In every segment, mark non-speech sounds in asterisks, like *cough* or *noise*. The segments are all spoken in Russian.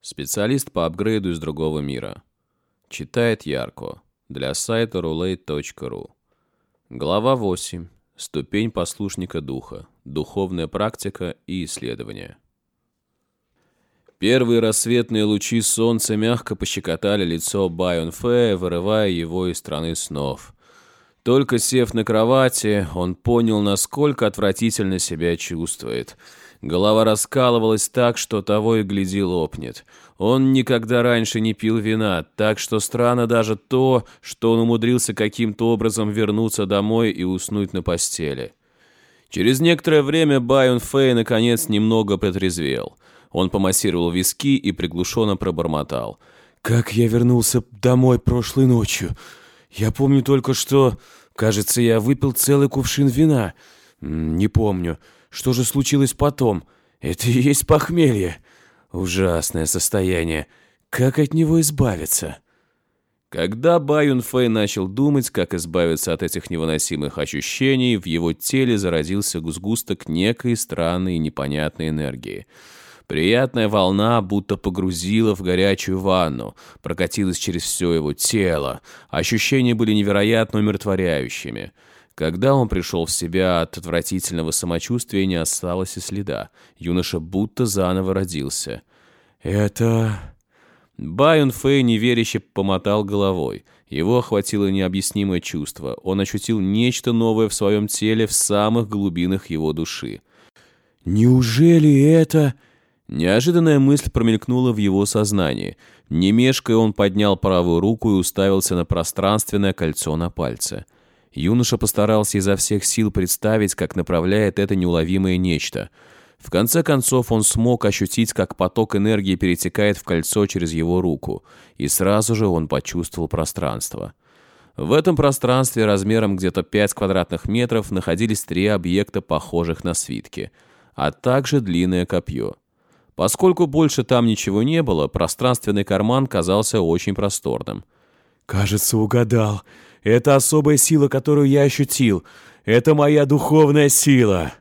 Специалист по апгрейду из другого мира. Читает Ярко. Для сайта roulette.ru. Глава 8. Ступень послушника духа. Духовная практика и исследования. Первые рассветные лучи солнца мягко пощекотали лицо Байон Фэ, вырывая его из страны снов. Только сев на кровати, он понял, насколько отвратительно себя чувствует. Голова раскалывалась так, что того и гляди лопнет. Он никогда раньше не пил вина, так что странно даже то, что он умудрился каким-то образом вернуться домой и уснуть на постели. Через некоторое время Байон Фэй наконец немного протрезвел. Он помассировал виски и приглушенно пробормотал. «Как я вернулся домой прошлой ночью? Я помню только, что... Кажется, я выпил целый кувшин вина. Не помню. Что же случилось потом? Это и есть похмелье. Ужасное состояние. Как от него избавиться?» Когда Баюн Фэй начал думать, как избавиться от этих невыносимых ощущений, в его теле заразился сгусток некой странной и непонятной энергии – Приятная волна будто погрузила в горячую ванну, прокатилась через все его тело. Ощущения были невероятно умиротворяющими. Когда он пришел в себя от отвратительного самочувствия, не осталось и следа. Юноша будто заново родился. «Это...» Байон Фэй неверяще помотал головой. Его охватило необъяснимое чувство. Он ощутил нечто новое в своем теле в самых глубинах его души. «Неужели это...» Неожиданная мысль промелькнула в его сознании. Не он поднял правую руку и уставился на пространственное кольцо на пальце. Юноша постарался изо всех сил представить, как направляет это неуловимое нечто. В конце концов он смог ощутить, как поток энергии перетекает в кольцо через его руку, и сразу же он почувствовал пространство. В этом пространстве размером где-то 5 квадратных метров находились три объекта, похожих на свитки, а также длинное копье. Поскольку больше там ничего не было, пространственный карман казался очень просторным. «Кажется, угадал. Это особая сила, которую я ощутил. Это моя духовная сила!»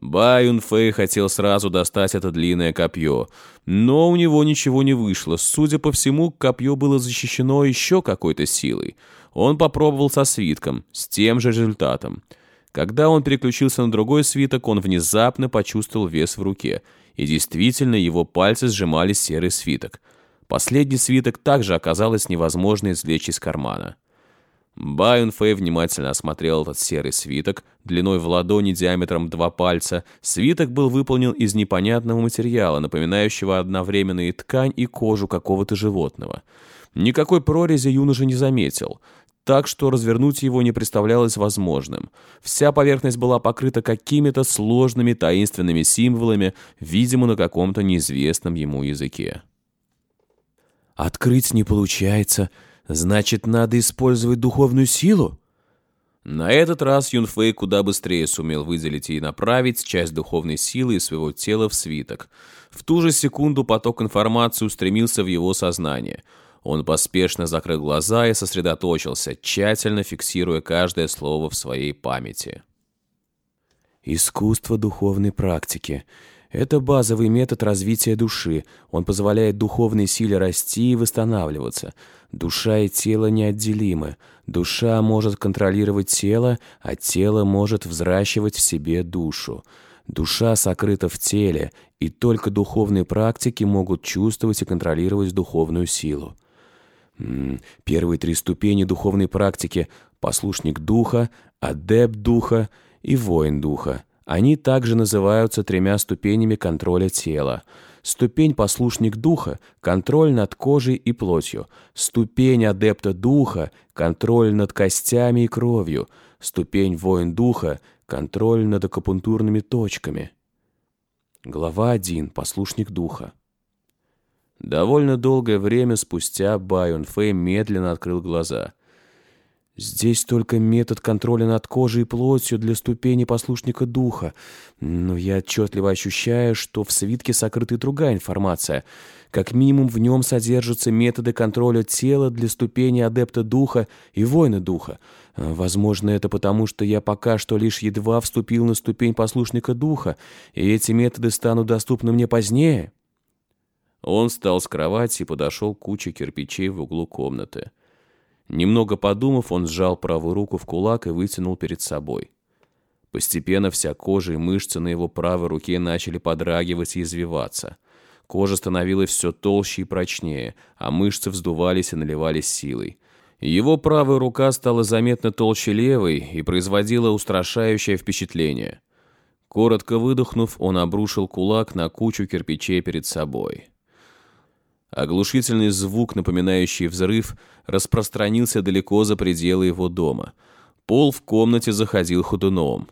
Баюн Фэй хотел сразу достать это длинное копье, но у него ничего не вышло. Судя по всему, копье было защищено еще какой-то силой. Он попробовал со свитком, с тем же результатом. Когда он переключился на другой свиток, он внезапно почувствовал вес в руке — и действительно его пальцы сжимали серый свиток. Последний свиток также оказалось невозможно извлечь из кармана. Байон Фэй внимательно осмотрел этот серый свиток, длиной в ладони диаметром два пальца. Свиток был выполнен из непонятного материала, напоминающего одновременно и ткань, и кожу какого-то животного. Никакой прорези юноша не заметил так что развернуть его не представлялось возможным. Вся поверхность была покрыта какими-то сложными таинственными символами, видимо, на каком-то неизвестном ему языке. «Открыть не получается, значит, надо использовать духовную силу?» На этот раз Юнфэй куда быстрее сумел выделить и направить часть духовной силы из своего тела в свиток. В ту же секунду поток информации устремился в его сознание — он поспешно закрыл глаза и сосредоточился, тщательно фиксируя каждое слово в своей памяти. Искусство духовной практики. Это базовый метод развития души. Он позволяет духовной силе расти и восстанавливаться. Душа и тело неотделимы. Душа может контролировать тело, а тело может взращивать в себе душу. Душа сокрыта в теле, и только духовные практики могут чувствовать и контролировать духовную силу. Первые три ступени духовной практики – послушник духа, адепт духа и воин духа. Они также называются тремя ступенями контроля тела. Ступень послушник духа – контроль над кожей и плотью. Ступень адепта духа – контроль над костями и кровью. Ступень воин духа – контроль над акупунктурными точками. Глава 1. Послушник духа. Довольно долгое время спустя Байон Фэй медленно открыл глаза. Здесь только метод контроля над кожей и плотью для ступени послушника духа. Но я отчетливо ощущаю, что в свитке сокрыта другая информация. Как минимум в нем содержатся методы контроля тела для ступени адепта духа и воина духа. Возможно, это потому, что я пока что лишь едва вступил на ступень послушника духа, и эти методы станут доступны мне позднее. Он встал с кровати и подошел к куче кирпичей в углу комнаты. Немного подумав, он сжал правую руку в кулак и вытянул перед собой. Постепенно вся кожа и мышцы на его правой руке начали подрагивать и извиваться. Кожа становилась все толще и прочнее, а мышцы вздувались и наливались силой. Его правая рука стала заметно толще левой и производила устрашающее впечатление. Коротко выдохнув, он обрушил кулак на кучу кирпичей перед собой. Оглушительный звук, напоминающий взрыв, распространился далеко за пределы его дома. Пол в комнате заходил ходуном.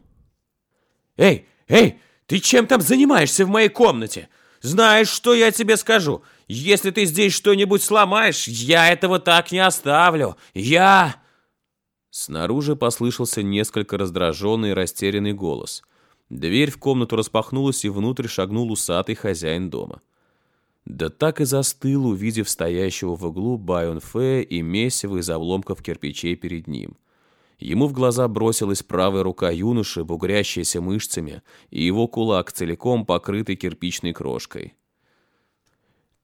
«Эй, эй, ты чем там занимаешься в моей комнате? Знаешь, что я тебе скажу? Если ты здесь что-нибудь сломаешь, я этого так не оставлю. Я...» Снаружи послышался несколько раздраженный и растерянный голос. Дверь в комнату распахнулась, и внутрь шагнул усатый хозяин дома. Да так и застыл, увидев стоящего в углу Байон Фэ и месиво из обломков кирпичей перед ним. Ему в глаза бросилась правая рука юноши, бугрящаяся мышцами, и его кулак, целиком покрытый кирпичной крошкой.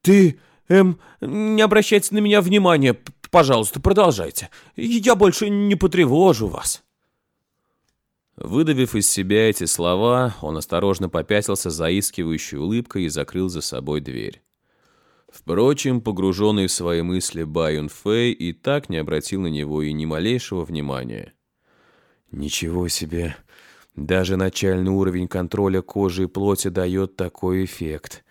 «Ты, эм, не обращайте на меня внимания, пожалуйста, продолжайте. Я больше не потревожу вас». Выдавив из себя эти слова, он осторожно попятился заискивающей улыбкой и закрыл за собой дверь. Впрочем, погруженный в свои мысли Байон Фэй и так не обратил на него и ни малейшего внимания. «Ничего себе! Даже начальный уровень контроля кожи и плоти дает такой эффект.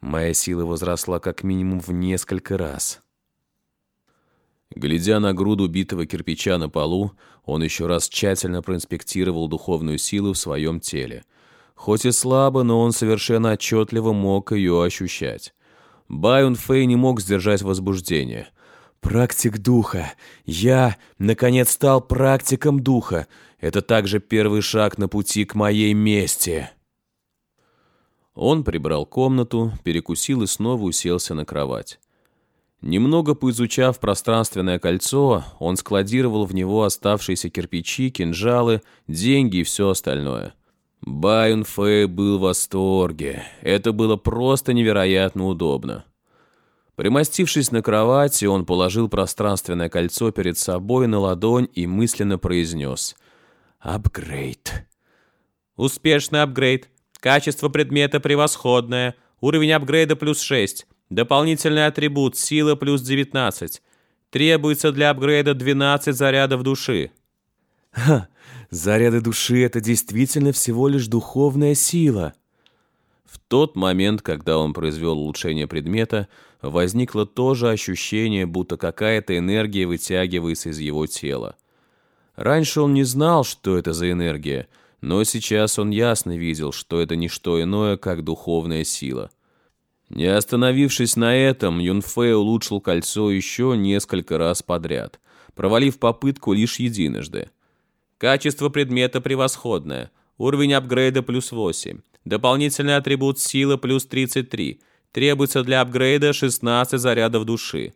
Моя сила возросла как минимум в несколько раз». Глядя на груду битого кирпича на полу, он еще раз тщательно проинспектировал духовную силу в своем теле. Хоть и слабо, но он совершенно отчетливо мог ее ощущать. Байон Фэй не мог сдержать возбуждение. «Практик духа! Я, наконец, стал практиком духа! Это также первый шаг на пути к моей мести!» Он прибрал комнату, перекусил и снова уселся на кровать. Немного поизучав пространственное кольцо, он складировал в него оставшиеся кирпичи, кинжалы, деньги и все остальное. Байон Фэй был в восторге. Это было просто невероятно удобно. Примостившись на кровати, он положил пространственное кольцо перед собой на ладонь и мысленно произнес «Апгрейд». «Успешный апгрейд. Качество предмета превосходное. Уровень апгрейда плюс 6. Дополнительный атрибут сила плюс 19. Требуется для апгрейда 12 зарядов души». «Ха, Заряды души — это действительно всего лишь духовная сила. В тот момент, когда он произвел улучшение предмета, возникло то же ощущение, будто какая-то энергия вытягивается из его тела. Раньше он не знал, что это за энергия, но сейчас он ясно видел, что это не что иное, как духовная сила. Не остановившись на этом, Юнфэй улучшил кольцо еще несколько раз подряд, провалив попытку лишь единожды. Качество предмета превосходное. Уровень апгрейда плюс 8. Дополнительный атрибут сила плюс 33. Требуется для апгрейда 16 зарядов души.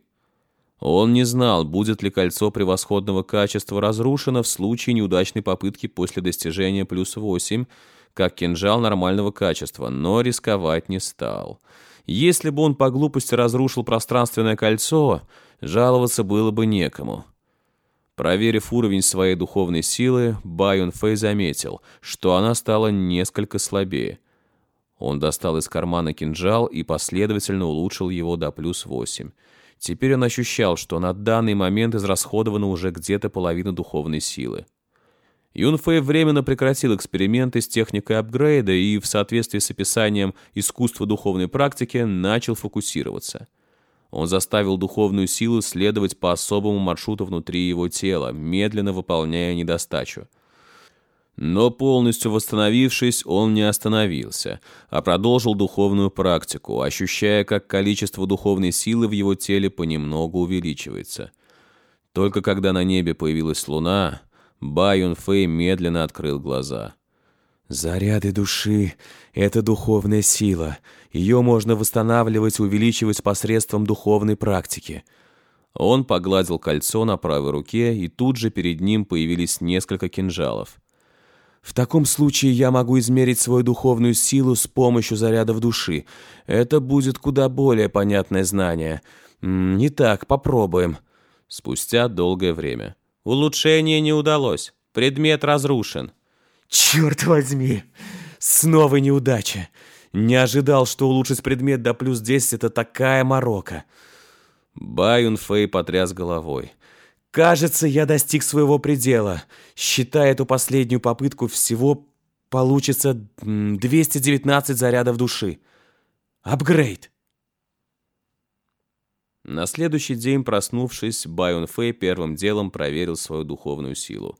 Он не знал, будет ли кольцо превосходного качества разрушено в случае неудачной попытки после достижения плюс 8, как кинжал нормального качества, но рисковать не стал. Если бы он по глупости разрушил пространственное кольцо, жаловаться было бы некому. Проверив уровень своей духовной силы, Байон Фэй заметил, что она стала несколько слабее. Он достал из кармана кинжал и последовательно улучшил его до плюс 8. Теперь он ощущал, что на данный момент израсходована уже где-то половина духовной силы. Юн Фэй временно прекратил эксперименты с техникой апгрейда и, в соответствии с описанием искусства духовной практики, начал фокусироваться – он заставил духовную силу следовать по особому маршруту внутри его тела, медленно выполняя недостачу. Но полностью восстановившись, он не остановился, а продолжил духовную практику, ощущая, как количество духовной силы в его теле понемногу увеличивается. Только когда на небе появилась луна, Ба Юн Фэй медленно открыл глаза. Заряды души — это духовная сила. Ее можно восстанавливать и увеличивать посредством духовной практики. Он погладил кольцо на правой руке, и тут же перед ним появились несколько кинжалов. В таком случае я могу измерить свою духовную силу с помощью зарядов души. Это будет куда более понятное знание. Не так, попробуем. Спустя долгое время. Улучшение не удалось. Предмет разрушен. Черт возьми! Снова неудача. Не ожидал, что улучшить предмет до плюс 10 это такая морока. Баюн Фэй потряс головой. Кажется, я достиг своего предела. Считая эту последнюю попытку, всего получится 219 зарядов души. Апгрейд. На следующий день, проснувшись, Байон Фэй первым делом проверил свою духовную силу.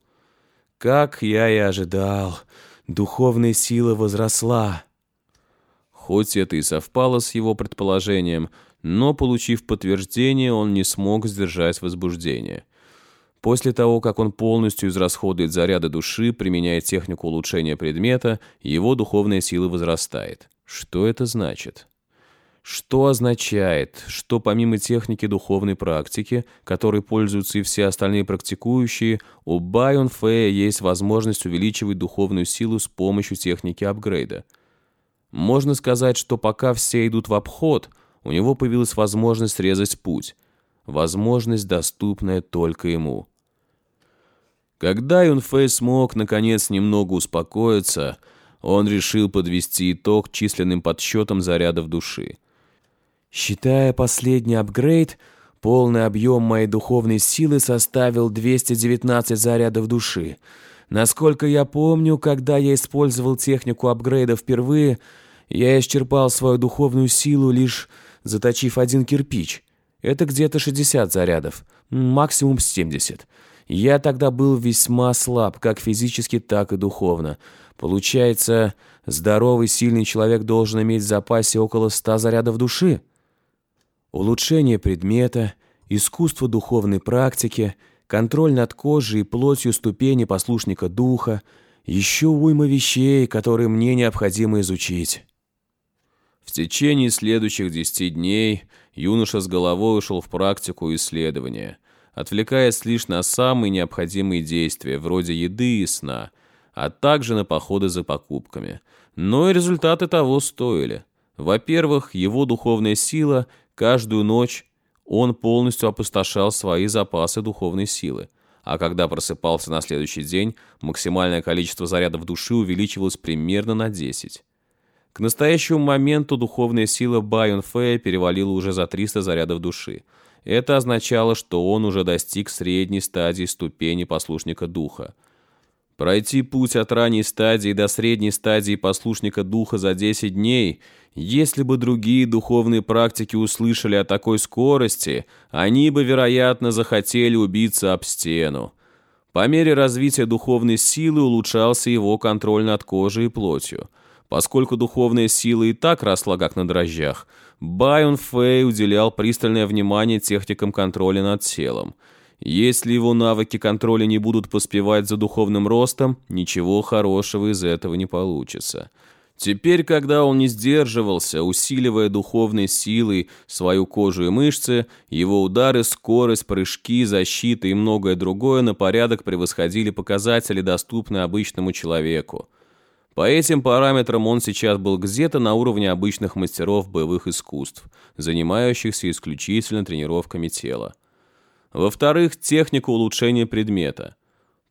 Как я и ожидал, духовная сила возросла. Хоть это и совпало с его предположением, но, получив подтверждение, он не смог сдержать возбуждение – После того, как он полностью израсходует заряды души, применяя технику улучшения предмета, его духовная сила возрастает. Что это значит? Что означает, что помимо техники духовной практики, которой пользуются и все остальные практикующие, у Байон Фея есть возможность увеличивать духовную силу с помощью техники апгрейда? Можно сказать, что пока все идут в обход, у него появилась возможность срезать путь. Возможность, доступная только ему. Когда Юнфэй смог, наконец, немного успокоиться, он решил подвести итог численным подсчетам зарядов души. Считая последний апгрейд, полный объем моей духовной силы составил 219 зарядов души. Насколько я помню, когда я использовал технику апгрейда впервые, я исчерпал свою духовную силу, лишь заточив один кирпич. Это где-то 60 зарядов, максимум 70. Я тогда был весьма слаб, как физически, так и духовно. Получается, здоровый, сильный человек должен иметь в запасе около ста зарядов души? Улучшение предмета, искусство духовной практики, контроль над кожей и плотью ступени послушника духа, еще уйма вещей, которые мне необходимо изучить. В течение следующих десяти дней юноша с головой ушел в практику исследования – отвлекаясь лишь на самые необходимые действия, вроде еды и сна, а также на походы за покупками. Но и результаты того стоили. Во-первых, его духовная сила каждую ночь он полностью опустошал свои запасы духовной силы, а когда просыпался на следующий день, максимальное количество зарядов души увеличивалось примерно на 10. К настоящему моменту духовная сила Байон Фэя перевалила уже за 300 зарядов души – это означало, что он уже достиг средней стадии ступени послушника духа. Пройти путь от ранней стадии до средней стадии послушника духа за 10 дней, если бы другие духовные практики услышали о такой скорости, они бы, вероятно, захотели убиться об стену. По мере развития духовной силы улучшался его контроль над кожей и плотью. Поскольку духовная сила и так росла как на дрожжах – Байон Фэй уделял пристальное внимание техникам контроля над телом. Если его навыки контроля не будут поспевать за духовным ростом, ничего хорошего из этого не получится. Теперь, когда он не сдерживался, усиливая духовной силой свою кожу и мышцы, его удары, скорость, прыжки, защита и многое другое на порядок превосходили показатели, доступные обычному человеку. По этим параметрам он сейчас был где-то на уровне обычных мастеров боевых искусств, занимающихся исключительно тренировками тела. Во-вторых, техника улучшения предмета.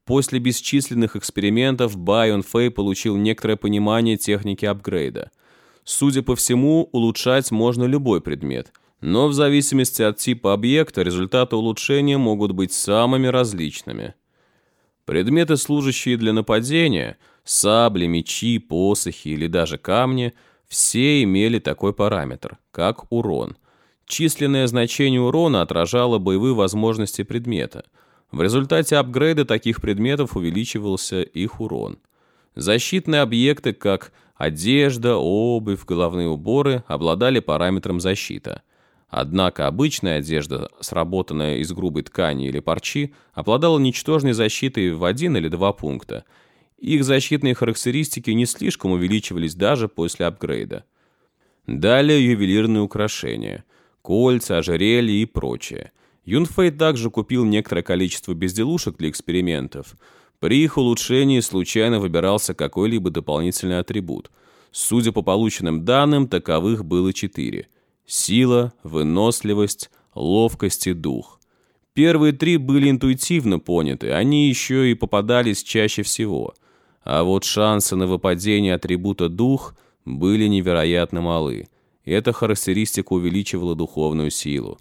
После бесчисленных экспериментов Байон Фэй получил некоторое понимание техники апгрейда. Судя по всему, улучшать можно любой предмет, но в зависимости от типа объекта результаты улучшения могут быть самыми различными. Предметы, служащие для нападения – Сабли, мечи, посохи или даже камни – все имели такой параметр, как урон. Численное значение урона отражало боевые возможности предмета. В результате апгрейда таких предметов увеличивался их урон. Защитные объекты, как одежда, обувь, головные уборы, обладали параметром защита. Однако обычная одежда, сработанная из грубой ткани или парчи, обладала ничтожной защитой в один или два пункта – их защитные характеристики не слишком увеличивались даже после апгрейда. Далее ювелирные украшения, кольца, ожерелья и прочее. Юнфэй также купил некоторое количество безделушек для экспериментов. При их улучшении случайно выбирался какой-либо дополнительный атрибут. Судя по полученным данным, таковых было четыре. Сила, выносливость, ловкость и дух. Первые три были интуитивно поняты, они еще и попадались чаще всего. А вот шансы на выпадение атрибута дух были невероятно малы. Эта характеристика увеличивала духовную силу.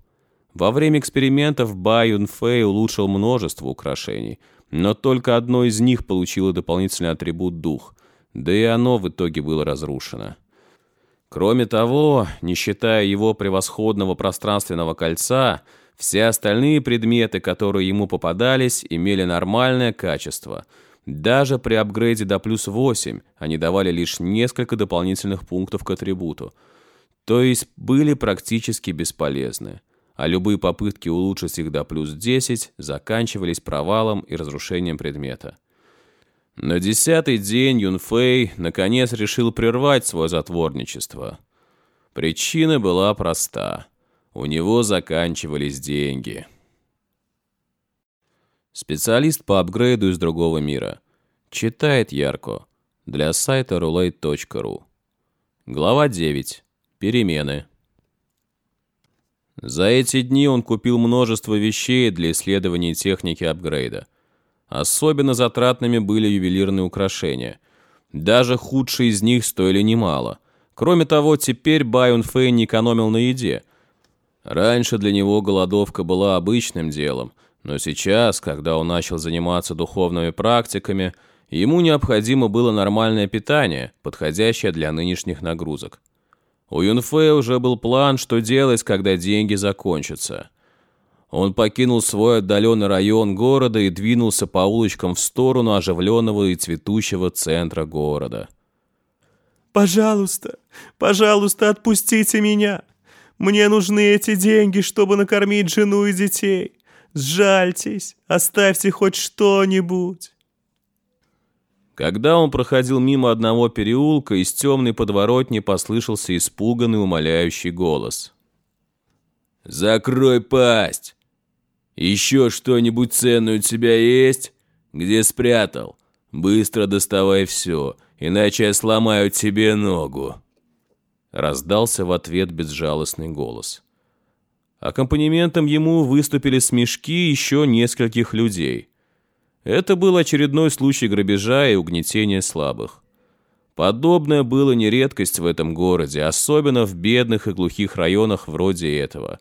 Во время экспериментов Бай Юнфэй улучшил множество украшений, но только одно из них получило дополнительный атрибут дух, да и оно в итоге было разрушено. Кроме того, не считая его превосходного пространственного кольца, все остальные предметы, которые ему попадались, имели нормальное качество. Даже при апгрейде до плюс 8 они давали лишь несколько дополнительных пунктов к атрибуту. То есть были практически бесполезны. А любые попытки улучшить их до плюс 10 заканчивались провалом и разрушением предмета. На десятый день Юнфэй наконец решил прервать свое затворничество. Причина была проста. У него заканчивались деньги. Специалист по апгрейду из другого мира. Читает Ярко. Для сайта roulette.ru. Глава 9. Перемены. За эти дни он купил множество вещей для исследования техники апгрейда. Особенно затратными были ювелирные украшения. Даже худшие из них стоили немало. Кроме того, теперь Байон Фэй не экономил на еде – Раньше для него голодовка была обычным делом, но сейчас, когда он начал заниматься духовными практиками, ему необходимо было нормальное питание, подходящее для нынешних нагрузок. У Юнфея уже был план, что делать, когда деньги закончатся. Он покинул свой отдаленный район города и двинулся по улочкам в сторону оживленного и цветущего центра города. «Пожалуйста, пожалуйста, отпустите меня!» Мне нужны эти деньги, чтобы накормить жену и детей. Сжальтесь, оставьте хоть что-нибудь». Когда он проходил мимо одного переулка, из темной подворотни послышался испуганный умоляющий голос. «Закрой пасть! Еще что-нибудь ценное у тебя есть? Где спрятал? Быстро доставай все, иначе я сломаю тебе ногу!» раздался в ответ безжалостный голос. Аккомпанементом ему выступили смешки еще нескольких людей. Это был очередной случай грабежа и угнетения слабых. Подобное было не редкость в этом городе, особенно в бедных и глухих районах вроде этого.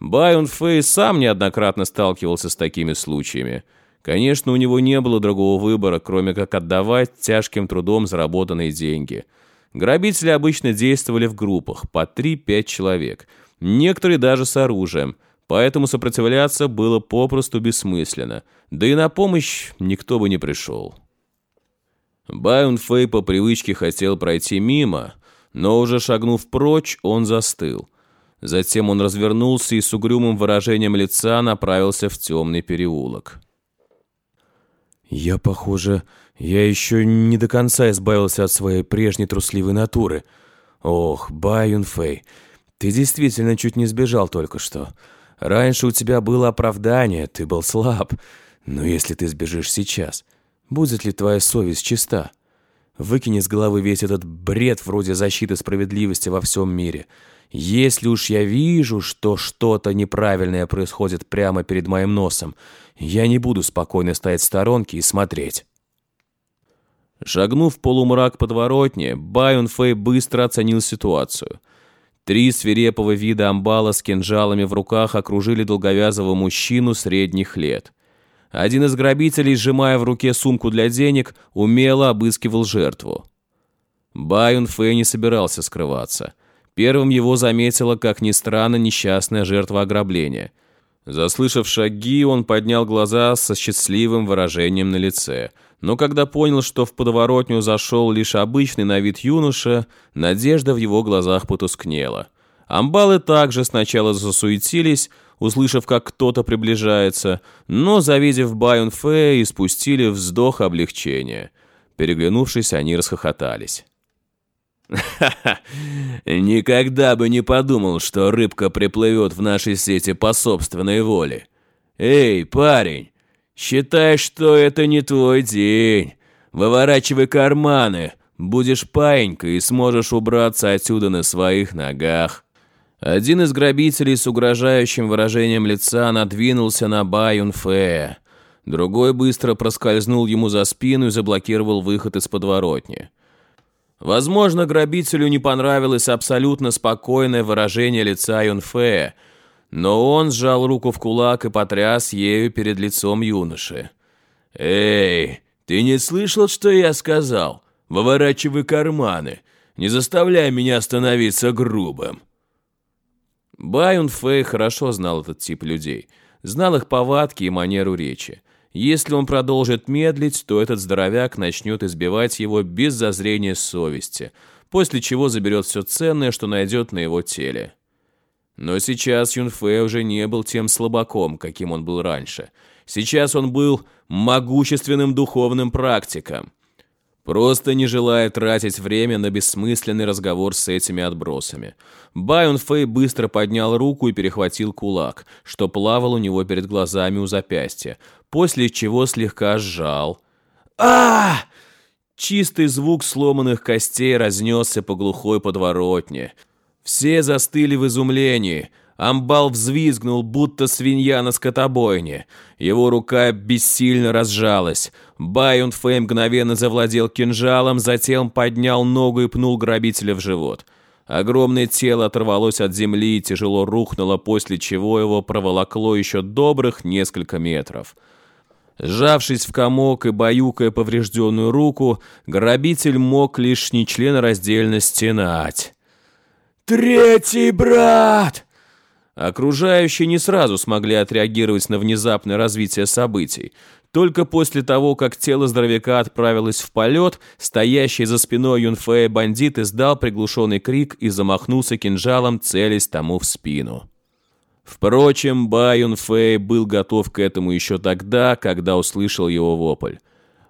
Байон Фэй сам неоднократно сталкивался с такими случаями. Конечно, у него не было другого выбора, кроме как отдавать тяжким трудом заработанные деньги – Грабители обычно действовали в группах, по 3-5 человек, некоторые даже с оружием, поэтому сопротивляться было попросту бессмысленно, да и на помощь никто бы не пришел. Байон Фэй по привычке хотел пройти мимо, но уже шагнув прочь, он застыл. Затем он развернулся и с угрюмым выражением лица направился в темный переулок. «Я, похоже, я еще не до конца избавился от своей прежней трусливой натуры. Ох, Байюн Фэй, ты действительно чуть не сбежал только что. Раньше у тебя было оправдание, ты был слаб. Но если ты сбежишь сейчас, будет ли твоя совесть чиста? Выкини с головы весь этот бред вроде защиты справедливости во всем мире. Если уж я вижу, что что-то неправильное происходит прямо перед моим носом, я не буду спокойно стоять в сторонке и смотреть. Шагнув в полумрак подворотни, Байон Фэй быстро оценил ситуацию. Три свирепого вида амбала с кинжалами в руках окружили долговязого мужчину средних лет. Один из грабителей, сжимая в руке сумку для денег, умело обыскивал жертву. Байон Фэй не собирался скрываться. Первым его заметила, как ни странно, несчастная жертва ограбления. Заслышав шаги, он поднял глаза со счастливым выражением на лице – но когда понял, что в подворотню зашел лишь обычный на вид юноша, надежда в его глазах потускнела. Амбалы также сначала засуетились, услышав, как кто-то приближается, но, завидев Байон Фэ, испустили вздох облегчения. Переглянувшись, они расхохотались. «Ха-ха! Никогда бы не подумал, что рыбка приплывет в нашей сети по собственной воле. Эй, парень, Считай, что это не твой день. Выворачивай карманы, будешь паинькой и сможешь убраться отсюда на своих ногах». Один из грабителей с угрожающим выражением лица надвинулся на Баюн Фея. Другой быстро проскользнул ему за спину и заблокировал выход из подворотни. Возможно, грабителю не понравилось абсолютно спокойное выражение лица Юнфея, но он сжал руку в кулак и потряс ею перед лицом юноши. «Эй, ты не слышал, что я сказал? Выворачивай карманы. Не заставляй меня становиться грубым». Байон Фэй хорошо знал этот тип людей, знал их повадки и манеру речи. Если он продолжит медлить, то этот здоровяк начнет избивать его без зазрения совести, после чего заберет все ценное, что найдет на его теле. Но сейчас Юнфэ уже не был тем слабаком, каким он был раньше. Сейчас он был могущественным духовным практиком. Просто не желая тратить время на бессмысленный разговор с этими отбросами. Байон Фэй быстро поднял руку и перехватил кулак, что плавал у него перед глазами у запястья, после чего слегка сжал. а Чистый звук сломанных костей разнесся по глухой подворотне. Все застыли в изумлении. Амбал взвизгнул, будто свинья на скотобойне. Его рука бессильно разжалась. Байон Фэй мгновенно завладел кинжалом, затем поднял ногу и пнул грабителя в живот. Огромное тело оторвалось от земли и тяжело рухнуло, после чего его проволокло еще добрых несколько метров. Сжавшись в комок и баюкая поврежденную руку, грабитель мог лишь нечленораздельно стенать. «Третий брат!» Окружающие не сразу смогли отреагировать на внезапное развитие событий. Только после того, как тело здоровяка отправилось в полет, стоящий за спиной Юнфея бандит издал приглушенный крик и замахнулся кинжалом, целясь тому в спину. Впрочем, Байон Фэй был готов к этому еще тогда, когда услышал его вопль.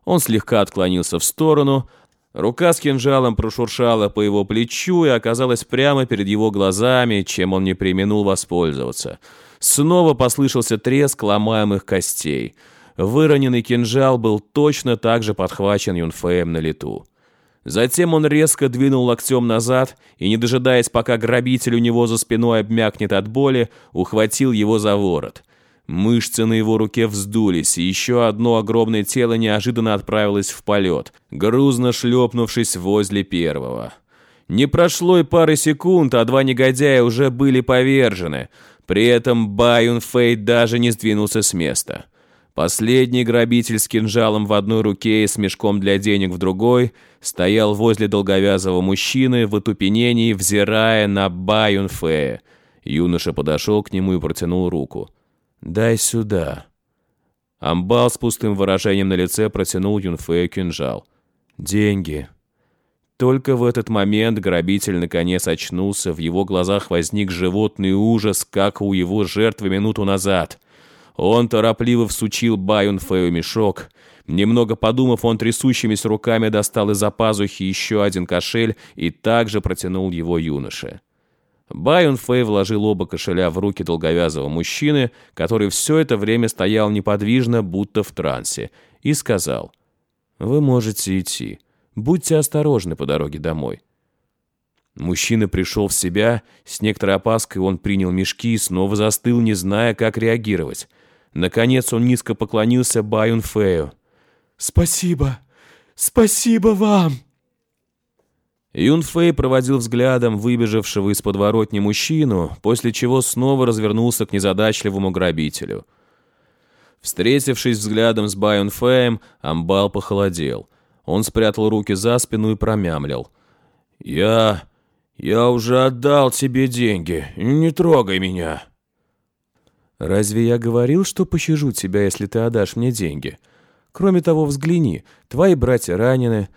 Он слегка отклонился в сторону, рука с кинжалом прошуршала по его плечу и оказалась прямо перед его глазами, чем он не применул воспользоваться. Снова послышался треск ломаемых костей. Выроненный кинжал был точно так же подхвачен Юнфеем на лету. Затем он резко двинул локтем назад и, не дожидаясь, пока грабитель у него за спиной обмякнет от боли, ухватил его за ворот. Мышцы на его руке вздулись, и еще одно огромное тело неожиданно отправилось в полет, грузно шлепнувшись возле первого. Не прошло и пары секунд, а два негодяя уже были повержены. При этом Байон Фейт даже не сдвинулся с места. Последний грабитель с кинжалом в одной руке и с мешком для денег в другой стоял возле долговязого мужчины в отупенении, взирая на Ба Юнфея. Юноша подошел к нему и протянул руку. «Дай сюда». Амбал с пустым выражением на лице протянул Юнфею кинжал. «Деньги». Только в этот момент грабитель наконец очнулся, в его глазах возник животный ужас, как у его жертвы минуту назад – он торопливо всучил Байунфею мешок. Немного подумав, он трясущимися руками достал из-за пазухи еще один кошель и также протянул его юноше. Байон Фэй вложил оба кошеля в руки долговязого мужчины, который все это время стоял неподвижно, будто в трансе, и сказал, «Вы можете идти. Будьте осторожны по дороге домой». Мужчина пришел в себя, с некоторой опаской он принял мешки и снова застыл, не зная, как реагировать. Наконец он низко поклонился Баюн Фею. «Спасибо! Спасибо вам!» Юн Фэй проводил взглядом выбежавшего из подворотни мужчину, после чего снова развернулся к незадачливому грабителю. Встретившись взглядом с Баюн Фэем, Амбал похолодел. Он спрятал руки за спину и промямлил. «Я... я уже отдал тебе деньги. Не трогай меня!» Разве я говорил, что пощажу тебя, если ты отдашь мне деньги? Кроме того, взгляни, твои братья ранены.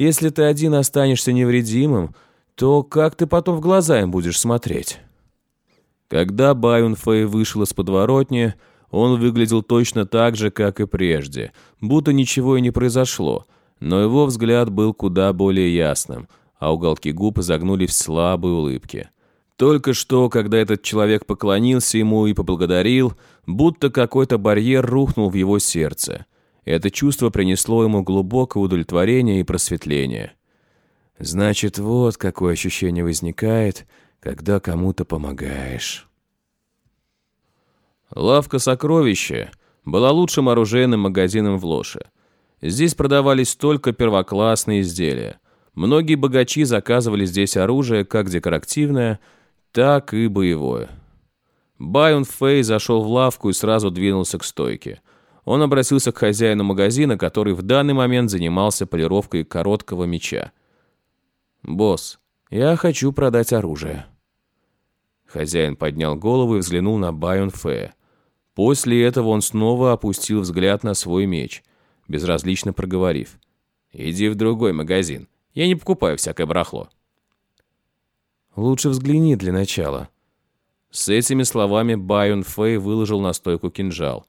Если ты один останешься невредимым, то как ты потом в глаза им будешь смотреть?» Когда Баюн Фэй вышел из подворотни, он выглядел точно так же, как и прежде, будто ничего и не произошло, но его взгляд был куда более ясным, а уголки губ изогнулись в слабой улыбке. Только что, когда этот человек поклонился ему и поблагодарил, будто какой-то барьер рухнул в его сердце. Это чувство принесло ему глубокое удовлетворение и просветление. Значит, вот какое ощущение возникает, когда кому-то помогаешь. Лавка «Сокровища» была лучшим оружейным магазином в Лоше. Здесь продавались только первоклассные изделия. Многие богачи заказывали здесь оружие как декоративное – так и боевое. Байон Фэй зашел в лавку и сразу двинулся к стойке. Он обратился к хозяину магазина, который в данный момент занимался полировкой короткого меча. «Босс, я хочу продать оружие». Хозяин поднял голову и взглянул на Байон Фэя. После этого он снова опустил взгляд на свой меч, безразлично проговорив. «Иди в другой магазин. Я не покупаю всякое барахло». Лучше взгляни для начала». С этими словами Байон Фэй выложил на стойку кинжал.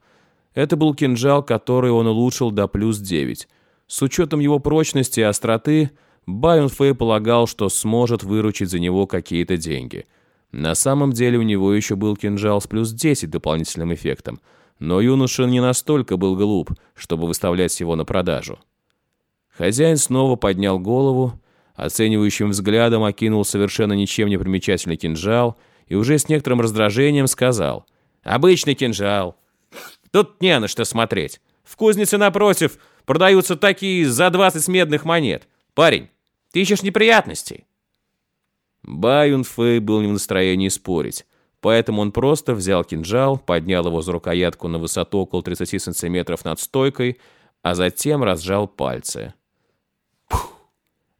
Это был кинжал, который он улучшил до плюс 9. С учетом его прочности и остроты, Байон Фэй полагал, что сможет выручить за него какие-то деньги. На самом деле у него еще был кинжал с плюс 10 дополнительным эффектом, но юноша не настолько был глуп, чтобы выставлять его на продажу. Хозяин снова поднял голову оценивающим взглядом окинул совершенно ничем не примечательный кинжал и уже с некоторым раздражением сказал «Обычный кинжал. Тут не на что смотреть. В кузнице напротив продаются такие за 20 медных монет. Парень, ты ищешь неприятностей?» Баюн Фэй был не в настроении спорить, поэтому он просто взял кинжал, поднял его за рукоятку на высоту около 30 сантиметров над стойкой, а затем разжал пальцы.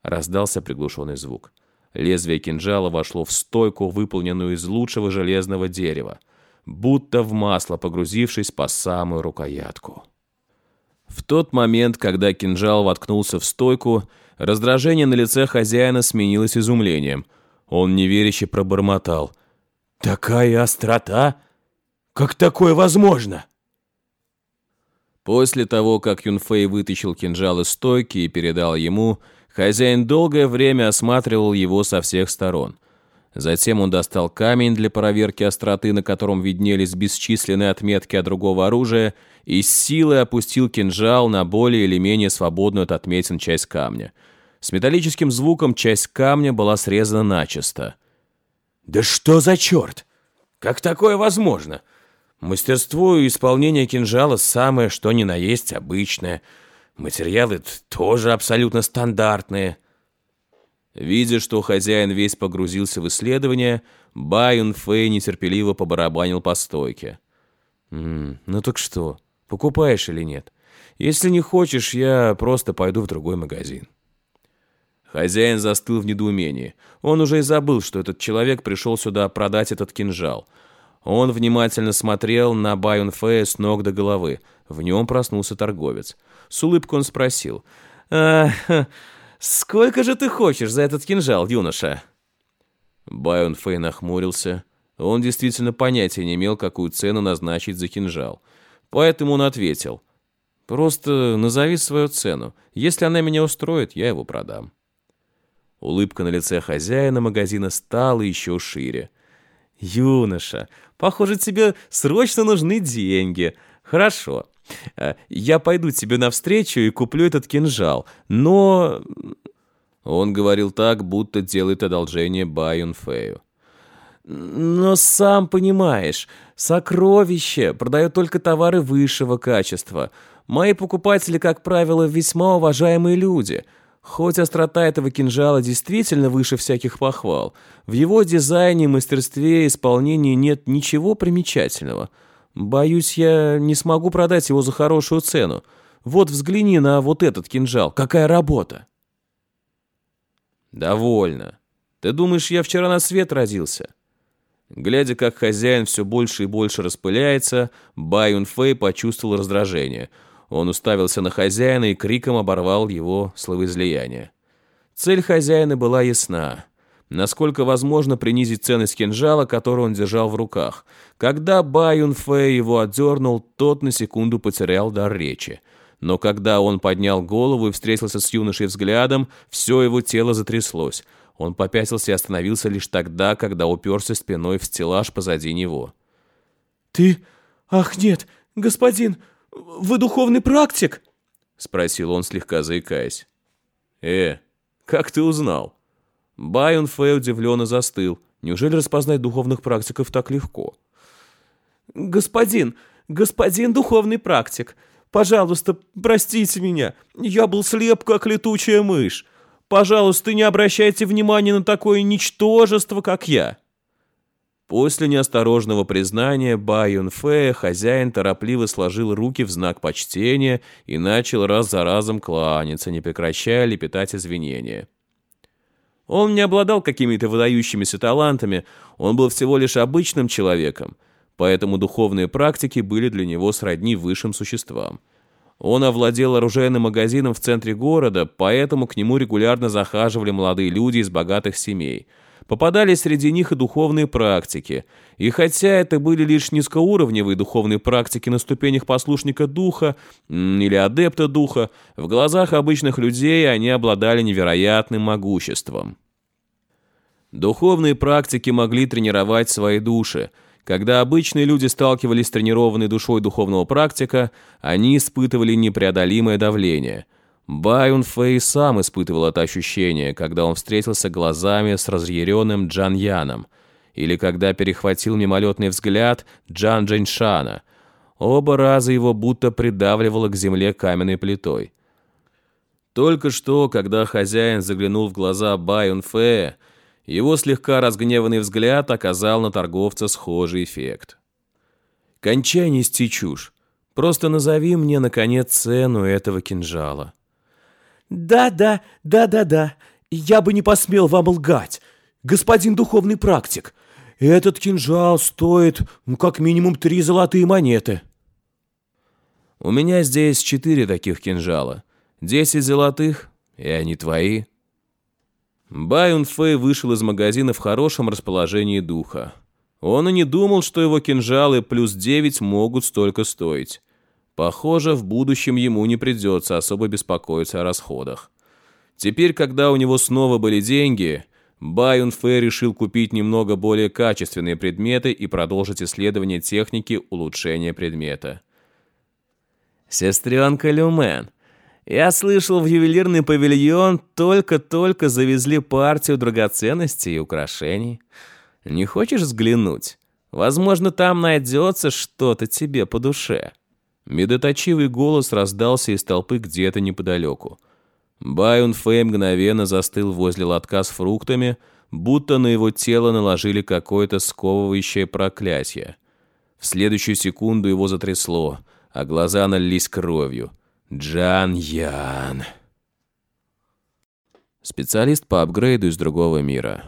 Раздался приглушенный звук. Лезвие кинжала вошло в стойку, выполненную из лучшего железного дерева, будто в масло погрузившись по самую рукоятку. В тот момент, когда кинжал воткнулся в стойку, раздражение на лице хозяина сменилось изумлением. Он неверяще пробормотал. «Такая острота? Как такое возможно?» После того, как Юнфэй вытащил кинжал из стойки и передал ему, Хозяин долгое время осматривал его со всех сторон. Затем он достал камень для проверки остроты, на котором виднелись бесчисленные отметки от другого оружия, и с силой опустил кинжал на более или менее свободную от отметин часть камня. С металлическим звуком часть камня была срезана начисто. «Да что за черт? Как такое возможно? Мастерство и исполнение кинжала самое, что ни на есть, обычное». Материалы тоже абсолютно стандартные. Видя, что хозяин весь погрузился в исследование, Байон Фэй нетерпеливо побарабанил по стойке. «М «Ну так что, покупаешь или нет? Если не хочешь, я просто пойду в другой магазин». Хозяин застыл в недоумении. Он уже и забыл, что этот человек пришел сюда продать этот кинжал. Он внимательно смотрел на Байон Фэя с ног до головы. В нем проснулся торговец. С улыбкой он спросил. «А, сколько же ты хочешь за этот кинжал, юноша?» Байон Фэй нахмурился. Он действительно понятия не имел, какую цену назначить за кинжал. Поэтому он ответил. «Просто назови свою цену. Если она меня устроит, я его продам». Улыбка на лице хозяина магазина стала еще шире. «Юноша, похоже, тебе срочно нужны деньги. Хорошо, я пойду тебе навстречу и куплю этот кинжал, но...» Он говорил так, будто делает одолжение Байон Фею. «Но сам понимаешь, сокровище продает только товары высшего качества. Мои покупатели, как правило, весьма уважаемые люди». Хоть острота этого кинжала действительно выше всяких похвал, в его дизайне, мастерстве и исполнении нет ничего примечательного – Боюсь, я не смогу продать его за хорошую цену. Вот взгляни на вот этот кинжал. Какая работа!» «Довольно. Ты думаешь, я вчера на свет родился?» Глядя, как хозяин все больше и больше распыляется, Байун Фэй почувствовал раздражение. Он уставился на хозяина и криком оборвал его словоизлияние. Цель хозяина была ясна насколько возможно принизить ценность кинжала, который он держал в руках. Когда Баюн Фэй его отдернул, тот на секунду потерял дар речи. Но когда он поднял голову и встретился с юношей взглядом, все его тело затряслось. Он попятился и остановился лишь тогда, когда уперся спиной в стеллаж позади него. «Ты... Ах, нет, господин, вы духовный практик?» — спросил он, слегка заикаясь. «Э, как ты узнал?» Байон Фэй удивленно застыл. Неужели распознать духовных практиков так легко? «Господин, господин духовный практик, пожалуйста, простите меня. Я был слеп, как летучая мышь. Пожалуйста, не обращайте внимания на такое ничтожество, как я». После неосторожного признания Байон Фея хозяин торопливо сложил руки в знак почтения и начал раз за разом кланяться, не прекращая лепетать извинения. Он не обладал какими-то выдающимися талантами, он был всего лишь обычным человеком, поэтому духовные практики были для него сродни высшим существам. Он овладел оружейным магазином в центре города, поэтому к нему регулярно захаживали молодые люди из богатых семей – Попадались среди них и духовные практики. И хотя это были лишь низкоуровневые духовные практики на ступенях послушника духа или адепта духа, в глазах обычных людей они обладали невероятным могуществом. Духовные практики могли тренировать свои души. Когда обычные люди сталкивались с тренированной душой духовного практика, они испытывали непреодолимое давление – Байун Фэй сам испытывал это ощущение, когда он встретился глазами с разъяренным Джан Яном, или когда перехватил мимолетный взгляд Джан Джэньшана. Оба раза его будто придавливало к земле каменной плитой. Только что, когда хозяин заглянул в глаза Байун Фэя, его слегка разгневанный взгляд оказал на торговца схожий эффект. «Кончай нести чушь. Просто назови мне, наконец, цену этого кинжала». «Да-да, да-да-да, я бы не посмел вам лгать, господин духовный практик. Этот кинжал стоит, ну, как минимум, три золотые монеты». «У меня здесь четыре таких кинжала. Десять золотых, и они твои». Байун Фэй вышел из магазина в хорошем расположении духа. Он и не думал, что его кинжалы плюс девять могут столько стоить. Похоже, в будущем ему не придется особо беспокоиться о расходах. Теперь, когда у него снова были деньги, Байон Фэй решил купить немного более качественные предметы и продолжить исследование техники улучшения предмета. «Сестренка Люмен, я слышал, в ювелирный павильон только-только завезли партию драгоценностей и украшений. Не хочешь взглянуть? Возможно, там найдется что-то тебе по душе». Медоточивый голос раздался из толпы где-то неподалеку. Байон Фэй мгновенно застыл возле лотка с фруктами, будто на его тело наложили какое-то сковывающее проклятие. В следующую секунду его затрясло, а глаза налились кровью. Джан Ян. Специалист по апгрейду из другого мира.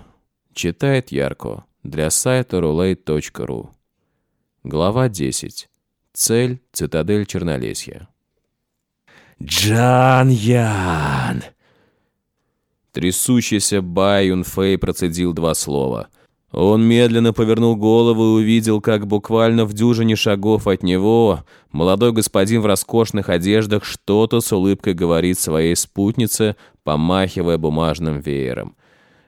Читает Ярко для сайта roulette.ru. Глава 10. Цель – цитадель Чернолесья. «Джан Ян!» Трясущийся Бай Юнфэй процедил два слова. Он медленно повернул голову и увидел, как буквально в дюжине шагов от него молодой господин в роскошных одеждах что-то с улыбкой говорит своей спутнице, помахивая бумажным веером.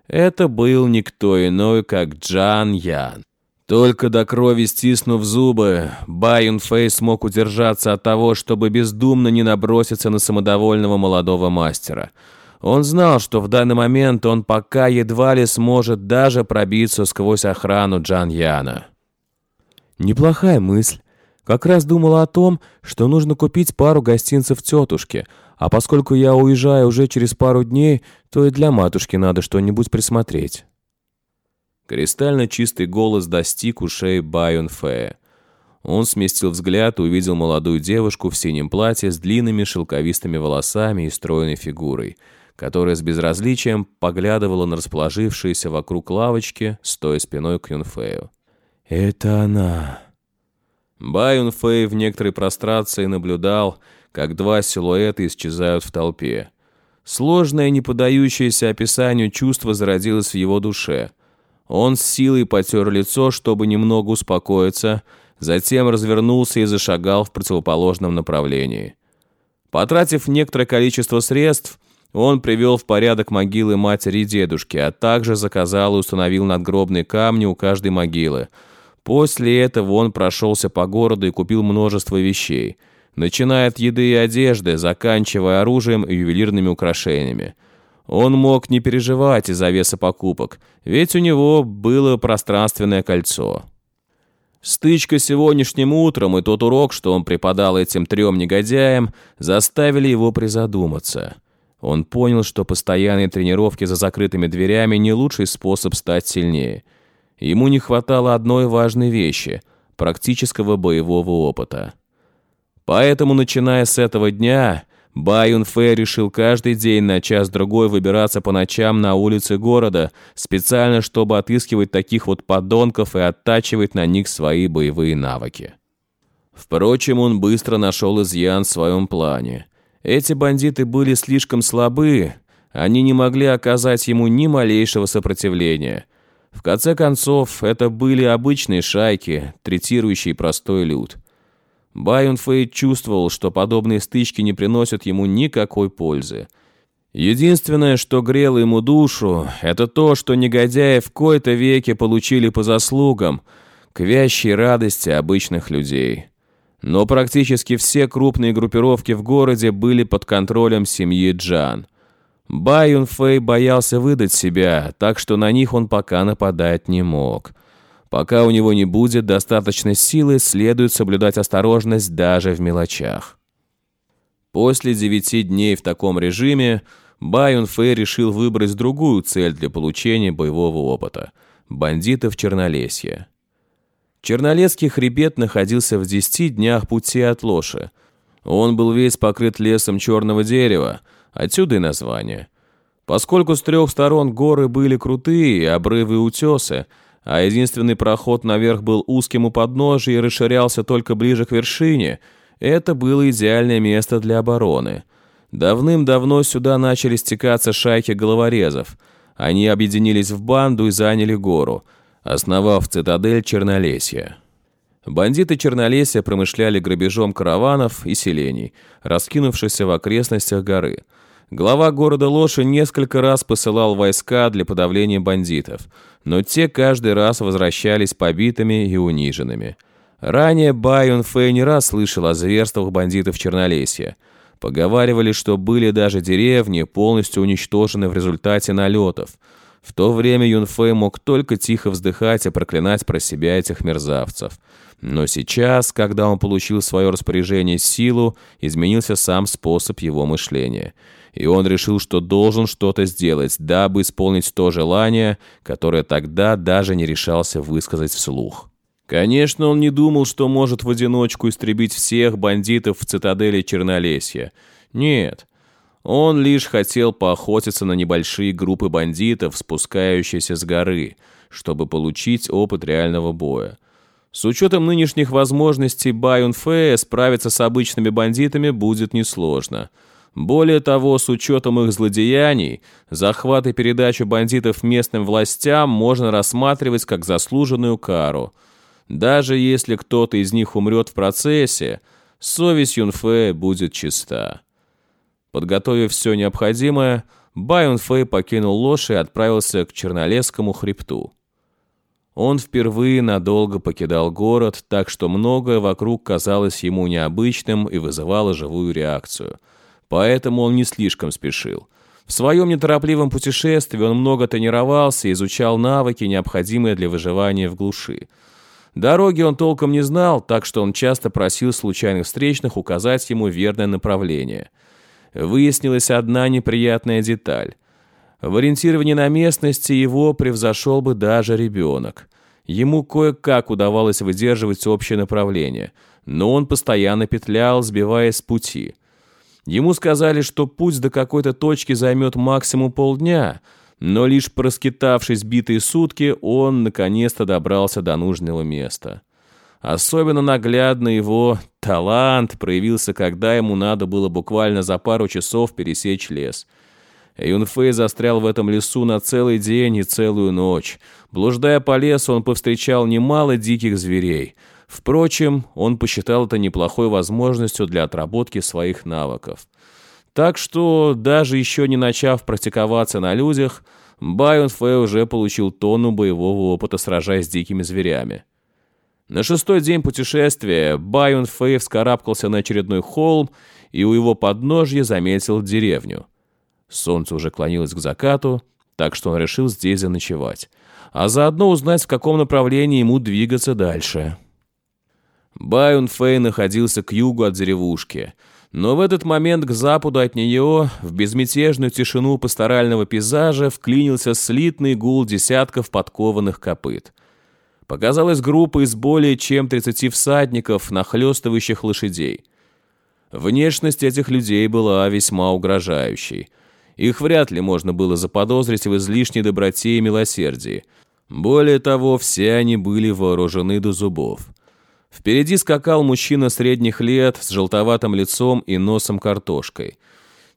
Это был никто иной, как Джан Ян. Только до крови стиснув зубы, Байон Фэй смог удержаться от того, чтобы бездумно не наброситься на самодовольного молодого мастера. Он знал, что в данный момент он пока едва ли сможет даже пробиться сквозь охрану Джан Яна. Неплохая мысль. Как раз думала о том, что нужно купить пару гостинцев тетушке, а поскольку я уезжаю уже через пару дней, то и для матушки надо что-нибудь присмотреть. Кристально чистый голос достиг ушей Байон Фея. Он сместил взгляд и увидел молодую девушку в синем платье с длинными шелковистыми волосами и стройной фигурой, которая с безразличием поглядывала на расположившиеся вокруг лавочки, стоя спиной к Юнфею. «Это она!» Байон Фэй в некоторой прострации наблюдал, как два силуэта исчезают в толпе. Сложное, не поддающееся описанию чувство зародилось в его душе – он с силой потер лицо, чтобы немного успокоиться, затем развернулся и зашагал в противоположном направлении. Потратив некоторое количество средств, Он привел в порядок могилы матери и дедушки, а также заказал и установил надгробные камни у каждой могилы. После этого он прошелся по городу и купил множество вещей, начиная от еды и одежды, заканчивая оружием и ювелирными украшениями. Он мог не переживать из-за веса покупок, ведь у него было пространственное кольцо. Стычка сегодняшним утром и тот урок, что он преподал этим трем негодяям, заставили его призадуматься – он понял, что постоянные тренировки за закрытыми дверями не лучший способ стать сильнее. Ему не хватало одной важной вещи – практического боевого опыта. Поэтому, начиная с этого дня, Байюн Фэй решил каждый день на час-другой выбираться по ночам на улицы города, специально чтобы отыскивать таких вот подонков и оттачивать на них свои боевые навыки. Впрочем, он быстро нашел изъян в своем плане – эти бандиты были слишком слабы, они не могли оказать ему ни малейшего сопротивления. В конце концов, это были обычные шайки, третирующие простой люд. Байон Фэй чувствовал, что подобные стычки не приносят ему никакой пользы. Единственное, что грело ему душу, это то, что негодяи в кои-то веке получили по заслугам, к вящей радости обычных людей. Но практически все крупные группировки в городе были под контролем семьи Джан. Бай Юнфэй боялся выдать себя, так что на них он пока нападать не мог. Пока у него не будет достаточной силы, следует соблюдать осторожность даже в мелочах. После девяти дней в таком режиме Бай Юнфэй решил выбрать другую цель для получения боевого опыта – бандитов Чернолесья. Чернолесский хребет находился в десяти днях пути от Лоши. Он был весь покрыт лесом черного дерева, отсюда и название. Поскольку с трех сторон горы были крутые, обрывы и утесы, а единственный проход наверх был узким у подножия и расширялся только ближе к вершине, это было идеальное место для обороны. Давным-давно сюда начали стекаться шайки головорезов. Они объединились в банду и заняли гору – основав цитадель Чернолесья. Бандиты Чернолесья промышляли грабежом караванов и селений, раскинувшихся в окрестностях горы. Глава города Лоши несколько раз посылал войска для подавления бандитов, но те каждый раз возвращались побитыми и униженными. Ранее Байон Фэй не раз слышал о зверствах бандитов Чернолесья. Поговаривали, что были даже деревни, полностью уничтожены в результате налетов – в то время Юнфэй мог только тихо вздыхать и проклинать про себя этих мерзавцев. Но сейчас, когда он получил в свое распоряжение силу, изменился сам способ его мышления. И он решил, что должен что-то сделать, дабы исполнить то желание, которое тогда даже не решался высказать вслух. Конечно, он не думал, что может в одиночку истребить всех бандитов в цитадели Чернолесья. Нет, он лишь хотел поохотиться на небольшие группы бандитов, спускающиеся с горы, чтобы получить опыт реального боя. С учетом нынешних возможностей Байон Фея справиться с обычными бандитами будет несложно. Более того, с учетом их злодеяний, захват и передачу бандитов местным властям можно рассматривать как заслуженную кару. Даже если кто-то из них умрет в процессе, совесть Юнфея будет чиста. Подготовив все необходимое, Байон Фэй покинул ложь и отправился к Чернолесскому хребту. Он впервые надолго покидал город, так что многое вокруг казалось ему необычным и вызывало живую реакцию. Поэтому он не слишком спешил. В своем неторопливом путешествии он много тренировался и изучал навыки, необходимые для выживания в глуши. Дороги он толком не знал, так что он часто просил случайных встречных указать ему верное направление – выяснилась одна неприятная деталь. В ориентировании на местности его превзошел бы даже ребенок. Ему кое-как удавалось выдерживать общее направление, но он постоянно петлял, сбиваясь с пути. Ему сказали, что путь до какой-то точки займет максимум полдня, но лишь проскитавшись битые сутки, он наконец-то добрался до нужного места. Особенно наглядно его талант проявился, когда ему надо было буквально за пару часов пересечь лес. Юнфэй застрял в этом лесу на целый день и целую ночь. Блуждая по лесу, он повстречал немало диких зверей. Впрочем, он посчитал это неплохой возможностью для отработки своих навыков. Так что, даже еще не начав практиковаться на людях, Байон Фэй уже получил тонну боевого опыта, сражаясь с дикими зверями. На шестой день путешествия Байон Фэй вскарабкался на очередной холм и у его подножья заметил деревню. Солнце уже клонилось к закату, так что он решил здесь заночевать, а заодно узнать, в каком направлении ему двигаться дальше. Байон Фэй находился к югу от деревушки, но в этот момент к западу от нее, в безмятежную тишину пасторального пейзажа, вклинился слитный гул десятков подкованных копыт. Показалась группа из более чем 30 всадников, нахлестывающих лошадей. Внешность этих людей была весьма угрожающей. Их вряд ли можно было заподозрить в излишней доброте и милосердии. Более того, все они были вооружены до зубов. Впереди скакал мужчина средних лет с желтоватым лицом и носом картошкой.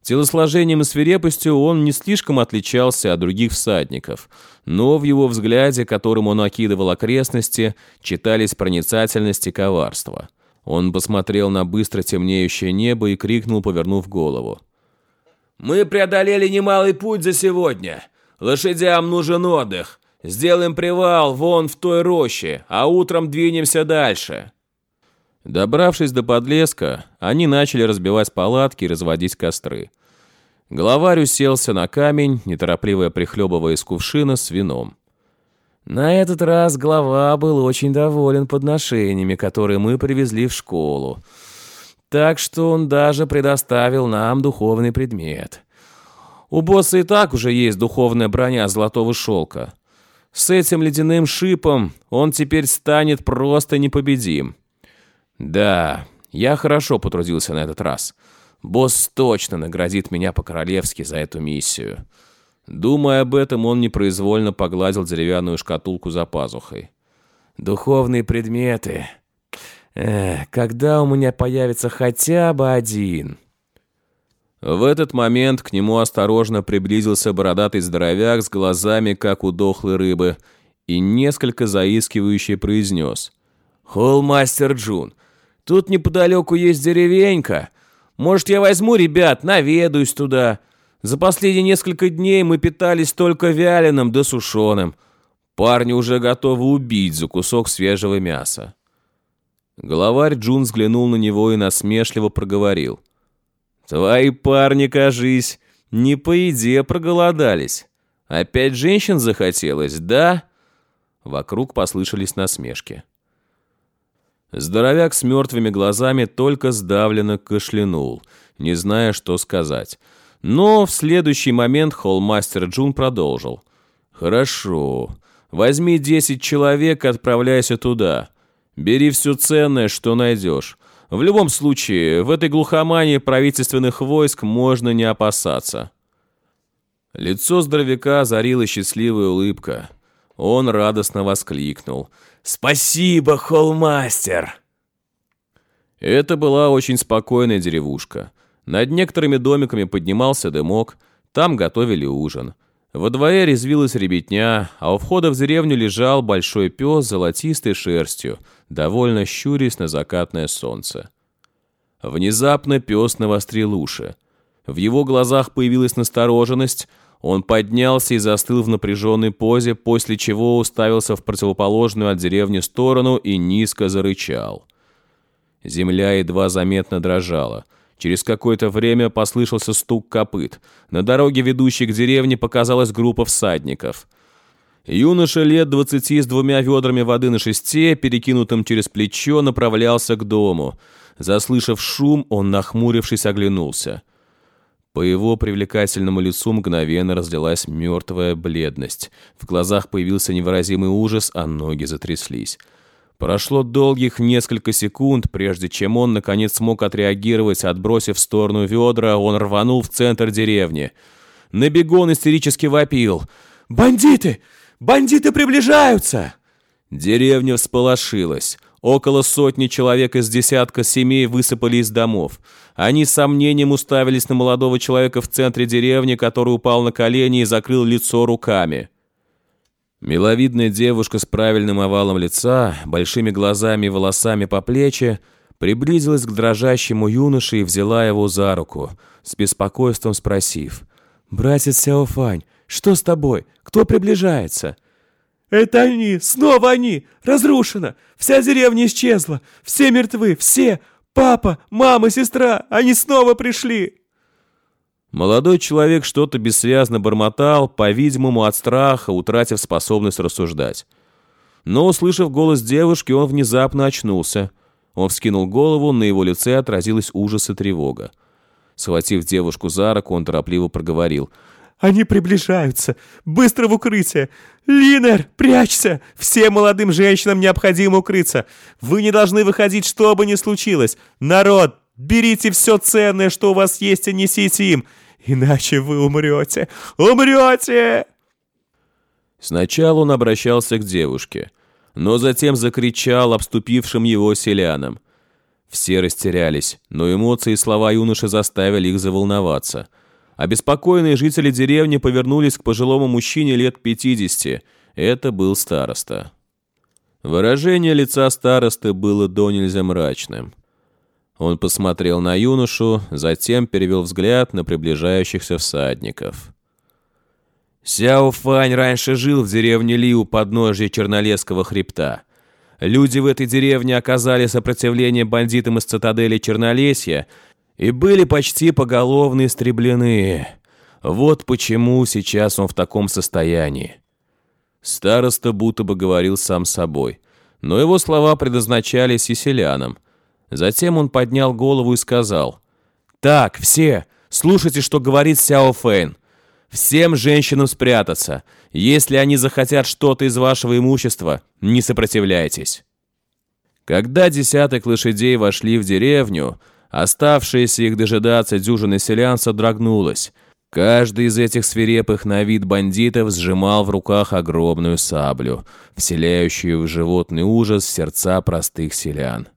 Телосложением и свирепостью он не слишком отличался от других всадников, но в его взгляде, которым он окидывал окрестности, читались проницательность и коварство. Он посмотрел на быстро темнеющее небо и крикнул, повернув голову. «Мы преодолели немалый путь за сегодня. Лошадям нужен отдых. Сделаем привал вон в той роще, а утром двинемся дальше». Добравшись до подлеска, они начали разбивать палатки и разводить костры. Главарь уселся на камень, неторопливо прихлебывая из кувшина с вином. На этот раз глава был очень доволен подношениями, которые мы привезли в школу. Так что он даже предоставил нам духовный предмет. У босса и так уже есть духовная броня золотого шелка. С этим ледяным шипом он теперь станет просто непобедим. Да, я хорошо потрудился на этот раз. Босс точно наградит меня по-королевски за эту миссию. Думая об этом, он непроизвольно погладил деревянную шкатулку за пазухой. Духовные предметы. Эх, когда у меня появится хотя бы один... В этот момент к нему осторожно приблизился бородатый здоровяк с глазами, как у дохлой рыбы, и несколько заискивающе произнес. «Холмастер Джун, тут неподалеку есть деревенька. Может, я возьму ребят, наведаюсь туда. За последние несколько дней мы питались только вяленым да сушеным. Парни уже готовы убить за кусок свежего мяса». Главарь Джун взглянул на него и насмешливо проговорил. Твои парни, кажись, не по еде проголодались. Опять женщин захотелось, да?» Вокруг послышались насмешки. Здоровяк с мертвыми глазами только сдавленно кашлянул, не зная, что сказать. Но в следующий момент холмастер Джун продолжил. «Хорошо. Возьми десять человек и отправляйся туда. Бери все ценное, что найдешь. В любом случае, в этой глухомании правительственных войск можно не опасаться. Лицо здоровяка озарила счастливая улыбка. Он радостно воскликнул. «Спасибо, холмастер!» Это была очень спокойная деревушка. Над некоторыми домиками поднимался дымок, там готовили ужин. Во дворе резвилась ребятня, а у входа в деревню лежал большой пес с золотистой шерстью – довольно щурясь на закатное солнце. Внезапно пес навострил уши. В его глазах появилась настороженность, он поднялся и застыл в напряженной позе, после чего уставился в противоположную от деревни сторону и низко зарычал. Земля едва заметно дрожала. Через какое-то время послышался стук копыт. На дороге, ведущей к деревне, показалась группа всадников – Юноша лет двадцати с двумя ведрами воды на шесте, перекинутым через плечо, направлялся к дому. Заслышав шум, он, нахмурившись, оглянулся. По его привлекательному лицу мгновенно разлилась мертвая бледность. В глазах появился невыразимый ужас, а ноги затряслись. Прошло долгих несколько секунд, прежде чем он, наконец, смог отреагировать, отбросив в сторону ведра, он рванул в центр деревни. На бегу он истерически вопил. «Бандиты! Бандиты приближаются!» Деревня всполошилась. Около сотни человек из десятка семей высыпали из домов. Они с сомнением уставились на молодого человека в центре деревни, который упал на колени и закрыл лицо руками. Миловидная девушка с правильным овалом лица, большими глазами и волосами по плечи, приблизилась к дрожащему юноше и взяла его за руку, с беспокойством спросив. «Братец Сяофань, что с тобой? Кто приближается?» «Это они! Снова они! Разрушено! Вся деревня исчезла! Все мертвы! Все! Папа, мама, сестра! Они снова пришли!» Молодой человек что-то бессвязно бормотал, по-видимому, от страха, утратив способность рассуждать. Но, услышав голос девушки, он внезапно очнулся. Он вскинул голову, на его лице отразилась ужас и тревога. Схватив девушку за руку, он торопливо проговорил. «Они приближаются! Быстро в укрытие! Линер, прячься! Всем молодым женщинам необходимо укрыться! Вы не должны выходить, что бы ни случилось! Народ, берите все ценное, что у вас есть, и несите им! Иначе вы умрете! Умрете!» Сначала он обращался к девушке, но затем закричал обступившим его селянам. Все растерялись, но эмоции и слова юноши заставили их заволноваться. Обеспокоенные жители деревни повернулись к пожилому мужчине лет 50. Это был староста. Выражение лица старосты было до нельзя мрачным. Он посмотрел на юношу, затем перевел взгляд на приближающихся всадников. Сяо Фань раньше жил в деревне Ли у подножья Чернолесского хребта. Люди в этой деревне оказали сопротивление бандитам из цитадели Чернолесья и были почти поголовно истреблены. Вот почему сейчас он в таком состоянии. Староста будто бы говорил сам собой, но его слова предназначались и. Затем он поднял голову и сказал, «Так, все, слушайте, что говорит Сяо Фэн. Всем женщинам спрятаться. Если они захотят что-то из вашего имущества, не сопротивляйтесь». Когда десяток лошадей вошли в деревню, оставшаяся их дожидаться дюжины селян содрогнулась. Каждый из этих свирепых на вид бандитов сжимал в руках огромную саблю, вселяющую в животный ужас сердца простых селян.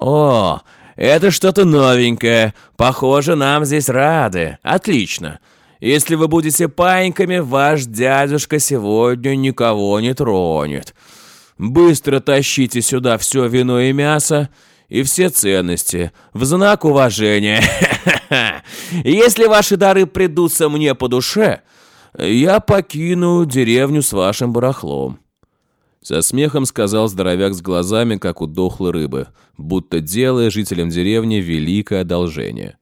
«О, это что-то новенькое. Похоже, нам здесь рады. Отлично. Если вы будете паиньками, ваш дядюшка сегодня никого не тронет. Быстро тащите сюда все вино и мясо и все ценности в знак уважения. *laughs* Если ваши дары придутся мне по душе, я покину деревню с вашим барахлом». Со смехом сказал здоровяк с глазами, как у дохлой рыбы, будто делая жителям деревни великое одолжение.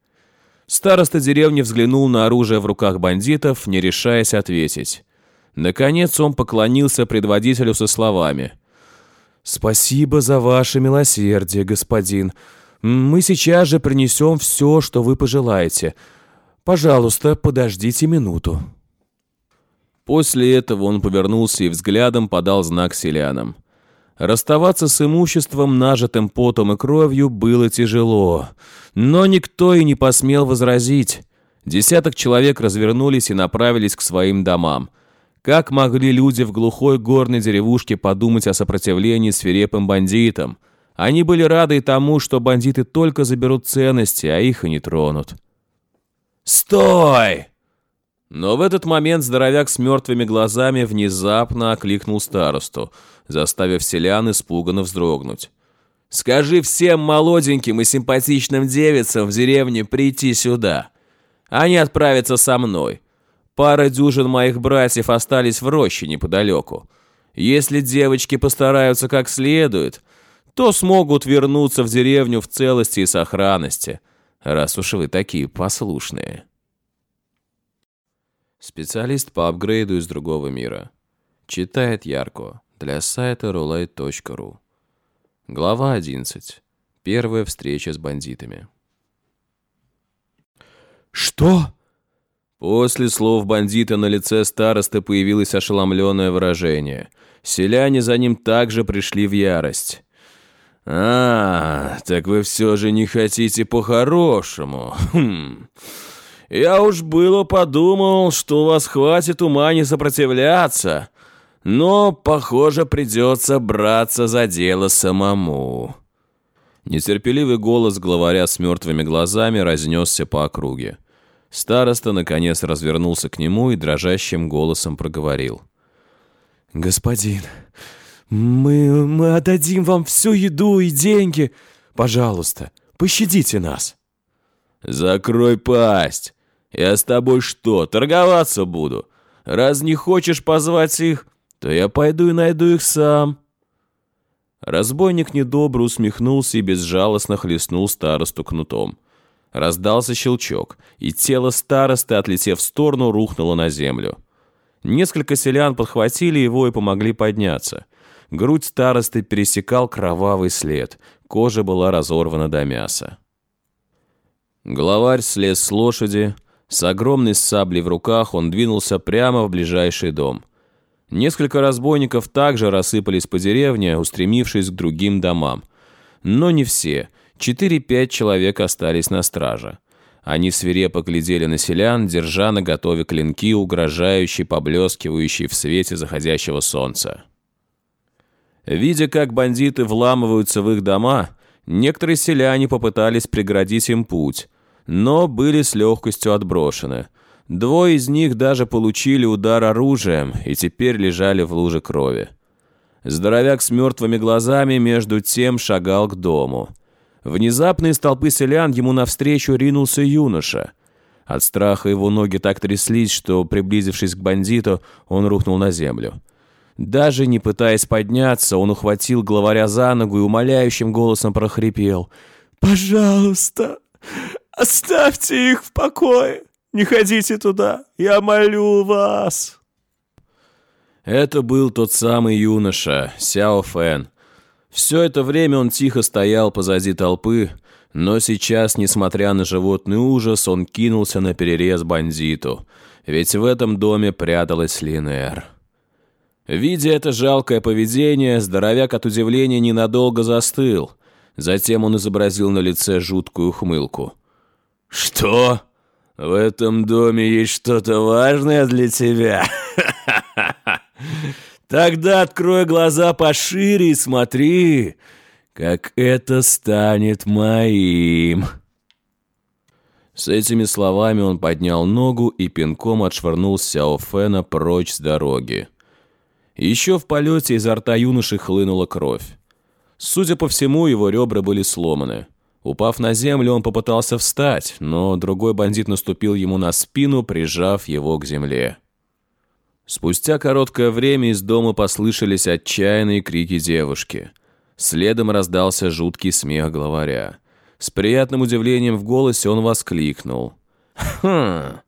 Староста деревни взглянул на оружие в руках бандитов, не решаясь ответить. Наконец он поклонился предводителю со словами. «Спасибо за ваше милосердие, господин. Мы сейчас же принесем все, что вы пожелаете. Пожалуйста, подождите минуту». После этого он повернулся и взглядом подал знак селянам. Расставаться с имуществом, нажитым потом и кровью, было тяжело. Но никто и не посмел возразить. Десяток человек развернулись и направились к своим домам. Как могли люди в глухой горной деревушке подумать о сопротивлении свирепым бандитам? Они были рады тому, что бандиты только заберут ценности, а их и не тронут. «Стой!» Но в этот момент здоровяк с мертвыми глазами внезапно окликнул старосту, заставив селян испуганно вздрогнуть. «Скажи всем молоденьким и симпатичным девицам в деревне прийти сюда. Они отправятся со мной. Пара дюжин моих братьев остались в роще неподалеку. Если девочки постараются как следует, то смогут вернуться в деревню в целости и сохранности, раз уж вы такие послушные». Специалист по апгрейду из другого мира. Читает Ярко для сайта roulette.ru. Глава 11. Первая встреча с бандитами. «Что?» После слов бандита на лице старосты появилось ошеломленное выражение. Селяне за ним также пришли в ярость. «А, так вы все же не хотите по-хорошему. Хм. Я уж было подумал, что у вас хватит ума не сопротивляться, но, похоже, придется браться за дело самому». Нетерпеливый голос главаря с мертвыми глазами разнесся по округе. Староста, наконец, развернулся к нему и дрожащим голосом проговорил. «Господин, мы, мы отдадим вам всю еду и деньги. Пожалуйста, пощадите нас!» «Закрой пасть! Я с тобой что, торговаться буду? Раз не хочешь позвать их, то я пойду и найду их сам». Разбойник недобро усмехнулся и безжалостно хлестнул старосту кнутом. Раздался щелчок, и тело старосты, отлетев в сторону, рухнуло на землю. Несколько селян подхватили его и помогли подняться. Грудь старосты пересекал кровавый след, кожа была разорвана до мяса. Главарь слез с лошади, с огромной саблей в руках он двинулся прямо в ближайший дом. Несколько разбойников также рассыпались по деревне, устремившись к другим домам. Но не все. Четыре-пять человек остались на страже. Они свирепо глядели на селян, держа на готове клинки, угрожающие, поблескивающие в свете заходящего солнца. Видя, как бандиты вламываются в их дома, некоторые селяне попытались преградить им путь, но были с легкостью отброшены. Двое из них даже получили удар оружием и теперь лежали в луже крови. Здоровяк с мертвыми глазами между тем шагал к дому. Внезапно из толпы селян ему навстречу ринулся юноша. От страха его ноги так тряслись, что, приблизившись к бандиту, он рухнул на землю. Даже не пытаясь подняться, он ухватил главаря за ногу и умоляющим голосом прохрипел. «Пожалуйста, оставьте их в покое! Не ходите туда! Я молю вас!» Это был тот самый юноша, Сяо Фэн, все это время он тихо стоял позади толпы, но сейчас, несмотря на животный ужас, он кинулся на перерез бандиту, ведь в этом доме пряталась Линер. Видя это жалкое поведение, здоровяк от удивления ненадолго застыл. Затем он изобразил на лице жуткую ухмылку. «Что? В этом доме есть что-то важное для тебя?» *laughs* Тогда открой глаза пошире и смотри, как это станет моим». С этими словами он поднял ногу и пинком отшвырнул Сяо Фэна прочь с дороги. Еще в полете изо рта юноши хлынула кровь. Судя по всему, его ребра были сломаны. Упав на землю, он попытался встать, но другой бандит наступил ему на спину, прижав его к земле. Спустя короткое время из дома послышались отчаянные крики девушки. Следом раздался жуткий смех главаря. С приятным удивлением в голосе он воскликнул. «Хм,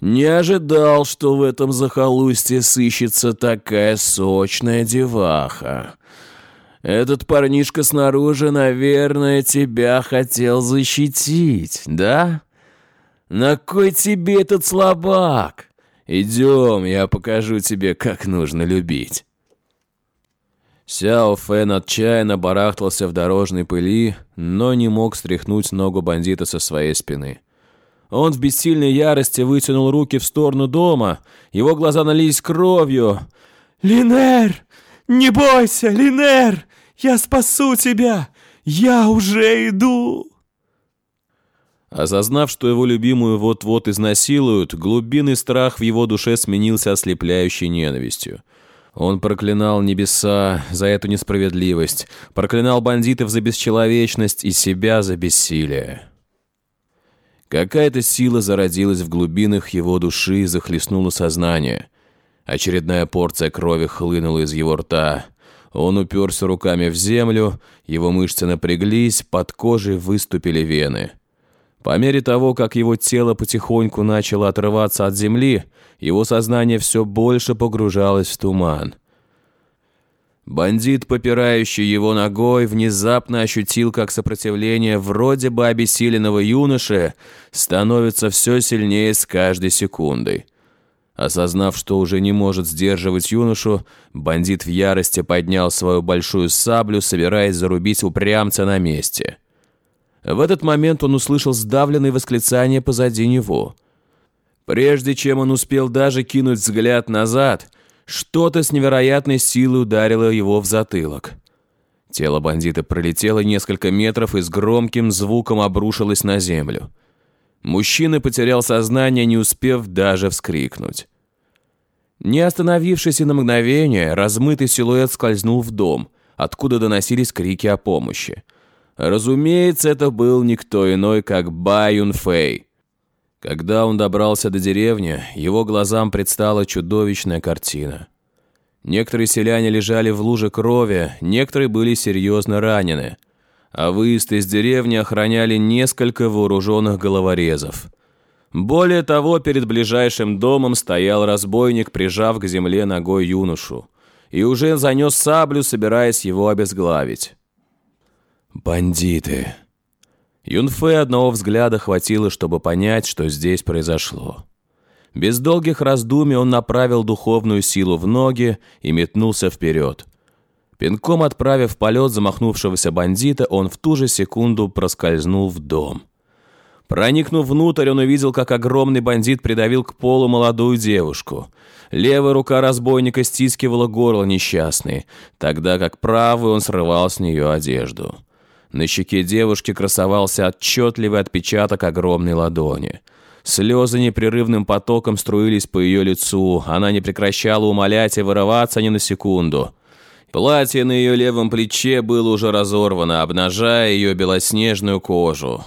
не ожидал, что в этом захолустье сыщется такая сочная деваха. Этот парнишка снаружи, наверное, тебя хотел защитить, да? На кой тебе этот слабак?» Идем, я покажу тебе, как нужно любить». Сяо Фэн отчаянно барахтался в дорожной пыли, но не мог стряхнуть ногу бандита со своей спины. Он в бессильной ярости вытянул руки в сторону дома, его глаза налились кровью. «Линер! Не бойся, Линер! Я спасу тебя! Я уже иду!» Осознав, что его любимую вот-вот изнасилуют, глубинный страх в его душе сменился ослепляющей ненавистью. Он проклинал небеса за эту несправедливость, проклинал бандитов за бесчеловечность и себя за бессилие. Какая-то сила зародилась в глубинах его души и захлестнула сознание. Очередная порция крови хлынула из его рта. Он уперся руками в землю, его мышцы напряглись, под кожей выступили вены. По мере того, как его тело потихоньку начало отрываться от земли, его сознание все больше погружалось в туман. Бандит, попирающий его ногой, внезапно ощутил, как сопротивление вроде бы обессиленного юноши становится все сильнее с каждой секундой. Осознав, что уже не может сдерживать юношу, бандит в ярости поднял свою большую саблю, собираясь зарубить упрямца на месте – в этот момент он услышал сдавленное восклицание позади него. Прежде чем он успел даже кинуть взгляд назад, что-то с невероятной силой ударило его в затылок. Тело бандита пролетело несколько метров и с громким звуком обрушилось на землю. Мужчина потерял сознание, не успев даже вскрикнуть. Не остановившись и на мгновение, размытый силуэт скользнул в дом, откуда доносились крики о помощи. Разумеется, это был никто иной, как Баюн Фэй. Когда он добрался до деревни, его глазам предстала чудовищная картина. Некоторые селяне лежали в луже крови, некоторые были серьезно ранены, а выезд из деревни охраняли несколько вооруженных головорезов. Более того, перед ближайшим домом стоял разбойник, прижав к земле ногой юношу, и уже занес саблю, собираясь его обезглавить. «Бандиты!» Юнфе одного взгляда хватило, чтобы понять, что здесь произошло. Без долгих раздумий он направил духовную силу в ноги и метнулся вперед. Пинком отправив полет замахнувшегося бандита, он в ту же секунду проскользнул в дом. Проникнув внутрь, он увидел, как огромный бандит придавил к полу молодую девушку. Левая рука разбойника стискивала горло несчастной, тогда как правый он срывал с нее одежду. На щеке девушки красовался отчетливый отпечаток огромной ладони. Слезы непрерывным потоком струились по ее лицу, она не прекращала умолять и вырываться ни на секунду. Платье на ее левом плече было уже разорвано, обнажая ее белоснежную кожу.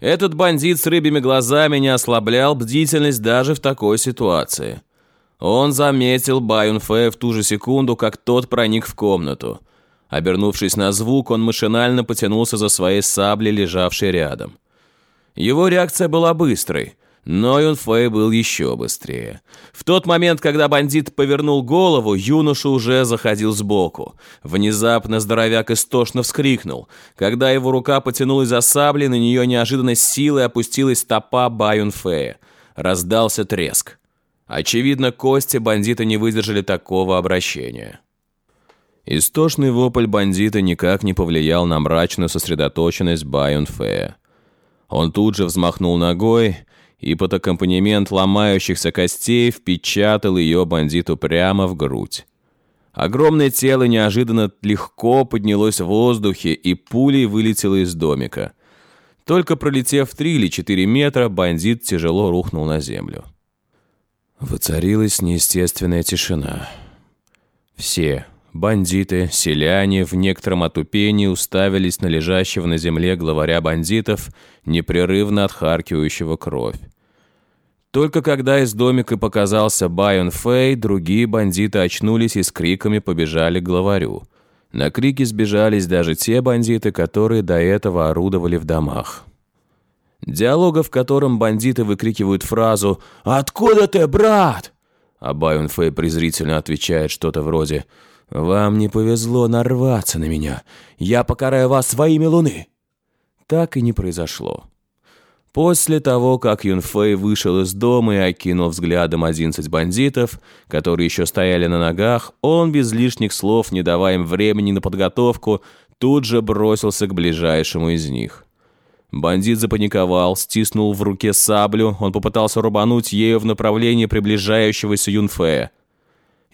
Этот бандит с рыбьими глазами не ослаблял бдительность даже в такой ситуации. Он заметил Баюнфе в ту же секунду, как тот проник в комнату. Обернувшись на звук, он машинально потянулся за своей саблей, лежавшей рядом. Его реакция была быстрой, но Юнфэй был еще быстрее. В тот момент, когда бандит повернул голову, юноша уже заходил сбоку. Внезапно здоровяк истошно вскрикнул. Когда его рука потянулась за саблей, на нее неожиданно силой опустилась стопа Ба Юнфэя. Раздался треск. Очевидно, кости бандита не выдержали такого обращения. Истошный вопль бандита никак не повлиял на мрачную сосредоточенность Ба Юнфэя. Он тут же взмахнул ногой и под аккомпанемент ломающихся костей впечатал ее бандиту прямо в грудь. Огромное тело неожиданно легко поднялось в воздухе и пулей вылетело из домика. Только пролетев три или четыре метра, бандит тяжело рухнул на землю. Воцарилась неестественная тишина. Все, бандиты, селяне, в некотором отупении уставились на лежащего на земле главаря бандитов, непрерывно отхаркивающего кровь. Только когда из домика показался Байон Фэй, другие бандиты очнулись и с криками побежали к главарю. На крики сбежались даже те бандиты, которые до этого орудовали в домах. Диалога, в котором бандиты выкрикивают фразу «Откуда ты, брат?» А Байон Фэй презрительно отвечает что-то вроде «Вам не повезло нарваться на меня. Я покараю вас своими луны». Так и не произошло. После того, как Юнфэй вышел из дома и окинул взглядом 11 бандитов, которые еще стояли на ногах, он без лишних слов, не давая им времени на подготовку, тут же бросился к ближайшему из них. Бандит запаниковал, стиснул в руке саблю, он попытался рубануть ею в направлении приближающегося Юнфэя.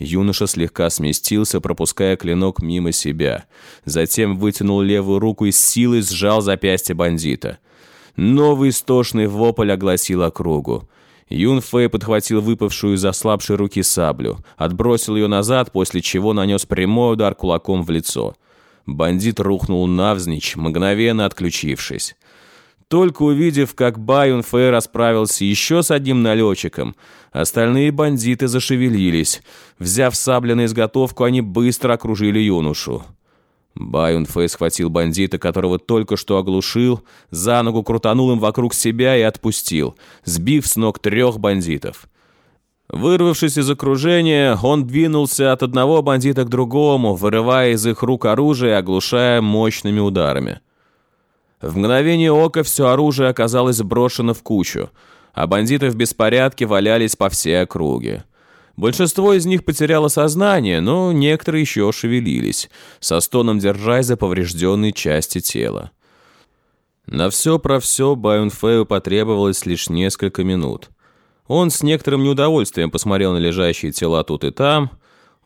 Юноша слегка сместился, пропуская клинок мимо себя. Затем вытянул левую руку и с силой сжал запястье бандита – Новый истошный вопль огласил округу. Юн Фэй подхватил выпавшую из ослабшей руки саблю, отбросил ее назад, после чего нанес прямой удар кулаком в лицо. Бандит рухнул навзничь, мгновенно отключившись. Только увидев, как Байон Фэй расправился еще с одним налетчиком, остальные бандиты зашевелились. Взяв сабли на изготовку, они быстро окружили юношу. Байунфэй схватил бандита, которого только что оглушил, за ногу крутанул им вокруг себя и отпустил, сбив с ног трех бандитов. Вырвавшись из окружения, он двинулся от одного бандита к другому, вырывая из их рук оружие и оглушая мощными ударами. В мгновение ока все оружие оказалось брошено в кучу, а бандиты в беспорядке валялись по всей округе. Большинство из них потеряло сознание, но некоторые еще шевелились, со стоном держась за поврежденные части тела. На все про все Байонфею потребовалось лишь несколько минут. Он с некоторым неудовольствием посмотрел на лежащие тела тут и там.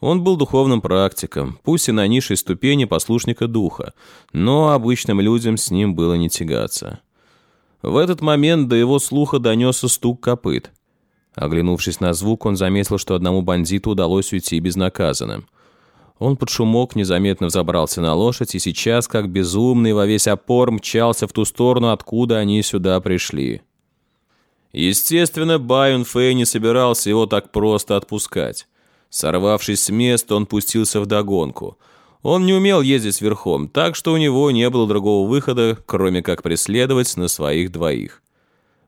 Он был духовным практиком, пусть и на низшей ступени послушника духа, но обычным людям с ним было не тягаться. В этот момент до его слуха донесся стук копыт – Оглянувшись на звук, он заметил, что одному бандиту удалось уйти безнаказанным. Он под шумок незаметно взобрался на лошадь и сейчас, как безумный, во весь опор мчался в ту сторону, откуда они сюда пришли. Естественно, Байон Фэй не собирался его так просто отпускать. Сорвавшись с места, он пустился в догонку. Он не умел ездить верхом, так что у него не было другого выхода, кроме как преследовать на своих двоих.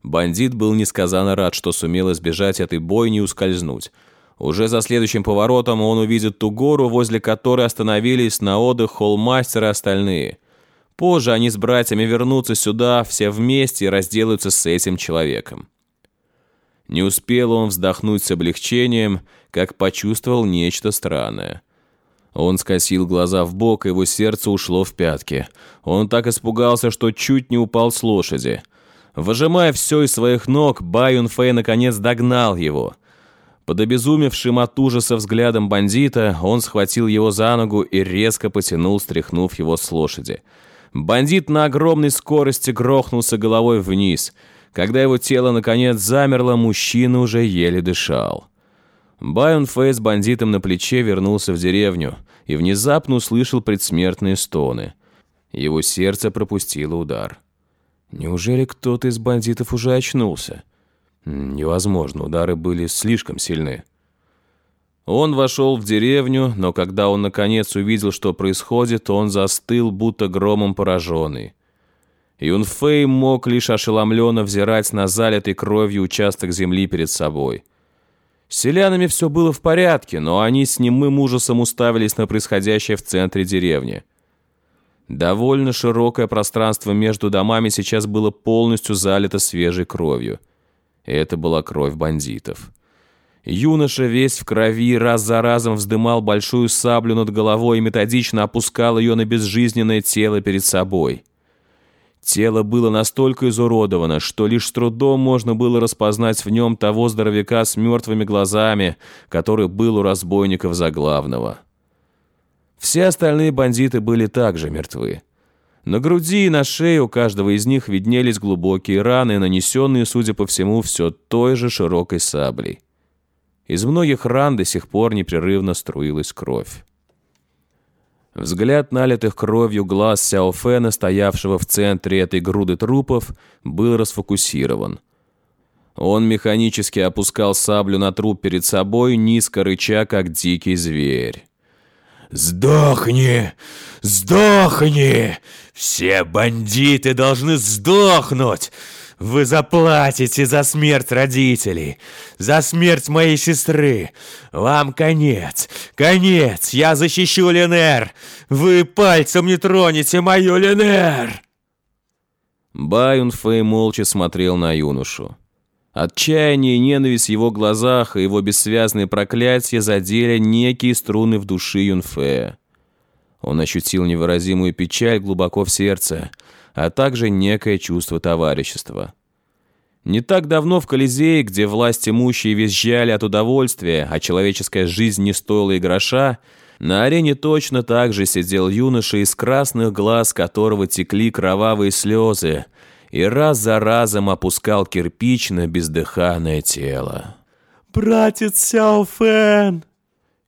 Бандит был несказанно рад, что сумел избежать этой бойни и ускользнуть. Уже за следующим поворотом он увидит ту гору, возле которой остановились на отдых холмастер и остальные. Позже они с братьями вернутся сюда все вместе и разделаются с этим человеком. Не успел он вздохнуть с облегчением, как почувствовал нечто странное. Он скосил глаза в бок, его сердце ушло в пятки. Он так испугался, что чуть не упал с лошади. Выжимая все из своих ног, Байон Фэй наконец догнал его – под обезумевшим от ужаса взглядом бандита он схватил его за ногу и резко потянул, стряхнув его с лошади. Бандит на огромной скорости грохнулся головой вниз. Когда его тело наконец замерло, мужчина уже еле дышал. Байон Фэй с бандитом на плече вернулся в деревню и внезапно услышал предсмертные стоны. Его сердце пропустило удар. Неужели кто-то из бандитов уже очнулся? Невозможно, удары были слишком сильны. Он вошел в деревню, но когда он наконец увидел, что происходит, он застыл, будто громом пораженный. Юнфэй мог лишь ошеломленно взирать на залитый кровью участок земли перед собой. С селянами все было в порядке, но они с немым ужасом уставились на происходящее в центре деревни. Довольно широкое пространство между домами сейчас было полностью залито свежей кровью – это была кровь бандитов. Юноша весь в крови раз за разом вздымал большую саблю над головой и методично опускал ее на безжизненное тело перед собой. Тело было настолько изуродовано, что лишь с трудом можно было распознать в нем того здоровяка с мертвыми глазами, который был у разбойников заглавного. Все остальные бандиты были также мертвы. На груди и на шее у каждого из них виднелись глубокие раны, нанесенные, судя по всему, все той же широкой саблей. Из многих ран до сих пор непрерывно струилась кровь. Взгляд налитых кровью глаз Сяо Фэна, стоявшего в центре этой груды трупов, был расфокусирован. Он механически опускал саблю на труп перед собой, низко рыча, как дикий зверь. «Сдохни! Сдохни! Все бандиты должны сдохнуть! Вы заплатите за смерть родителей, за смерть моей сестры. Вам конец, конец! Я защищу Ленер! Вы пальцем не тронете мою Ленер!» Баюн Фэй молча смотрел на юношу. Отчаяние и ненависть в его глазах и его бессвязные проклятия задели некие струны в душе Юнфея. Он ощутил невыразимую печаль глубоко в сердце, а также некое чувство товарищества. Не так давно в Колизее, где власть имущие визжали от удовольствия, а человеческая жизнь не стоила и гроша, на арене точно так же сидел юноша, из красных глаз которого текли кровавые слезы, и раз за разом опускал кирпич на бездыханное тело. «Братец Сяо Фэн!»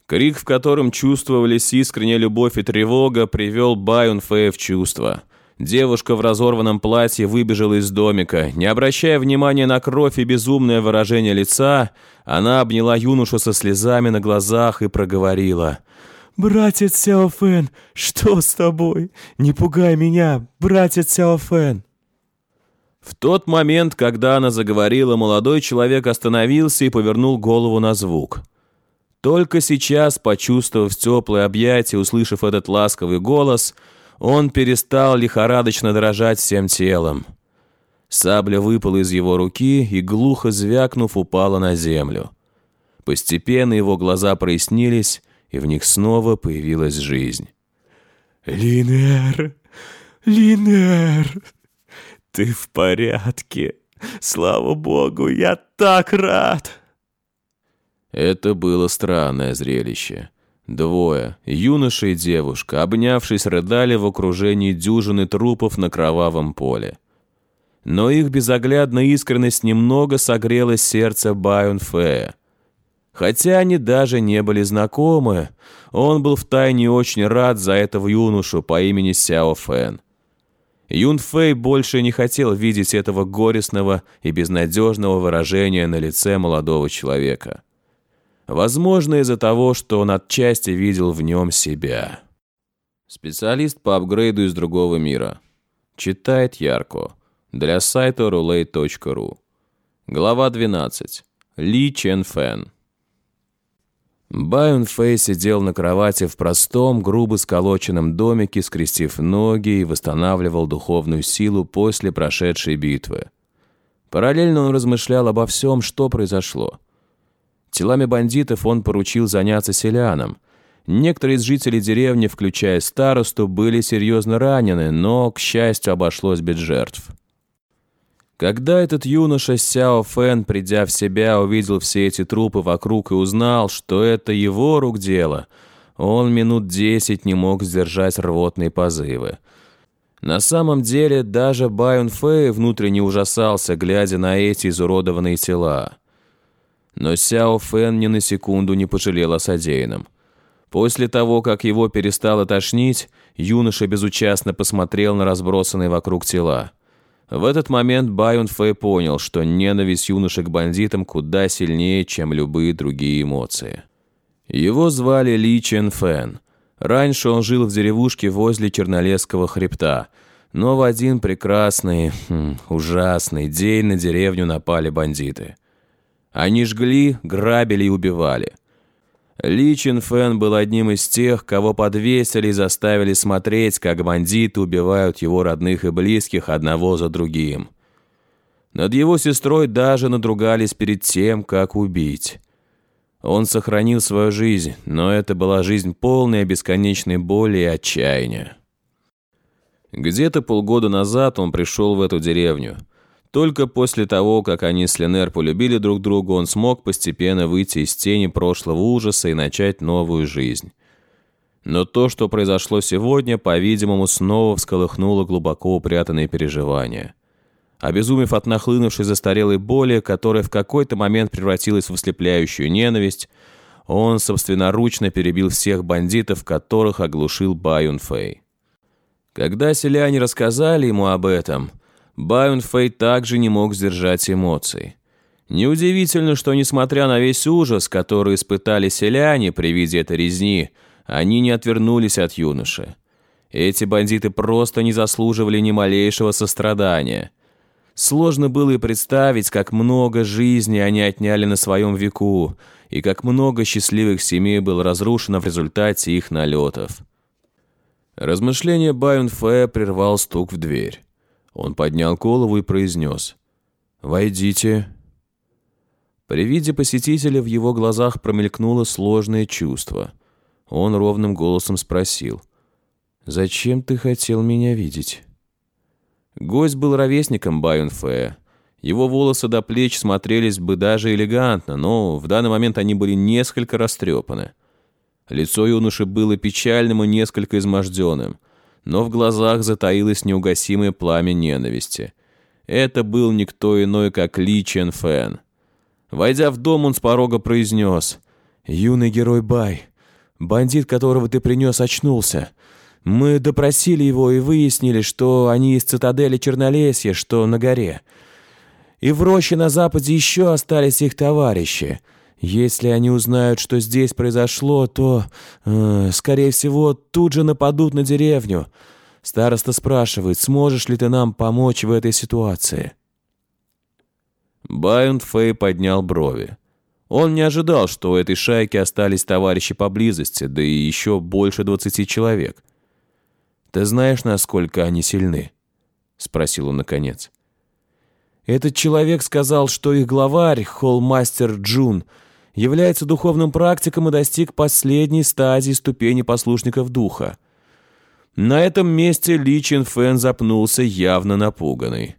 Крик, в котором чувствовались искренняя любовь и тревога, привел Байун Фэя в чувство. Девушка в разорванном платье выбежала из домика. Не обращая внимания на кровь и безумное выражение лица, она обняла юношу со слезами на глазах и проговорила. «Братец Сяо Фэн, что с тобой? Не пугай меня, братец Сяо Фэн!» В тот момент, когда она заговорила, молодой человек остановился и повернул голову на звук. Только сейчас, почувствовав теплое объятие, услышав этот ласковый голос, он перестал лихорадочно дрожать всем телом. Сабля выпала из его руки и, глухо звякнув, упала на землю. Постепенно его глаза прояснились, и в них снова появилась жизнь. «Линер! Линер!» «Ты в порядке? Слава богу, я так рад!» Это было странное зрелище. Двое, юноша и девушка, обнявшись, рыдали в окружении дюжины трупов на кровавом поле. Но их безоглядная искренность немного согрела сердце Байон Фея. Хотя они даже не были знакомы, он был втайне очень рад за этого юношу по имени Сяо Фэн. Юн Фэй больше не хотел видеть этого горестного и безнадежного выражения на лице молодого человека. Возможно, из-за того, что он отчасти видел в нем себя. Специалист по апгрейду из другого мира. Читает Ярко. Для сайта roulette.ru. Глава 12. Ли Чен Фэн. Байон Фэй сидел на кровати в простом, грубо сколоченном домике, скрестив ноги и восстанавливал духовную силу после прошедшей битвы. Параллельно он размышлял обо всем, что произошло. Телами бандитов он поручил заняться селянам. Некоторые из жителей деревни, включая старосту, были серьезно ранены, но, к счастью, обошлось без жертв. Когда этот юноша Сяо Фэн, придя в себя, увидел все эти трупы вокруг и узнал, что это его рук дело, он минут десять не мог сдержать рвотные позывы. На самом деле, даже Байон Фэй внутренне ужасался, глядя на эти изуродованные тела. Но Сяо Фэн ни на секунду не пожалел о содеянном. После того, как его перестало тошнить, юноша безучастно посмотрел на разбросанные вокруг тела. В этот момент Байон Фэй понял, что ненависть юноши к бандитам куда сильнее, чем любые другие эмоции. Его звали Ли Чен Фэн. Раньше он жил в деревушке возле Чернолесского хребта, но в один прекрасный, хм, ужасный день на деревню напали бандиты. Они жгли, грабили и убивали – ли Чин Фэн был одним из тех, кого подвесили и заставили смотреть, как бандиты убивают его родных и близких одного за другим. Над его сестрой даже надругались перед тем, как убить. Он сохранил свою жизнь, но это была жизнь полная бесконечной боли и отчаяния. Где-то полгода назад он пришел в эту деревню – только после того, как они с Ленер полюбили друг друга, он смог постепенно выйти из тени прошлого ужаса и начать новую жизнь. Но то, что произошло сегодня, по-видимому, снова всколыхнуло глубоко упрятанные переживания. Обезумев от нахлынувшей застарелой боли, которая в какой-то момент превратилась в ослепляющую ненависть, он собственноручно перебил всех бандитов, которых оглушил Баюн Фэй. Когда селяне рассказали ему об этом – Байон Фэй также не мог сдержать эмоций. Неудивительно, что, несмотря на весь ужас, который испытали селяне при виде этой резни, они не отвернулись от юноши. Эти бандиты просто не заслуживали ни малейшего сострадания. Сложно было и представить, как много жизни они отняли на своем веку, и как много счастливых семей было разрушено в результате их налетов. Размышление Байон Фэ прервал стук в дверь. Он поднял голову и произнес «Войдите». При виде посетителя в его глазах промелькнуло сложное чувство. Он ровным голосом спросил «Зачем ты хотел меня видеть?» Гость был ровесником Байонфея. Его волосы до плеч смотрелись бы даже элегантно, но в данный момент они были несколько растрепаны. Лицо юноши было печальным и несколько изможденным но в глазах затаилось неугасимое пламя ненависти. Это был никто иной, как Ли Чен Фэн. Войдя в дом, он с порога произнес «Юный герой Бай, бандит, которого ты принес, очнулся. Мы допросили его и выяснили, что они из цитадели Чернолесья, что на горе. И в роще на западе еще остались их товарищи». Если они узнают, что здесь произошло, то, э, скорее всего, тут же нападут на деревню. Староста спрашивает, сможешь ли ты нам помочь в этой ситуации?» Байон Фэй поднял брови. Он не ожидал, что у этой шайки остались товарищи поблизости, да и еще больше двадцати человек. «Ты знаешь, насколько они сильны?» — спросил он наконец. «Этот человек сказал, что их главарь, холлмастер Джун, — является духовным практиком и достиг последней стадии ступени послушников духа. На этом месте Ли Чин Фэн запнулся, явно напуганный.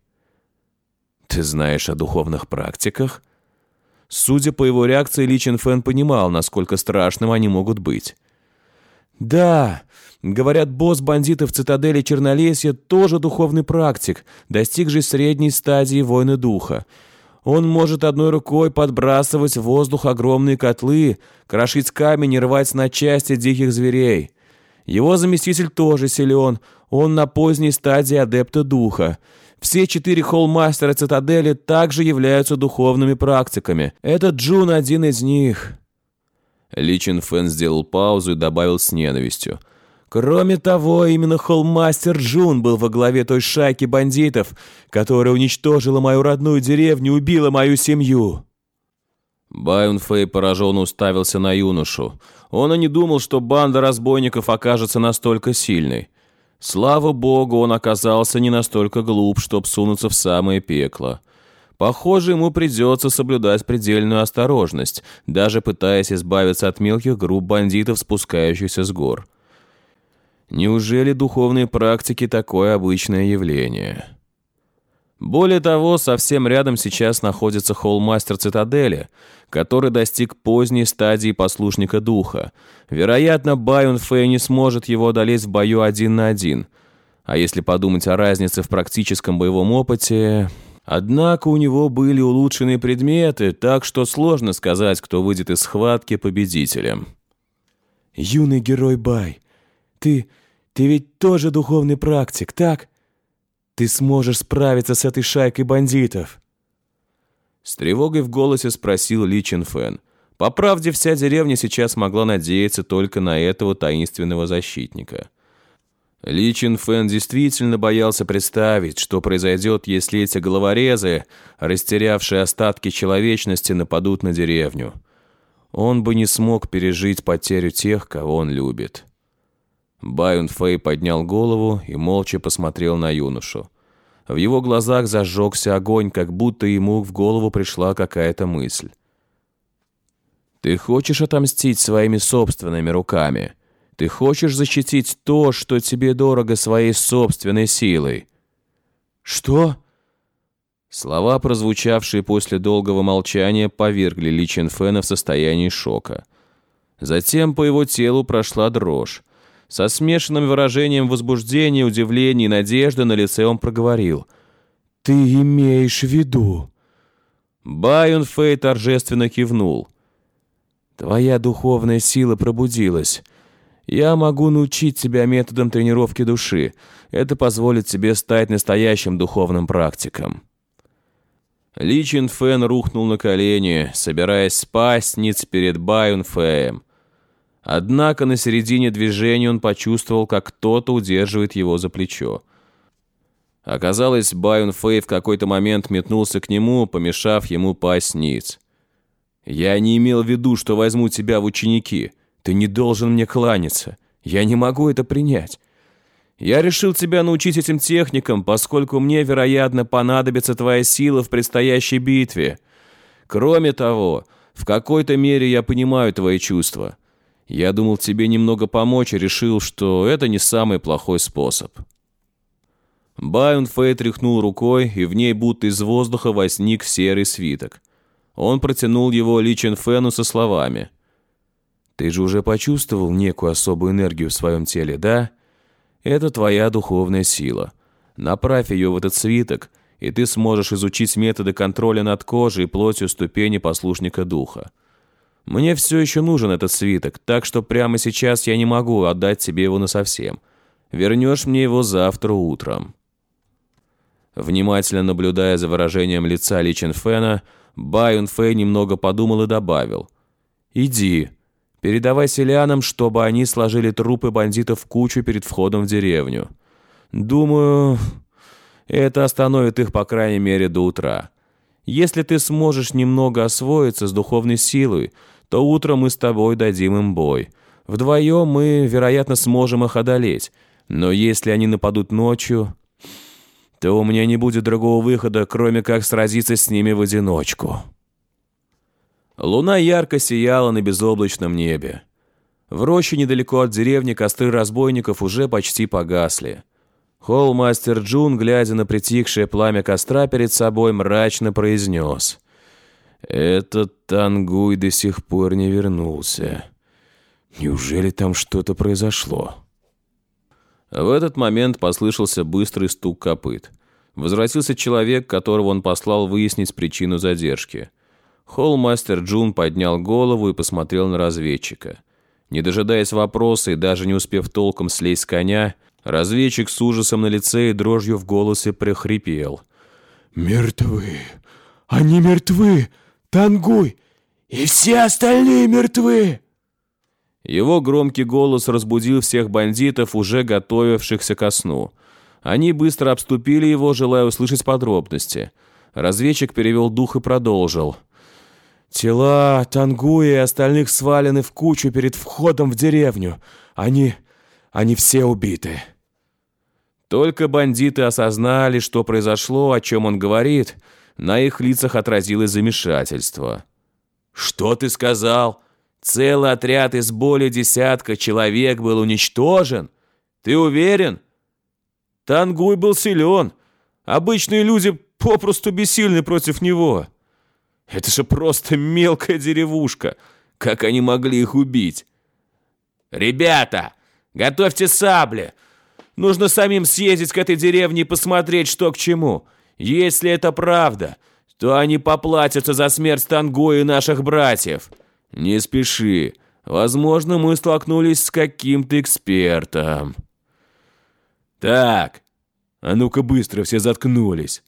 «Ты знаешь о духовных практиках?» Судя по его реакции, Ли Чин Фэн понимал, насколько страшным они могут быть. «Да, говорят, босс бандитов цитадели Чернолесья тоже духовный практик, достиг же средней стадии войны духа. Он может одной рукой подбрасывать в воздух огромные котлы, крошить камень и рвать на части диких зверей. Его заместитель тоже силен, он на поздней стадии адепта духа. Все четыре холмастера цитадели также являются духовными практиками. Этот Джун один из них. Личин Фэн сделал паузу и добавил с ненавистью. Кроме того, именно холмастер Джун был во главе той шайки бандитов, которая уничтожила мою родную деревню и убила мою семью. Байон Фэй пораженно уставился на юношу. Он и не думал, что банда разбойников окажется настолько сильной. Слава богу, он оказался не настолько глуп, чтоб сунуться в самое пекло. Похоже, ему придется соблюдать предельную осторожность, даже пытаясь избавиться от мелких групп бандитов, спускающихся с гор. Неужели духовные практики такое обычное явление? Более того, совсем рядом сейчас находится холмастер цитадели, который достиг поздней стадии послушника духа. Вероятно, Байон Фэй не сможет его одолеть в бою один на один. А если подумать о разнице в практическом боевом опыте... Однако у него были улучшенные предметы, так что сложно сказать, кто выйдет из схватки победителем. «Юный герой Бай, ты ты ведь тоже духовный практик, так? Ты сможешь справиться с этой шайкой бандитов?» С тревогой в голосе спросил Ли Чин Фэн. По правде, вся деревня сейчас могла надеяться только на этого таинственного защитника. Ли Чин Фэн действительно боялся представить, что произойдет, если эти головорезы, растерявшие остатки человечности, нападут на деревню. Он бы не смог пережить потерю тех, кого он любит. Байон Фэй поднял голову и молча посмотрел на юношу. В его глазах зажегся огонь, как будто ему в голову пришла какая-то мысль. «Ты хочешь отомстить своими собственными руками? Ты хочешь защитить то, что тебе дорого своей собственной силой?» «Что?» Слова, прозвучавшие после долгого молчания, повергли Ли Чен Фэна в состояние шока. Затем по его телу прошла дрожь. Со смешанным выражением возбуждения, удивления и надежды на лице он проговорил. «Ты имеешь в виду?» Байон Фэй торжественно кивнул. «Твоя духовная сила пробудилась. Я могу научить тебя методам тренировки души. Это позволит тебе стать настоящим духовным практиком». Ли Чин Фэн рухнул на колени, собираясь спасть перед Байон Фэем. Однако на середине движения он почувствовал, как кто-то удерживает его за плечо. Оказалось, Байон Фэй в какой-то момент метнулся к нему, помешав ему пасть ниц. «Я не имел в виду, что возьму тебя в ученики. Ты не должен мне кланяться. Я не могу это принять. Я решил тебя научить этим техникам, поскольку мне, вероятно, понадобится твоя сила в предстоящей битве. Кроме того, в какой-то мере я понимаю твои чувства». Я думал тебе немного помочь и решил, что это не самый плохой способ». Байон Фэй тряхнул рукой, и в ней будто из воздуха возник серый свиток. Он протянул его Ли Чен Фэну со словами. «Ты же уже почувствовал некую особую энергию в своем теле, да? Это твоя духовная сила. Направь ее в этот свиток, и ты сможешь изучить методы контроля над кожей и плотью ступени послушника духа. Мне все еще нужен этот свиток, так что прямо сейчас я не могу отдать тебе его насовсем. Вернешь мне его завтра утром». Внимательно наблюдая за выражением лица Ли Чен Фэна, Байон Фэй немного подумал и добавил. «Иди, передавай селянам, чтобы они сложили трупы бандитов в кучу перед входом в деревню. Думаю, это остановит их, по крайней мере, до утра. Если ты сможешь немного освоиться с духовной силой, то утром мы с тобой дадим им бой. Вдвоем мы, вероятно, сможем их одолеть. Но если они нападут ночью, то у меня не будет другого выхода, кроме как сразиться с ними в одиночку». Луна ярко сияла на безоблачном небе. В роще недалеко от деревни костры разбойников уже почти погасли. Холмастер Джун, глядя на притихшее пламя костра перед собой, мрачно произнес. «Этот Тангуй до сих пор не вернулся. Неужели там что-то произошло?» В этот момент послышался быстрый стук копыт. Возвратился человек, которого он послал выяснить причину задержки. Холлмастер Джун поднял голову и посмотрел на разведчика. Не дожидаясь вопроса и даже не успев толком слезть с коня, разведчик с ужасом на лице и дрожью в голосе прохрипел. «Мертвы! Они мертвы! Тангуй! И все остальные мертвы!» Его громкий голос разбудил всех бандитов, уже готовившихся ко сну. Они быстро обступили его, желая услышать подробности. Разведчик перевел дух и продолжил. «Тела Тангуя и остальных свалены в кучу перед входом в деревню. Они... они все убиты». Только бандиты осознали, что произошло, о чем он говорит, на их лицах отразилось замешательство. «Что ты сказал? Целый отряд из более десятка человек был уничтожен? Ты уверен?» Тангуй был силен. Обычные люди попросту бессильны против него. Это же просто мелкая деревушка. Как они могли их убить? «Ребята, готовьте сабли!» Нужно самим съездить к этой деревне и посмотреть, что к чему. Если это правда, то они поплатятся за смерть Танго и наших братьев. Не спеши. Возможно, мы столкнулись с каким-то экспертом. Так, а ну-ка быстро все заткнулись.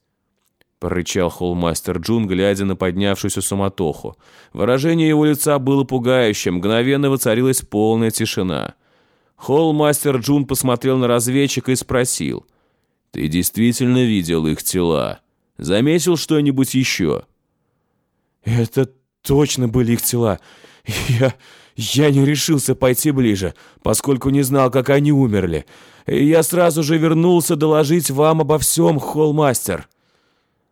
Порычал холмастер Джун, глядя на поднявшуюся суматоху. Выражение его лица было пугающим, мгновенно воцарилась полная тишина. Холл-мастер Джун посмотрел на разведчика и спросил. «Ты действительно видел их тела? Заметил что-нибудь еще?» «Это точно были их тела. Я... я не решился пойти ближе, поскольку не знал, как они умерли. И я сразу же вернулся доложить вам обо всем, Холл-мастер».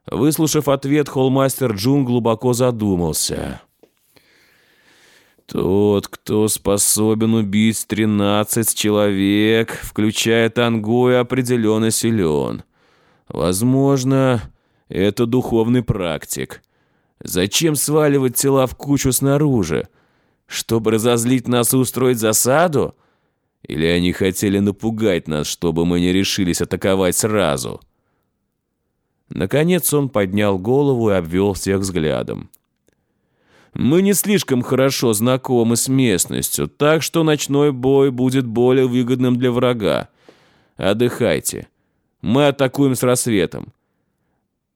Выслушав ответ, Холл-мастер Джун глубоко задумался. Тот, кто способен убить 13 человек, включая Тангуя, определенно силен. Возможно, это духовный практик. Зачем сваливать тела в кучу снаружи? Чтобы разозлить нас и устроить засаду? Или они хотели напугать нас, чтобы мы не решились атаковать сразу? Наконец он поднял голову и обвел всех взглядом. Мы не слишком хорошо знакомы с местностью, так что ночной бой будет более выгодным для врага. Отдыхайте. Мы атакуем с рассветом.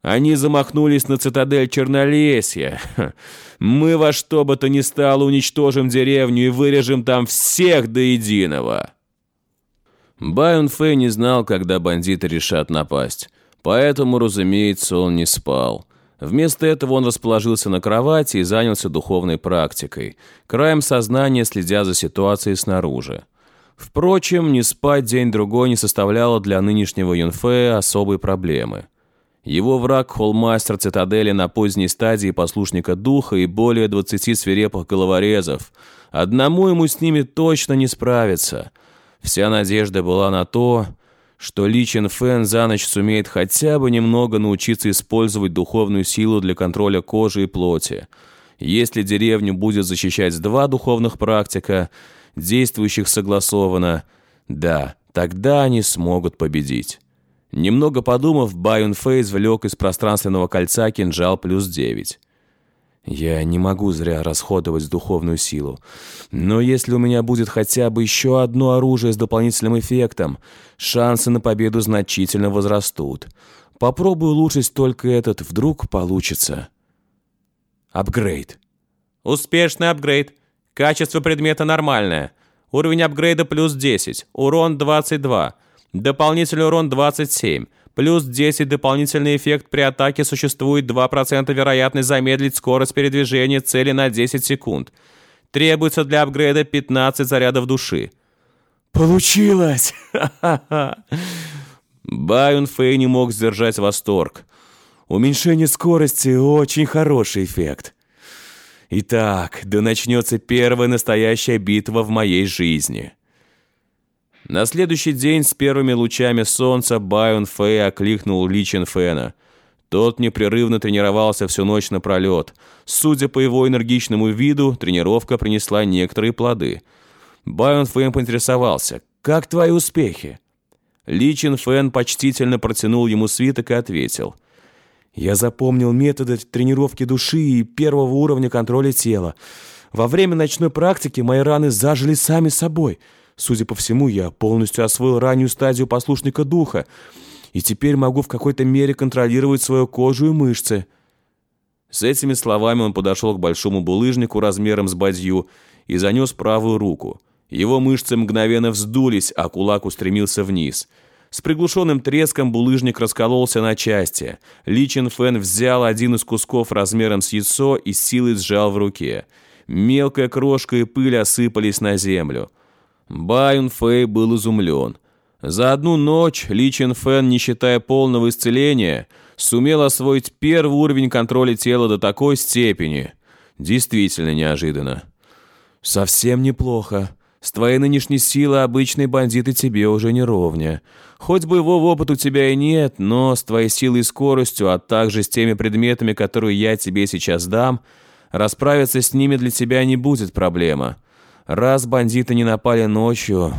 Они замахнулись на цитадель Чернолесья. *laughs* Мы во что бы то ни стало уничтожим деревню и вырежем там всех до единого. Байон Фэй не знал, когда бандиты решат напасть. Поэтому, разумеется, он не спал. Вместо этого он расположился на кровати и занялся духовной практикой, краем сознания следя за ситуацией снаружи. Впрочем, не спать день-другой не составляло для нынешнего Юнфея особой проблемы. Его враг – холмастер цитадели на поздней стадии послушника духа и более 20 свирепых головорезов. Одному ему с ними точно не справиться. Вся надежда была на то, что Ли Чен Фэн за ночь сумеет хотя бы немного научиться использовать духовную силу для контроля кожи и плоти. Если деревню будет защищать два духовных практика, действующих согласованно, да, тогда они смогут победить. Немного подумав, Байон Фэй извлек из пространственного кольца кинжал плюс девять. Я не могу зря расходовать духовную силу. Но если у меня будет хотя бы еще одно оружие с дополнительным эффектом, шансы на победу значительно возрастут. Попробую улучшить только этот, вдруг получится. Апгрейд. Успешный апгрейд. Качество предмета нормальное. Уровень апгрейда плюс 10. Урон 22. Дополнительный урон 27. Плюс 10 дополнительный эффект при атаке существует 2% вероятность замедлить скорость передвижения цели на 10 секунд. Требуется для апгрейда 15 зарядов души. Получилось! Байон Фэй не мог сдержать восторг. Уменьшение скорости – очень хороший эффект. Итак, да начнется первая настоящая битва в моей жизни. На следующий день с первыми лучами солнца Байон Фэй окликнул Ли Чен Фэна. Тот непрерывно тренировался всю ночь напролет. Судя по его энергичному виду, тренировка принесла некоторые плоды. Байон Фэй поинтересовался, «Как твои успехи?» Ли Чин Фэн почтительно протянул ему свиток и ответил. «Я запомнил методы тренировки души и первого уровня контроля тела. Во время ночной практики мои раны зажили сами собой. Судя по всему, я полностью освоил раннюю стадию послушника духа, и теперь могу в какой-то мере контролировать свою кожу и мышцы». С этими словами он подошел к большому булыжнику размером с бадью и занес правую руку. Его мышцы мгновенно вздулись, а кулак устремился вниз. С приглушенным треском булыжник раскололся на части. Ли Чин Фэн взял один из кусков размером с яйцо и силой сжал в руке. Мелкая крошка и пыль осыпались на землю. Баюн Фэй был изумлен. За одну ночь Ли Чин Фэн, не считая полного исцеления, сумел освоить первый уровень контроля тела до такой степени. Действительно неожиданно. «Совсем неплохо. С твоей нынешней силой обычные бандиты тебе уже не ровня. Хоть боевого опыта у тебя и нет, но с твоей силой и скоростью, а также с теми предметами, которые я тебе сейчас дам, расправиться с ними для тебя не будет проблема. Раз бандиты не напали ночью,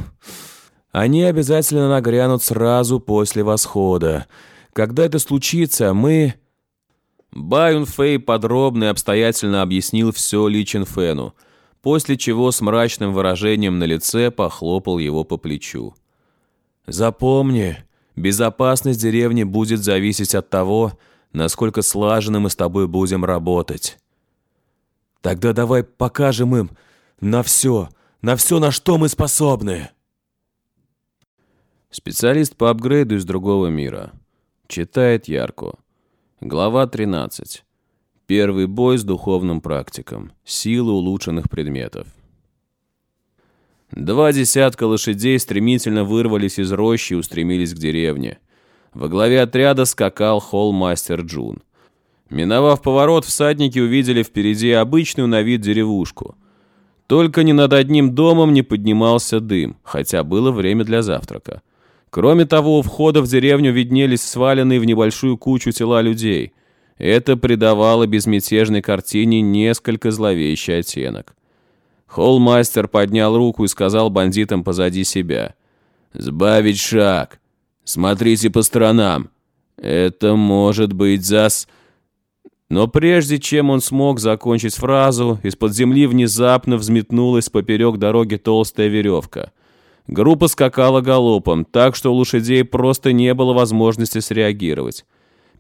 они обязательно нагрянут сразу после восхода. Когда это случится, мы...» Баюн Фэй подробно и обстоятельно объяснил все Ли Чин Фэну, после чего с мрачным выражением на лице похлопал его по плечу. «Запомни, безопасность деревни будет зависеть от того, насколько слаженно мы с тобой будем работать. Тогда давай покажем им на все, на все, на что мы способны». Специалист по апгрейду из другого мира. Читает Ярко. Глава 13. Первый бой с духовным практиком. Силы улучшенных предметов. Два десятка лошадей стремительно вырвались из рощи и устремились к деревне. Во главе отряда скакал холл-мастер Джун. Миновав поворот, всадники увидели впереди обычную на вид деревушку. Только ни над одним домом не поднимался дым, хотя было время для завтрака. Кроме того, у входа в деревню виднелись сваленные в небольшую кучу тела людей – это придавало безмятежной картине несколько зловещий оттенок. Холлмастер поднял руку и сказал бандитам позади себя. «Сбавить шаг! Смотрите по сторонам! Это может быть зас...» Но прежде чем он смог закончить фразу, из-под земли внезапно взметнулась поперек дороги толстая веревка. Группа скакала галопом, так что у лошадей просто не было возможности среагировать.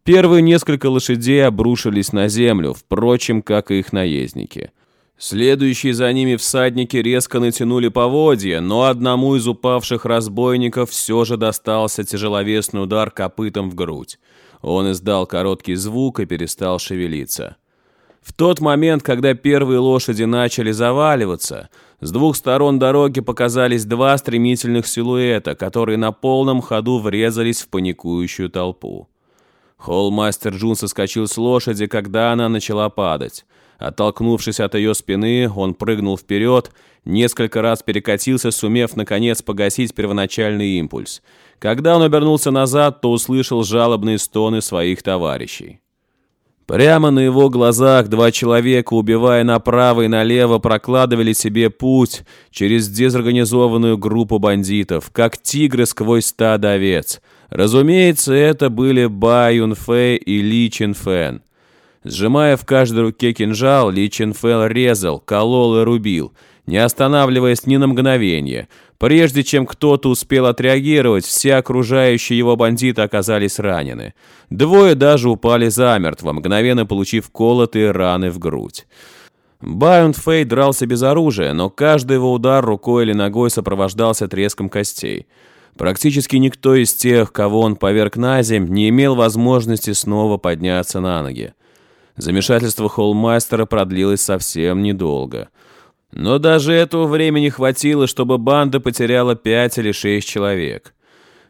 Первые несколько лошадей обрушились на землю, впрочем, как и их наездники. Следующие за ними всадники резко натянули поводья, но одному из упавших разбойников все же достался тяжеловесный удар копытом в грудь. Он издал короткий звук и перестал шевелиться. В тот момент, когда первые лошади начали заваливаться, с двух сторон дороги показались два стремительных силуэта, которые на полном ходу врезались в паникующую толпу. Холлмастер Джун соскочил с лошади, когда она начала падать. Оттолкнувшись от ее спины, он прыгнул вперед, несколько раз перекатился, сумев, наконец, погасить первоначальный импульс. Когда он обернулся назад, то услышал жалобные стоны своих товарищей. Прямо на его глазах два человека, убивая направо и налево, прокладывали себе путь через дезорганизованную группу бандитов, как тигры сквозь стадо овец – Разумеется, это были Ба Юнфэй и Ли Чинфэн. Сжимая в каждой руке кинжал, Ли Чинфэн резал, колол и рубил, не останавливаясь ни на мгновение. Прежде чем кто-то успел отреагировать, все окружающие его бандиты оказались ранены. Двое даже упали замертво, мгновенно получив колотые раны в грудь. Байон Фэй дрался без оружия, но каждый его удар рукой или ногой сопровождался треском костей. Практически никто из тех, кого он поверг на земь, не имел возможности снова подняться на ноги. Замешательство холлмастера продлилось совсем недолго. Но даже этого времени хватило, чтобы банда потеряла пять или шесть человек.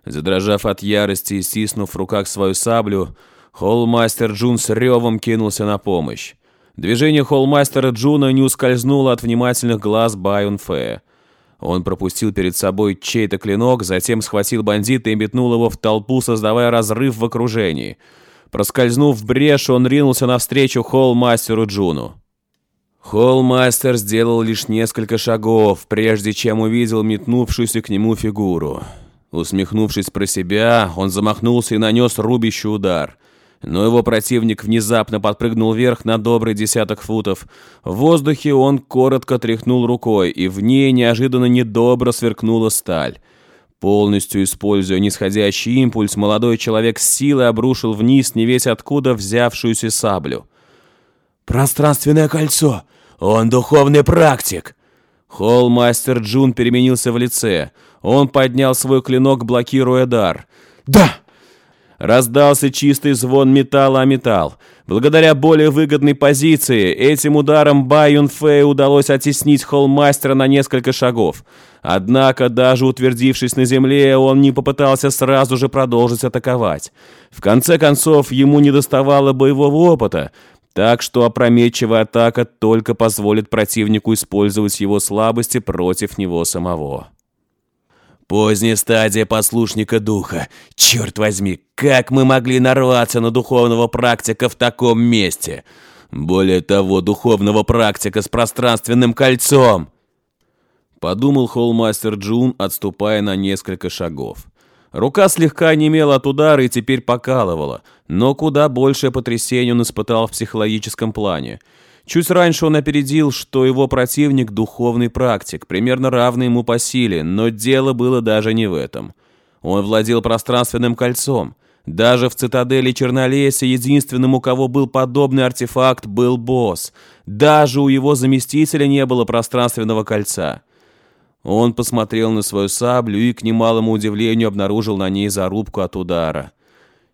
Задрожав от ярости и стиснув в руках свою саблю, холлмастер Джун с ревом кинулся на помощь. Движение холлмастера Джуна не ускользнуло от внимательных глаз Бай Юнфея. Он пропустил перед собой чей-то клинок, затем схватил бандита и метнул его в толпу, создавая разрыв в окружении. Проскользнув в брешь, он ринулся навстречу холл-мастеру Джуну. Холл-мастер сделал лишь несколько шагов, прежде чем увидел метнувшуюся к нему фигуру. Усмехнувшись про себя, он замахнулся и нанес рубящий удар. Но его противник внезапно подпрыгнул вверх на добрый десяток футов. В воздухе он коротко тряхнул рукой, и в ней неожиданно недобро сверкнула сталь. Полностью используя нисходящий импульс, молодой человек с силой обрушил вниз не весь откуда взявшуюся саблю. «Пространственное кольцо! Он духовный практик!» Холл-мастер Джун переменился в лице. Он поднял свой клинок, блокируя дар. «Да!» Раздался чистый звон металла о металл. Благодаря более выгодной позиции, этим ударом Байюн Фэй удалось оттеснить холмастера на несколько шагов. Однако, даже утвердившись на земле, он не попытался сразу же продолжить атаковать. В конце концов, ему не доставало боевого опыта, так что опрометчивая атака только позволит противнику использовать его слабости против него самого. Поздняя стадия послушника духа. Черт возьми, как мы могли нарваться на духовного практика в таком месте? Более того, духовного практика с пространственным кольцом. Подумал холмастер Джун, отступая на несколько шагов. Рука слегка немела от удара и теперь покалывала, но куда большее потрясение он испытал в психологическом плане – Чуть раньше он опередил, что его противник – духовный практик, примерно равный ему по силе, но дело было даже не в этом. Он владел пространственным кольцом. Даже в цитадели Чернолесья единственным, у кого был подобный артефакт, был босс. Даже у его заместителя не было пространственного кольца. Он посмотрел на свою саблю и, к немалому удивлению, обнаружил на ней зарубку от удара.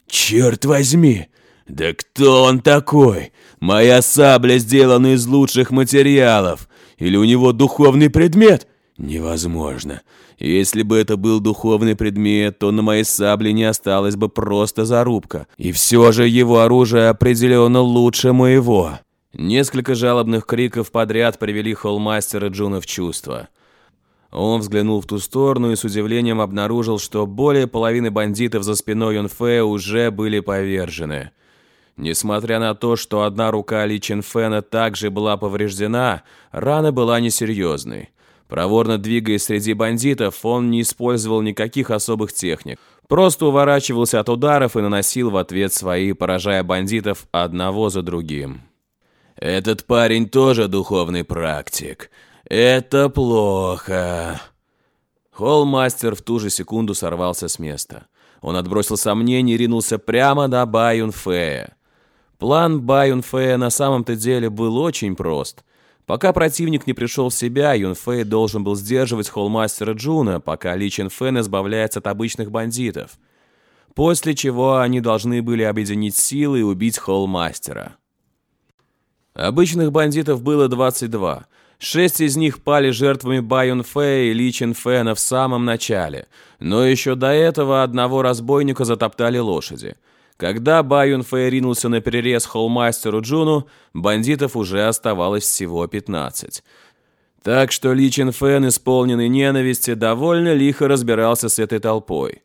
«Черт возьми! «Да кто он такой? Моя сабля сделана из лучших материалов. Или у него духовный предмет? Невозможно. Если бы это был духовный предмет, то на моей сабле не осталось бы просто зарубка. И все же его оружие определенно лучше моего». Несколько жалобных криков подряд привели холмастера Джуна в чувство. Он взглянул в ту сторону и с удивлением обнаружил, что более половины бандитов за спиной Юнфея уже были повержены. Несмотря на то, что одна рука Ли Ченфена также была повреждена, рана была несерьезной. Проворно двигаясь среди бандитов, он не использовал никаких особых техник. Просто уворачивался от ударов и наносил в ответ свои, поражая бандитов одного за другим. «Этот парень тоже духовный практик. Это плохо». Холмастер в ту же секунду сорвался с места. Он отбросил сомнения и ринулся прямо на Бай Юньфэя. План Ба Юнфея на самом-то деле был очень прост. Пока противник не пришел в себя, Юньфэй должен был сдерживать холмастера Джуна, пока Ли Чен Фэн избавляется от обычных бандитов. После чего они должны были объединить силы и убить холмастера. Обычных бандитов было 22. Шесть из них пали жертвами Байон Фэй и Ли Чен Фэна в самом начале, но еще до этого одного разбойника затоптали лошади – когда Фэй ринулся на перерез холмастеру Джуну, бандитов уже оставалось всего 15. Так что Ли Чин Фэн, исполненный ненависти, довольно лихо разбирался с этой толпой.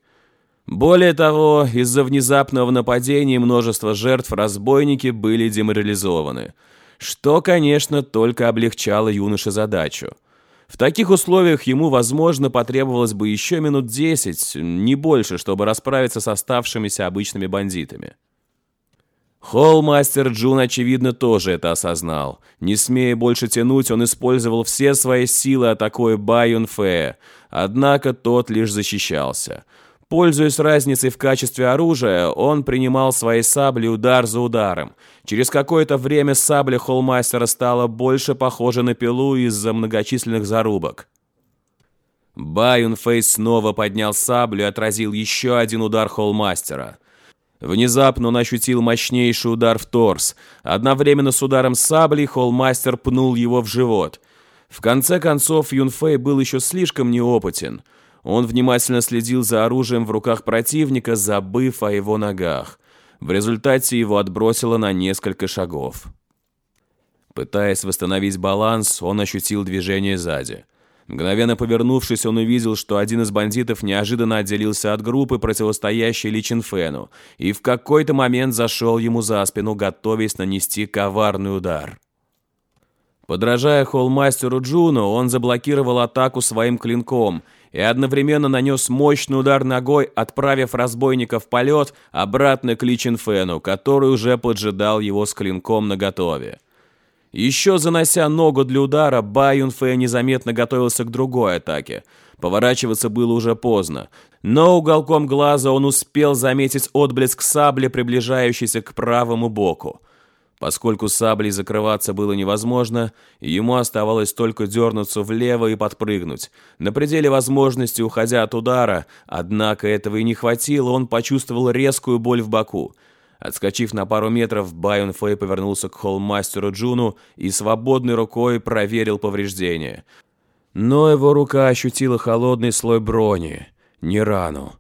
Более того, из-за внезапного нападения множество жертв разбойники были деморализованы, что, конечно, только облегчало юноше задачу – в таких условиях ему, возможно, потребовалось бы еще минут десять, не больше, чтобы расправиться с оставшимися обычными бандитами. Холмастер Джун, очевидно, тоже это осознал. Не смея больше тянуть, он использовал все свои силы, атакуя Байюн Фея. Однако тот лишь защищался. Пользуясь разницей в качестве оружия, он принимал свои сабли удар за ударом. Через какое-то время сабля холмастера стала больше похожа на пилу из-за многочисленных зарубок. Байунфейс снова поднял саблю и отразил еще один удар холмастера. Внезапно он ощутил мощнейший удар в торс. Одновременно с ударом сабли холмастер пнул его в живот. В конце концов, Юнфэй был еще слишком неопытен – он внимательно следил за оружием в руках противника, забыв о его ногах. В результате его отбросило на несколько шагов. Пытаясь восстановить баланс, он ощутил движение сзади. Мгновенно повернувшись, он увидел, что один из бандитов неожиданно отделился от группы, противостоящей Ли Чинфену, и в какой-то момент зашел ему за спину, готовясь нанести коварный удар. Подражая холмастеру Джуну, он заблокировал атаку своим клинком и одновременно нанес мощный удар ногой, отправив разбойника в полет обратно к Ли Чинфену, который уже поджидал его с клинком наготове. Еще занося ногу для удара, Ба Юнфэ незаметно готовился к другой атаке. Поворачиваться было уже поздно. Но уголком глаза он успел заметить отблеск сабли, приближающейся к правому боку. Поскольку саблей закрываться было невозможно, ему оставалось только дернуться влево и подпрыгнуть. На пределе возможности, уходя от удара, однако этого и не хватило, он почувствовал резкую боль в боку. Отскочив на пару метров, Байон Фэй повернулся к холмастеру Джуну и свободной рукой проверил повреждения. Но его рука ощутила холодный слой брони, не рану.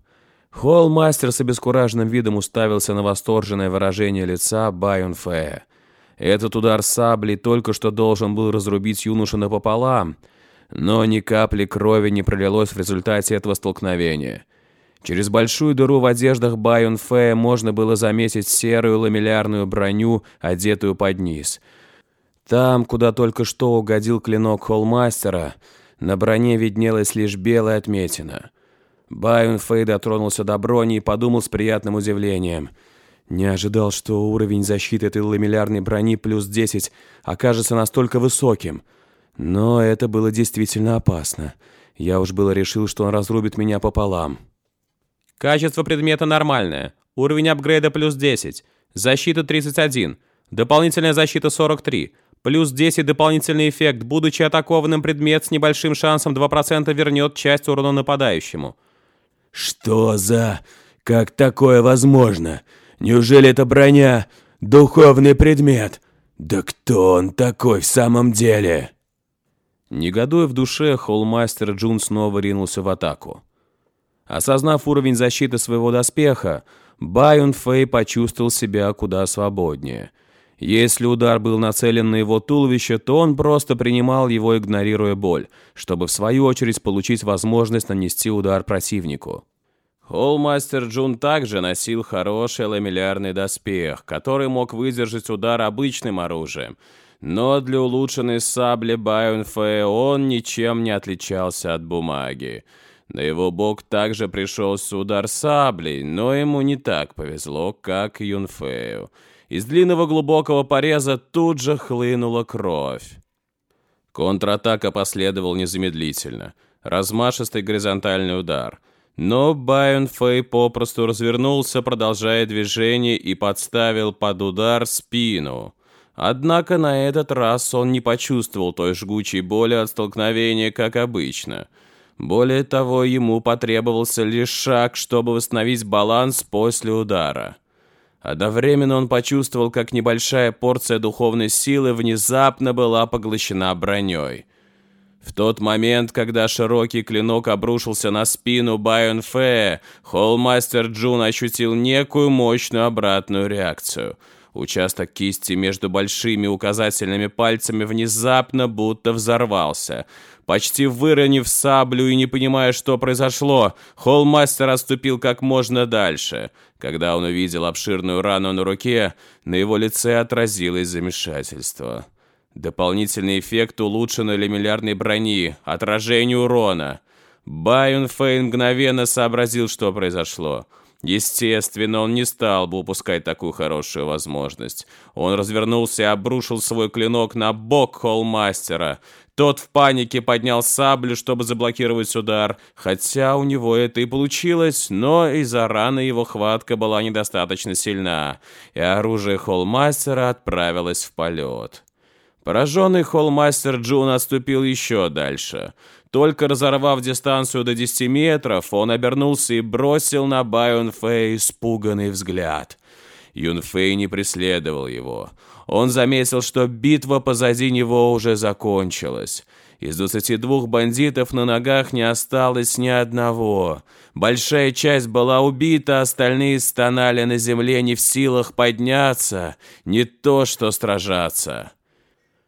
Холлмастер с обескураженным видом уставился на восторженное выражение лица Байон Фэя. Этот удар сабли только что должен был разрубить юношу напополам, но ни капли крови не пролилось в результате этого столкновения. Через большую дыру в одеждах Байон Фэя можно было заметить серую ламеллярную броню, одетую под низ. Там, куда только что угодил клинок Холлмастера, на броне виднелась лишь белая отметина. Байон Фэй дотронулся до брони и подумал с приятным удивлением. Не ожидал, что уровень защиты этой ламеллярной брони плюс 10 окажется настолько высоким. Но это было действительно опасно. Я уж было решил, что он разрубит меня пополам. Качество предмета нормальное. Уровень апгрейда плюс 10. Защита 31. Дополнительная защита 43. Плюс 10 дополнительный эффект. Будучи атакованным, предмет с небольшим шансом 2% вернет часть урона нападающему. «Что за... Как такое возможно? Неужели это броня — духовный предмет? Да кто он такой в самом деле?» Негодуя в душе, холлмастер Джун снова ринулся в атаку. Осознав уровень защиты своего доспеха, Байон Фэй почувствовал себя куда свободнее. Если удар был нацелен на его туловище, то он просто принимал его, игнорируя боль, чтобы в свою очередь получить возможность нанести удар противнику. Холлмастер Джун также носил хороший ламеллярный доспех, который мог выдержать удар обычным оружием. Но для улучшенной сабли Байонфе он ничем не отличался от бумаги. На его бок также пришелся удар саблей, но ему не так повезло, как Юнфею. Из длинного глубокого пореза тут же хлынула кровь. Контратака последовал незамедлительно. Размашистый горизонтальный удар — но Байон Фэй попросту развернулся, продолжая движение, и подставил под удар спину. Однако на этот раз он не почувствовал той жгучей боли от столкновения, как обычно. Более того, ему потребовался лишь шаг, чтобы восстановить баланс после удара. Одновременно он почувствовал, как небольшая порция духовной силы внезапно была поглощена броней – в тот момент, когда широкий клинок обрушился на спину Байон Фэ, холлмастер Джун ощутил некую мощную обратную реакцию. Участок кисти между большими указательными пальцами внезапно будто взорвался. Почти выронив саблю и не понимая, что произошло, холлмастер отступил как можно дальше. Когда он увидел обширную рану на руке, на его лице отразилось замешательство. Дополнительный эффект улучшенной лемелярной брони, отражение урона. Байон Фейн мгновенно сообразил, что произошло. Естественно, он не стал бы упускать такую хорошую возможность. Он развернулся и обрушил свой клинок на бок холмастера. Тот в панике поднял саблю, чтобы заблокировать удар, хотя у него это и получилось, но из-за раны его хватка была недостаточно сильна, и оружие холмастера отправилось в полет. Пораженный холлмастер Джун отступил еще дальше. Только разорвав дистанцию до 10 метров, он обернулся и бросил на Байон Фэй испуганный взгляд. Юн Фэй не преследовал его. Он заметил, что битва позади него уже закончилась. Из 22 бандитов на ногах не осталось ни одного. Большая часть была убита, остальные стонали на земле не в силах подняться, не то что сражаться.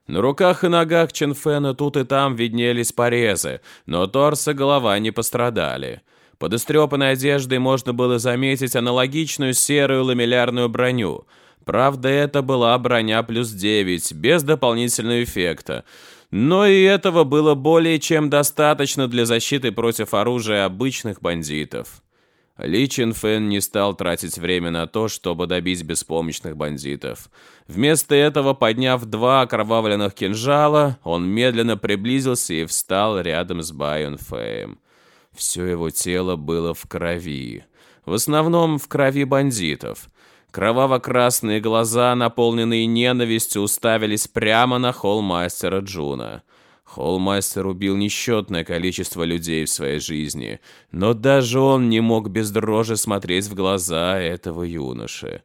На руках и ногах Ченфена тут и там виднелись порезы, но торс и голова не пострадали. Под истрепанной одеждой можно было заметить аналогичную серую ламеллярную броню. Правда, это была броня плюс 9, без дополнительного эффекта. Но и этого было более чем достаточно для защиты против оружия обычных бандитов. Ли Чин Фэн не стал тратить время на то, чтобы добить беспомощных бандитов. Вместо этого, подняв два окровавленных кинжала, он медленно приблизился и встал рядом с Бай Юньфэем. Все его тело было в крови. В основном в крови бандитов. Кроваво-красные глаза, наполненные ненавистью, уставились прямо на холмастера Джуна. Холмастер убил несчетное количество людей в своей жизни, но даже он не мог без дрожи смотреть в глаза этого юноши.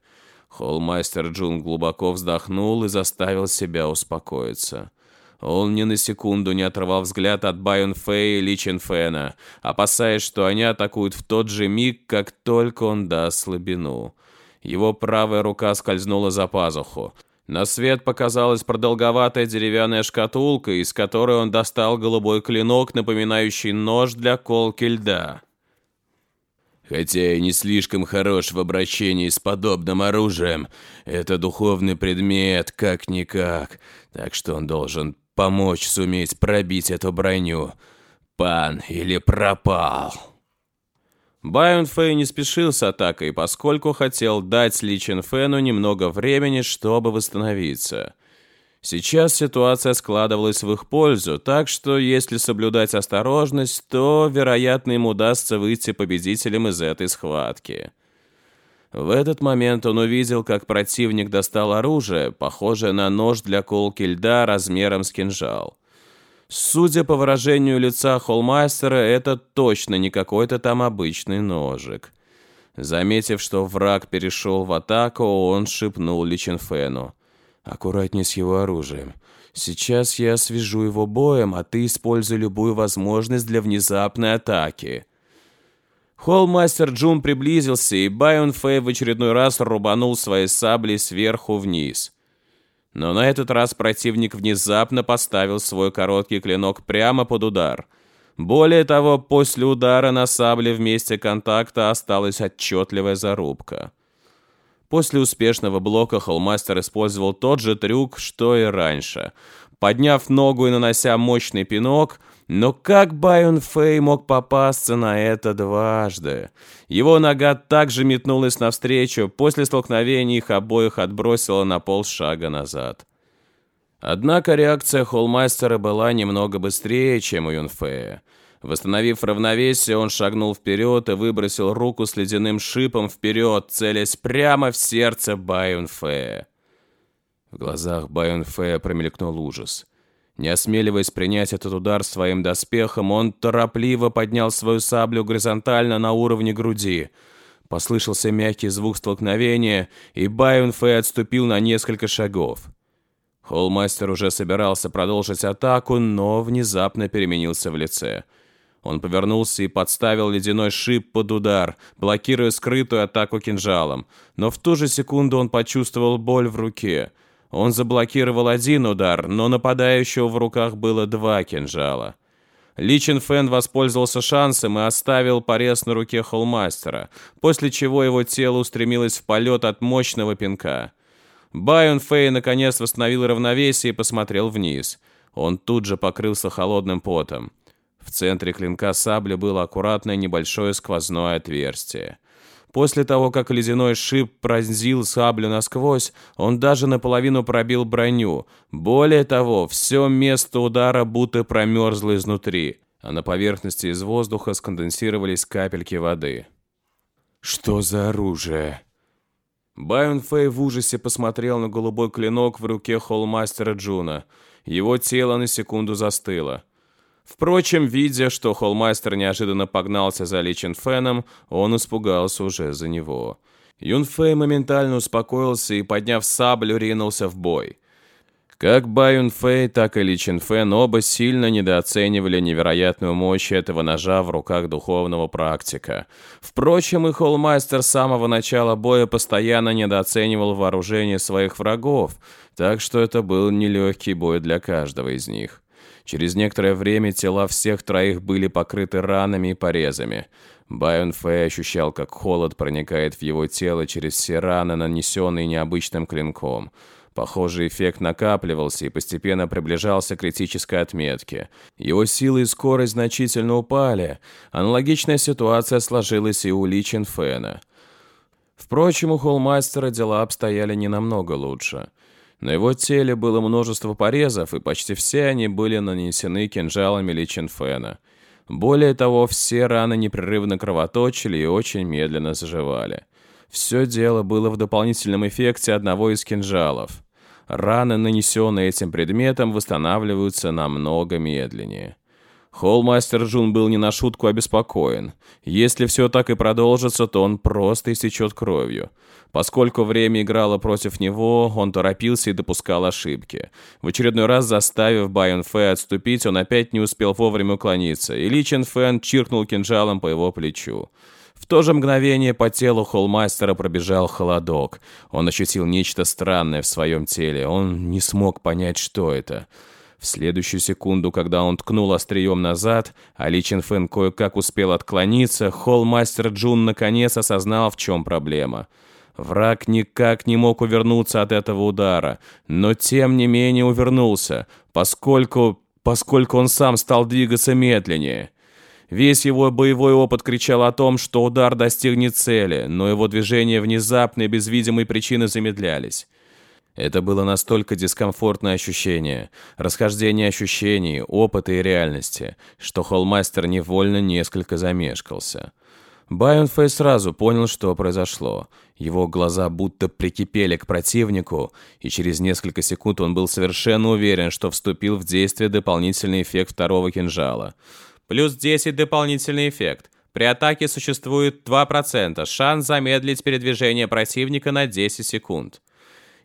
Холмастер Джун глубоко вздохнул и заставил себя успокоиться. Он ни на секунду не отрывал взгляд от Байон Фэй и Ли Чен Фэна, опасаясь, что они атакуют в тот же миг, как только он даст слабину. Его правая рука скользнула за пазуху. На свет показалась продолговатая деревянная шкатулка, из которой он достал голубой клинок, напоминающий нож для колки льда. Хотя и не слишком хорош в обращении с подобным оружием, это духовный предмет, как-никак, так что он должен помочь суметь пробить эту броню. Пан или пропал. Байон Фэй не спешил с атакой, поскольку хотел дать Ли Чен Фэну немного времени, чтобы восстановиться. Сейчас ситуация складывалась в их пользу, так что если соблюдать осторожность, то, вероятно, им удастся выйти победителем из этой схватки. В этот момент он увидел, как противник достал оружие, похожее на нож для колки льда размером с кинжал. Судя по выражению лица холмастера, это точно не какой-то там обычный ножик. Заметив, что враг перешел в атаку, он шепнул Личинфену. «Аккуратней с его оружием. Сейчас я освежу его боем, а ты используй любую возможность для внезапной атаки». Холмастер Джун приблизился, и Байон Фэй в очередной раз рубанул своей саблей сверху вниз. Но на этот раз противник внезапно поставил свой короткий клинок прямо под удар. Более того, после удара на сабле в месте контакта осталась отчетливая зарубка. После успешного блока Холмастер использовал тот же трюк, что и раньше. Подняв ногу и нанося мощный пинок – но как Байон Фэй мог попасться на это дважды? Его нога также метнулась навстречу, после столкновения их обоих отбросила на полшага назад. Однако реакция Холмастера была немного быстрее, чем у Юнфея. Восстановив равновесие, он шагнул вперед и выбросил руку с ледяным шипом вперед, целясь прямо в сердце Байонфея. В глазах Байонфея промелькнул ужас. Не осмеливаясь принять этот удар своим доспехом, он торопливо поднял свою саблю горизонтально на уровне груди. Послышался мягкий звук столкновения, и Байон Фэй отступил на несколько шагов. Холмастер уже собирался продолжить атаку, но внезапно переменился в лице. Он повернулся и подставил ледяной шип под удар, блокируя скрытую атаку кинжалом. Но в ту же секунду он почувствовал боль в руке – он заблокировал один удар, но нападающего в руках было два кинжала. Личин Фэн воспользовался шансом и оставил порез на руке холмастера, после чего его тело устремилось в полет от мощного пинка. Байон Фэй наконец восстановил равновесие и посмотрел вниз. Он тут же покрылся холодным потом. В центре клинка сабли было аккуратное небольшое сквозное отверстие. После того, как ледяной шип пронзил саблю насквозь, он даже наполовину пробил броню. Более того, все место удара будто промерзло изнутри, а на поверхности из воздуха сконденсировались капельки воды. «Что за оружие?» Бай Юньфэй в ужасе посмотрел на голубой клинок в руке холмастера Джуна. Его тело на секунду застыло. Впрочем, видя, что холмастер неожиданно погнался за Ли Феном, он испугался уже за него. Юньфэй моментально успокоился и, подняв саблю, ринулся в бой. Как Бай Юньфэй, так и Ли Фэн оба сильно недооценивали невероятную мощь этого ножа в руках духовного практика. Впрочем, и Холмастер с самого начала боя постоянно недооценивал вооружение своих врагов, так что это был нелегкий бой для каждого из них. Через некоторое время тела всех троих были покрыты ранами и порезами. Байон Фэй ощущал, как холод проникает в его тело через все раны, нанесенные необычным клинком. Похожий эффект накапливался и постепенно приближался к критической отметке. Его силы и скорость значительно упали. Аналогичная ситуация сложилась и у Ли Чин Фэна. Впрочем, у Холмастера дела обстояли не намного лучше. На его теле было множество порезов, и почти все они были нанесены кинжалами Ли Чин Фэна. Более того, все раны непрерывно кровоточили и очень медленно заживали. Все дело было в дополнительном эффекте одного из кинжалов. Раны, нанесенные этим предметом, восстанавливаются намного медленнее. Холмастер Джун был не на шутку обеспокоен. Если все так и продолжится, то он просто истечет кровью. Поскольку время играло против него, он торопился и допускал ошибки. В очередной раз заставив Байон Фэ отступить, он опять не успел вовремя уклониться, и Ли Чен Фэн чиркнул кинжалом по его плечу. В то же мгновение по телу холмастера пробежал холодок. Он ощутил нечто странное в своем теле. Он не смог понять, что это. В следующую секунду, когда он ткнул острием назад, а Ли Чин Фэн кое-как успел отклониться, холл-мастер Джун наконец осознал, в чем проблема. Враг никак не мог увернуться от этого удара, но тем не менее увернулся, поскольку... поскольку он сам стал двигаться медленнее. Весь его боевой опыт кричал о том, что удар достигнет цели, но его движения внезапно и без видимой причины замедлялись. Это было настолько дискомфортное ощущение, расхождение ощущений, опыта и реальности, что холмастер невольно несколько замешкался. Байонфей сразу понял, что произошло. Его глаза будто прикипели к противнику, и через несколько секунд он был совершенно уверен, что вступил в действие дополнительный эффект второго кинжала. Плюс 10 дополнительный эффект. При атаке существует 2% шанс замедлить передвижение противника на 10 секунд.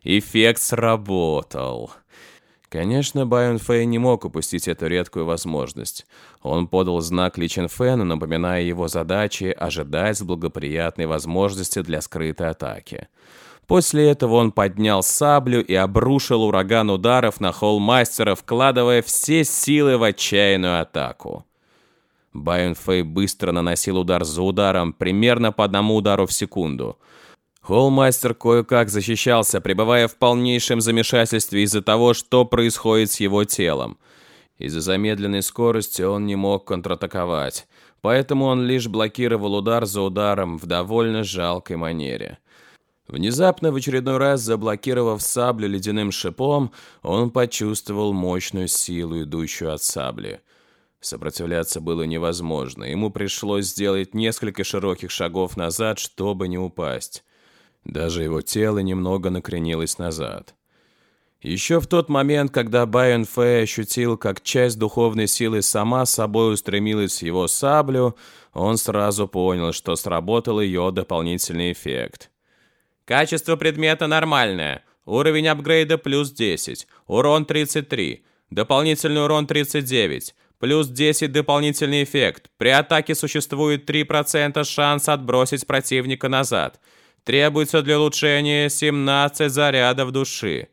Эффект сработал. Конечно, Байон Фэй не мог упустить эту редкую возможность. Он подал знак Ли Чен Фэну, напоминая его задачи ожидать благоприятной возможности для скрытой атаки. После этого он поднял саблю и обрушил ураган ударов на холл мастера, вкладывая все силы в отчаянную атаку. Байон Фэй быстро наносил удар за ударом, примерно по одному удару в секунду – Холмастер кое-как защищался, пребывая в полнейшем замешательстве из-за того, что происходит с его телом. Из-за замедленной скорости он не мог контратаковать, поэтому он лишь блокировал удар за ударом в довольно жалкой манере. Внезапно, в очередной раз заблокировав саблю ледяным шипом, он почувствовал мощную силу, идущую от сабли. Сопротивляться было невозможно, ему пришлось сделать несколько широких шагов назад, чтобы не упасть. Даже его тело немного накренилось назад. Еще в тот момент, когда Байон Фэй ощутил, как часть духовной силы сама собой устремилась в его саблю, он сразу понял, что сработал ее дополнительный эффект. Качество предмета нормальное. Уровень апгрейда плюс 10. Урон 33. Дополнительный урон 39. Плюс 10 дополнительный эффект. При атаке существует 3% шанс отбросить противника назад. Требуется для улучшения 17 зарядов души.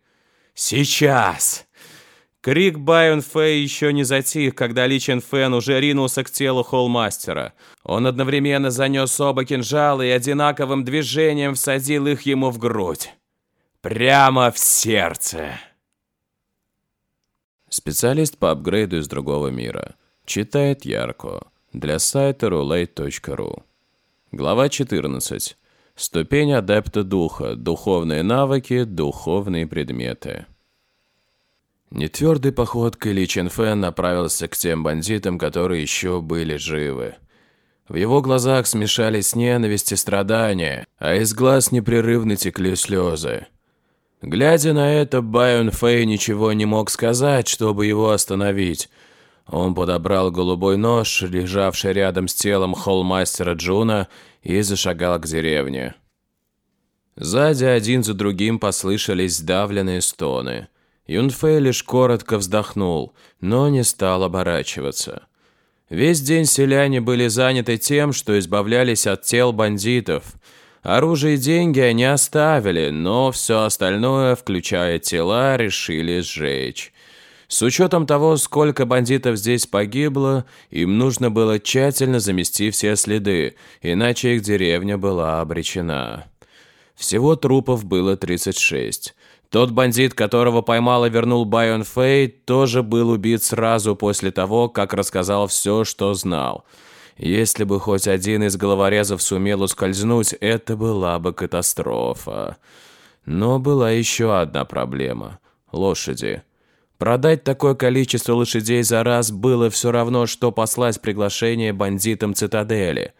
Сейчас! Крик Байон Фэй еще не затих, когда Ли Чен Фэн уже ринулся к телу холмастера. Он одновременно занес оба кинжала и одинаковым движением всадил их ему в грудь. Прямо в сердце. Специалист по апгрейду из другого мира. Читает Ярко. Для сайта roulette.ru. Глава 14. Ступень адепта духа, духовные навыки, духовные предметы. Нетвердой походкой Ли Чен Фэн направился к тем бандитам, которые еще были живы. В его глазах смешались ненависть и страдания, а из глаз непрерывно текли слезы. Глядя на это, Байон Фэй ничего не мог сказать, чтобы его остановить. Он подобрал голубой нож, лежавший рядом с телом холмастера Джуна, и зашагал к деревне. Сзади один за другим послышались давленные стоны. Юнфэй лишь коротко вздохнул, но не стал оборачиваться. Весь день селяне были заняты тем, что избавлялись от тел бандитов. Оружие и деньги они оставили, но все остальное, включая тела, решили сжечь. С учетом того, сколько бандитов здесь погибло, им нужно было тщательно замести все следы, иначе их деревня была обречена. Всего трупов было 36. Тот бандит, которого поймал и вернул Байон Фэй, тоже был убит сразу после того, как рассказал все, что знал. Если бы хоть один из головорезов сумел ускользнуть, это была бы катастрофа. Но была еще одна проблема – лошади. Продать такое количество лошадей за раз было все равно, что послать приглашение бандитам цитадели.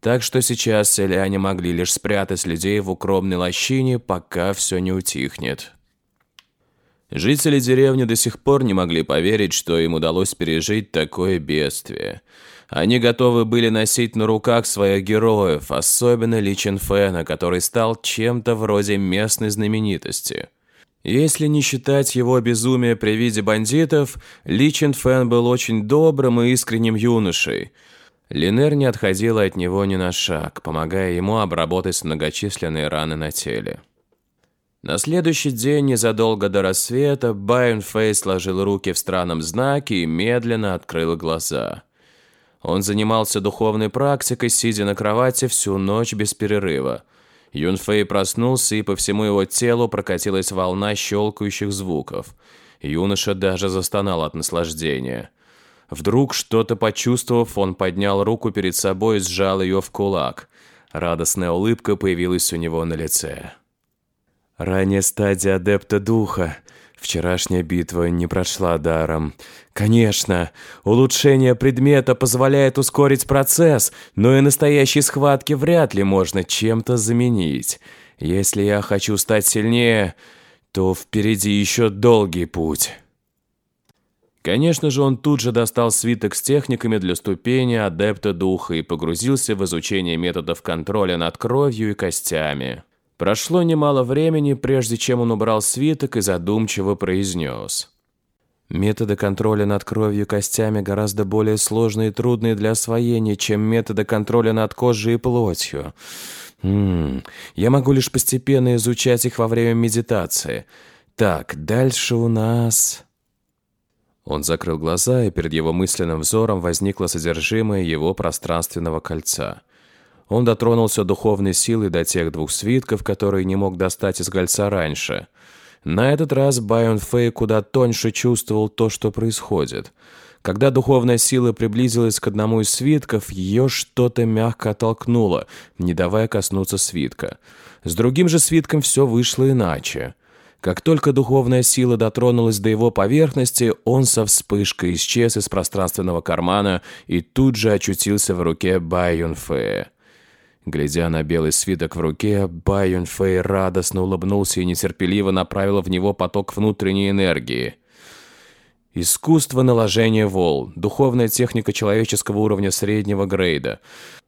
Так что сейчас селяне могли лишь спрятать людей в укромной лощине, пока все не утихнет. Жители деревни до сих пор не могли поверить, что им удалось пережить такое бедствие. Они готовы были носить на руках своих героев, особенно Ли Чен Фэна, который стал чем-то вроде местной знаменитости – если не считать его безумия при виде бандитов, Ли Чен Фэн был очень добрым и искренним юношей. Линер не отходила от него ни на шаг, помогая ему обработать многочисленные раны на теле. На следующий день, незадолго до рассвета, Байон Фэй сложил руки в странном знаке и медленно открыл глаза. Он занимался духовной практикой, сидя на кровати всю ночь без перерыва – Юнфэй проснулся, и по всему его телу прокатилась волна щелкающих звуков. Юноша даже застонал от наслаждения. Вдруг, что-то почувствовав, он поднял руку перед собой и сжал ее в кулак. Радостная улыбка появилась у него на лице. «Ранняя стадия адепта духа», Вчерашняя битва не прошла даром. Конечно, улучшение предмета позволяет ускорить процесс, но и настоящей схватки вряд ли можно чем-то заменить. Если я хочу стать сильнее, то впереди еще долгий путь. Конечно же, он тут же достал свиток с техниками для ступени адепта духа и погрузился в изучение методов контроля над кровью и костями. Прошло немало времени, прежде чем он убрал свиток и задумчиво произнес. Методы контроля над кровью и костями гораздо более сложные и трудные для освоения, чем методы контроля над кожей и плотью. М -м, я могу лишь постепенно изучать их во время медитации. Так, дальше у нас... Он закрыл глаза, и перед его мысленным взором возникло содержимое его пространственного кольца – он дотронулся духовной силой до тех двух свитков, которые не мог достать из гольца раньше. На этот раз Байон Фэй куда тоньше чувствовал то, что происходит. Когда духовная сила приблизилась к одному из свитков, ее что-то мягко оттолкнуло, не давая коснуться свитка. С другим же свитком все вышло иначе. Как только духовная сила дотронулась до его поверхности, он со вспышкой исчез из пространственного кармана и тут же очутился в руке Бай Юнфея. Глядя на белый свиток в руке, Байон Фэй радостно улыбнулся и нетерпеливо направил в него поток внутренней энергии. Искусство наложения волн, духовная техника человеческого уровня среднего грейда.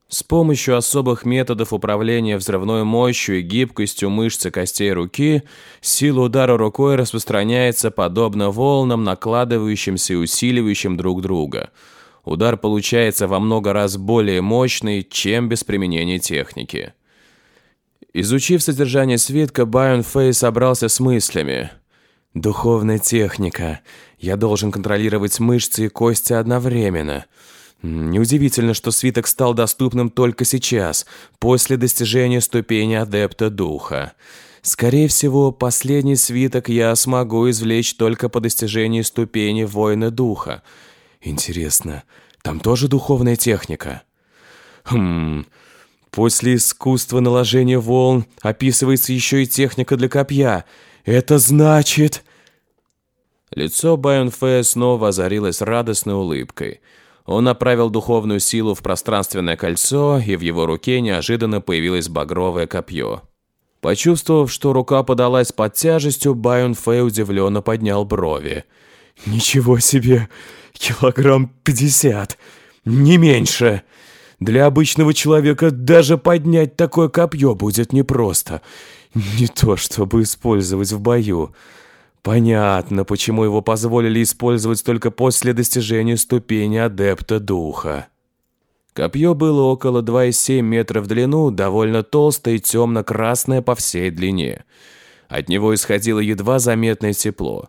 С помощью особых методов управления взрывной мощью и гибкостью мышц и костей руки, сила удара рукой распространяется подобно волнам, накладывающимся и усиливающим друг друга – удар получается во много раз более мощный, чем без применения техники. Изучив содержание свитка, Байон Фэй собрался с мыслями. «Духовная техника. Я должен контролировать мышцы и кости одновременно». Неудивительно, что свиток стал доступным только сейчас, после достижения ступени адепта духа. Скорее всего, последний свиток я смогу извлечь только по достижении ступени воина духа – Интересно, там тоже духовная техника? Хм, после искусства наложения волн описывается еще и техника для копья. Это значит... Лицо Байонфея снова озарилось радостной улыбкой. Он направил духовную силу в пространственное кольцо, и в его руке неожиданно появилось багровое копье. Почувствовав, что рука подалась под тяжестью, Байон Фэй удивленно поднял брови. «Ничего себе! Килограмм пятьдесят! Не меньше!» Для обычного человека даже поднять такое копье будет непросто. Не то, чтобы использовать в бою. Понятно, почему его позволили использовать только после достижения ступени адепта духа. Копье было около 2,7 метра в длину, довольно толстое и темно-красное по всей длине. От него исходило едва заметное тепло.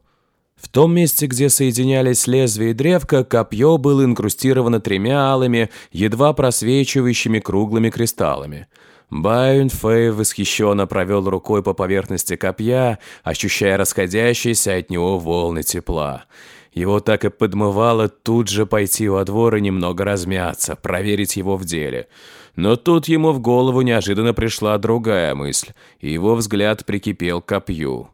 В том месте, где соединялись лезвие и древко, копье было инкрустировано тремя алыми, едва просвечивающими круглыми кристаллами. Байон Фэй восхищенно провел рукой по поверхности копья, ощущая расходящиеся от него волны тепла. Его так и подмывало тут же пойти во двор и немного размяться, проверить его в деле. Но тут ему в голову неожиданно пришла другая мысль, и его взгляд прикипел к копью.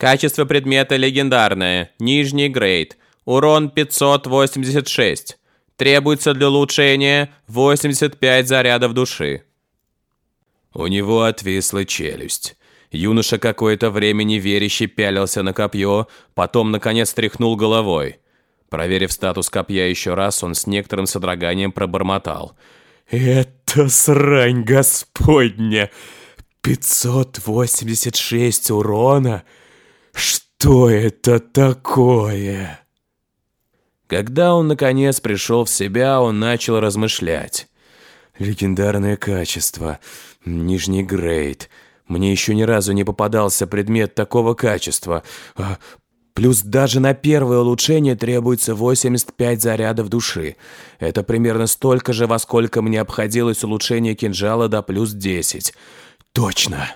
Качество предмета легендарное. Нижний грейд. Урон 586. Требуется для улучшения 85 зарядов души. У него отвисла челюсть. Юноша какое-то время неверяще пялился на копье, потом, наконец, тряхнул головой. Проверив статус копья еще раз, он с некоторым содроганием пробормотал. «Это срань господня! 586 урона? Что это такое? Когда он наконец пришел в себя, он начал размышлять. Легендарное качество, нижний грейд. Мне еще ни разу не попадался предмет такого качества. А, плюс даже на первое улучшение требуется 85 зарядов души. Это примерно столько же, во сколько мне обходилось улучшение кинжала до плюс 10. Точно.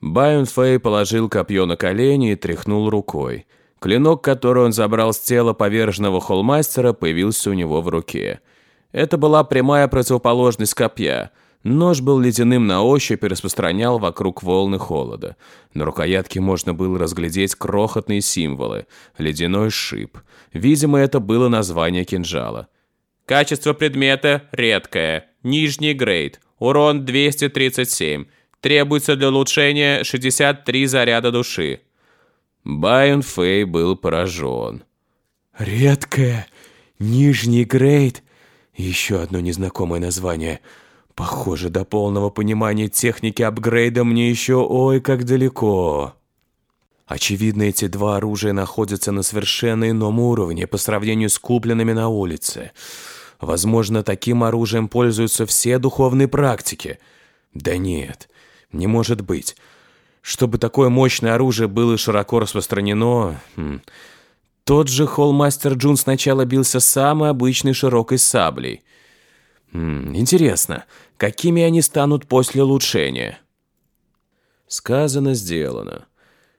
Байон Фэй положил копье на колени и тряхнул рукой. Клинок, который он забрал с тела поверженного холмастера, появился у него в руке. Это была прямая противоположность копья. Нож был ледяным на ощупь и распространял вокруг волны холода. На рукоятке можно было разглядеть крохотные символы. Ледяной шип. Видимо, это было название кинжала. Качество предмета редкое. Нижний грейд. Урон 237. Требуется для улучшения 63 заряда души. Байон Фэй был поражен. Редкое, нижний грейд. Еще одно незнакомое название. Похоже, до полного понимания техники апгрейда мне еще ой как далеко. Очевидно, эти два оружия находятся на совершенно ином уровне по сравнению с купленными на улице. Возможно, таким оружием пользуются все духовные практики. Да нет, не может быть. Чтобы такое мощное оружие было широко распространено... Хм, тот же холлмастер Джун сначала бился самой обычной широкой саблей. Хм, интересно, какими они станут после улучшения? Сказано, сделано.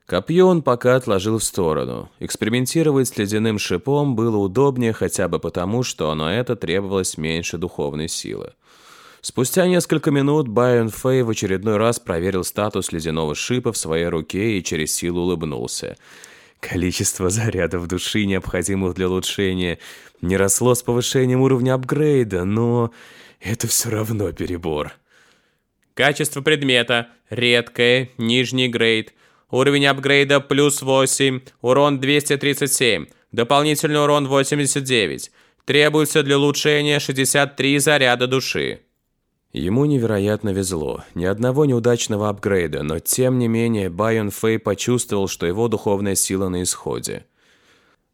Копье он пока отложил в сторону. Экспериментировать с ледяным шипом было удобнее хотя бы потому, что на это требовалось меньше духовной силы. Спустя несколько минут Байон Фэй в очередной раз проверил статус ледяного шипа в своей руке и через силу улыбнулся. Количество зарядов души, необходимых для улучшения, не росло с повышением уровня апгрейда, но это все равно перебор. Качество предмета. Редкое. Нижний грейд. Уровень апгрейда плюс 8. Урон 237. Дополнительный урон 89. Требуется для улучшения 63 заряда души. Ему невероятно везло. Ни одного неудачного апгрейда, но тем не менее Байон Фэй почувствовал, что его духовная сила на исходе.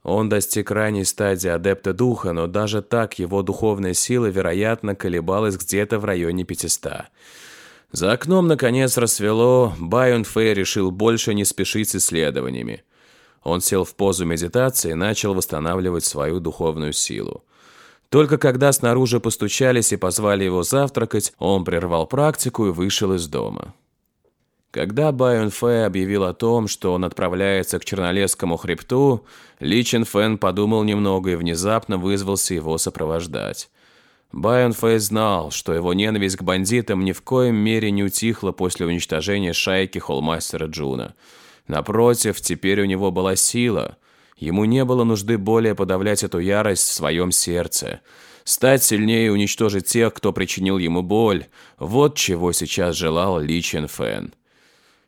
Он достиг ранней стадии адепта духа, но даже так его духовная сила, вероятно, колебалась где-то в районе 500. За окном наконец рассвело, Байон Фэй решил больше не спешить с исследованиями. Он сел в позу медитации и начал восстанавливать свою духовную силу. Только когда снаружи постучались и позвали его завтракать, он прервал практику и вышел из дома. Когда Бай Юньфэй объявил о том, что он отправляется к Чернолесскому хребту, Ли Чен Фэн подумал немного и внезапно вызвался его сопровождать. Бай Юньфэй знал, что его ненависть к бандитам ни в коем мере не утихла после уничтожения шайки холмастера Джуна. Напротив, теперь у него была сила, Ему не было нужды более подавлять эту ярость в своем сердце. Стать сильнее и уничтожить тех, кто причинил ему боль. Вот чего сейчас желал Ли Чен Фэн.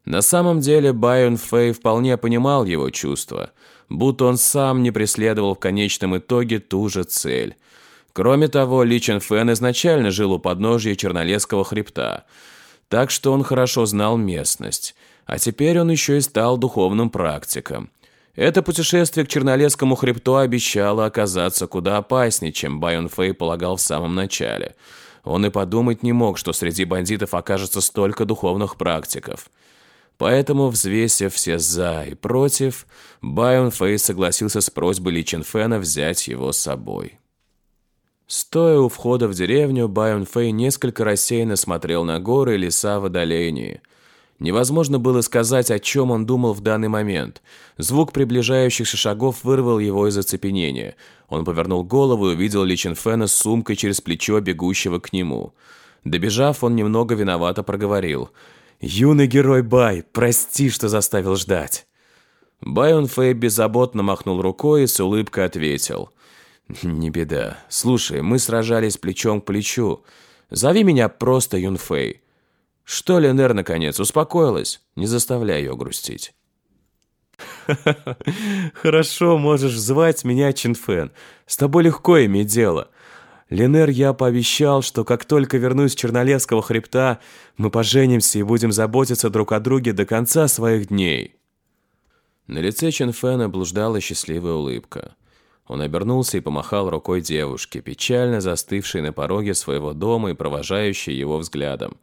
На самом деле Байон Фэй вполне понимал его чувства, будто он сам не преследовал в конечном итоге ту же цель. Кроме того, Ли Чен Фэн изначально жил у подножья Чернолесского хребта, так что он хорошо знал местность. А теперь он еще и стал духовным практиком. Это путешествие к Чернолесскому хребту обещало оказаться куда опаснее, чем Байон Фэй полагал в самом начале. Он и подумать не мог, что среди бандитов окажется столько духовных практиков. Поэтому, взвесив все «за» и «против», Байон Фэй согласился с просьбой Ли Чинфена взять его с собой. Стоя у входа в деревню, Байон Фэй несколько рассеянно смотрел на горы и леса в отдалении. Невозможно было сказать, о чем он думал в данный момент. Звук приближающихся шагов вырвал его из оцепенения. Он повернул голову и увидел Ли Чинфена с сумкой через плечо, бегущего к нему. Добежав, он немного виновато проговорил – «Юный герой Бай, прости, что заставил ждать». Байон Фэй беззаботно махнул рукой и с улыбкой ответил. «Не беда. Слушай, мы сражались плечом к плечу. Зови меня просто Юн Фэй. Что Ленер, наконец, успокоилась? Не заставляй ее грустить». *laughs* «Хорошо, можешь звать меня Чинфэн. С тобой легко иметь дело. Ленер я пообещал, что как только вернусь с Чернолевского хребта, мы поженимся и будем заботиться друг о друге до конца своих дней». На лице Ченфена блуждала счастливая улыбка. Он обернулся и помахал рукой девушке, печально застывшей на пороге своего дома и провожающей его взглядом.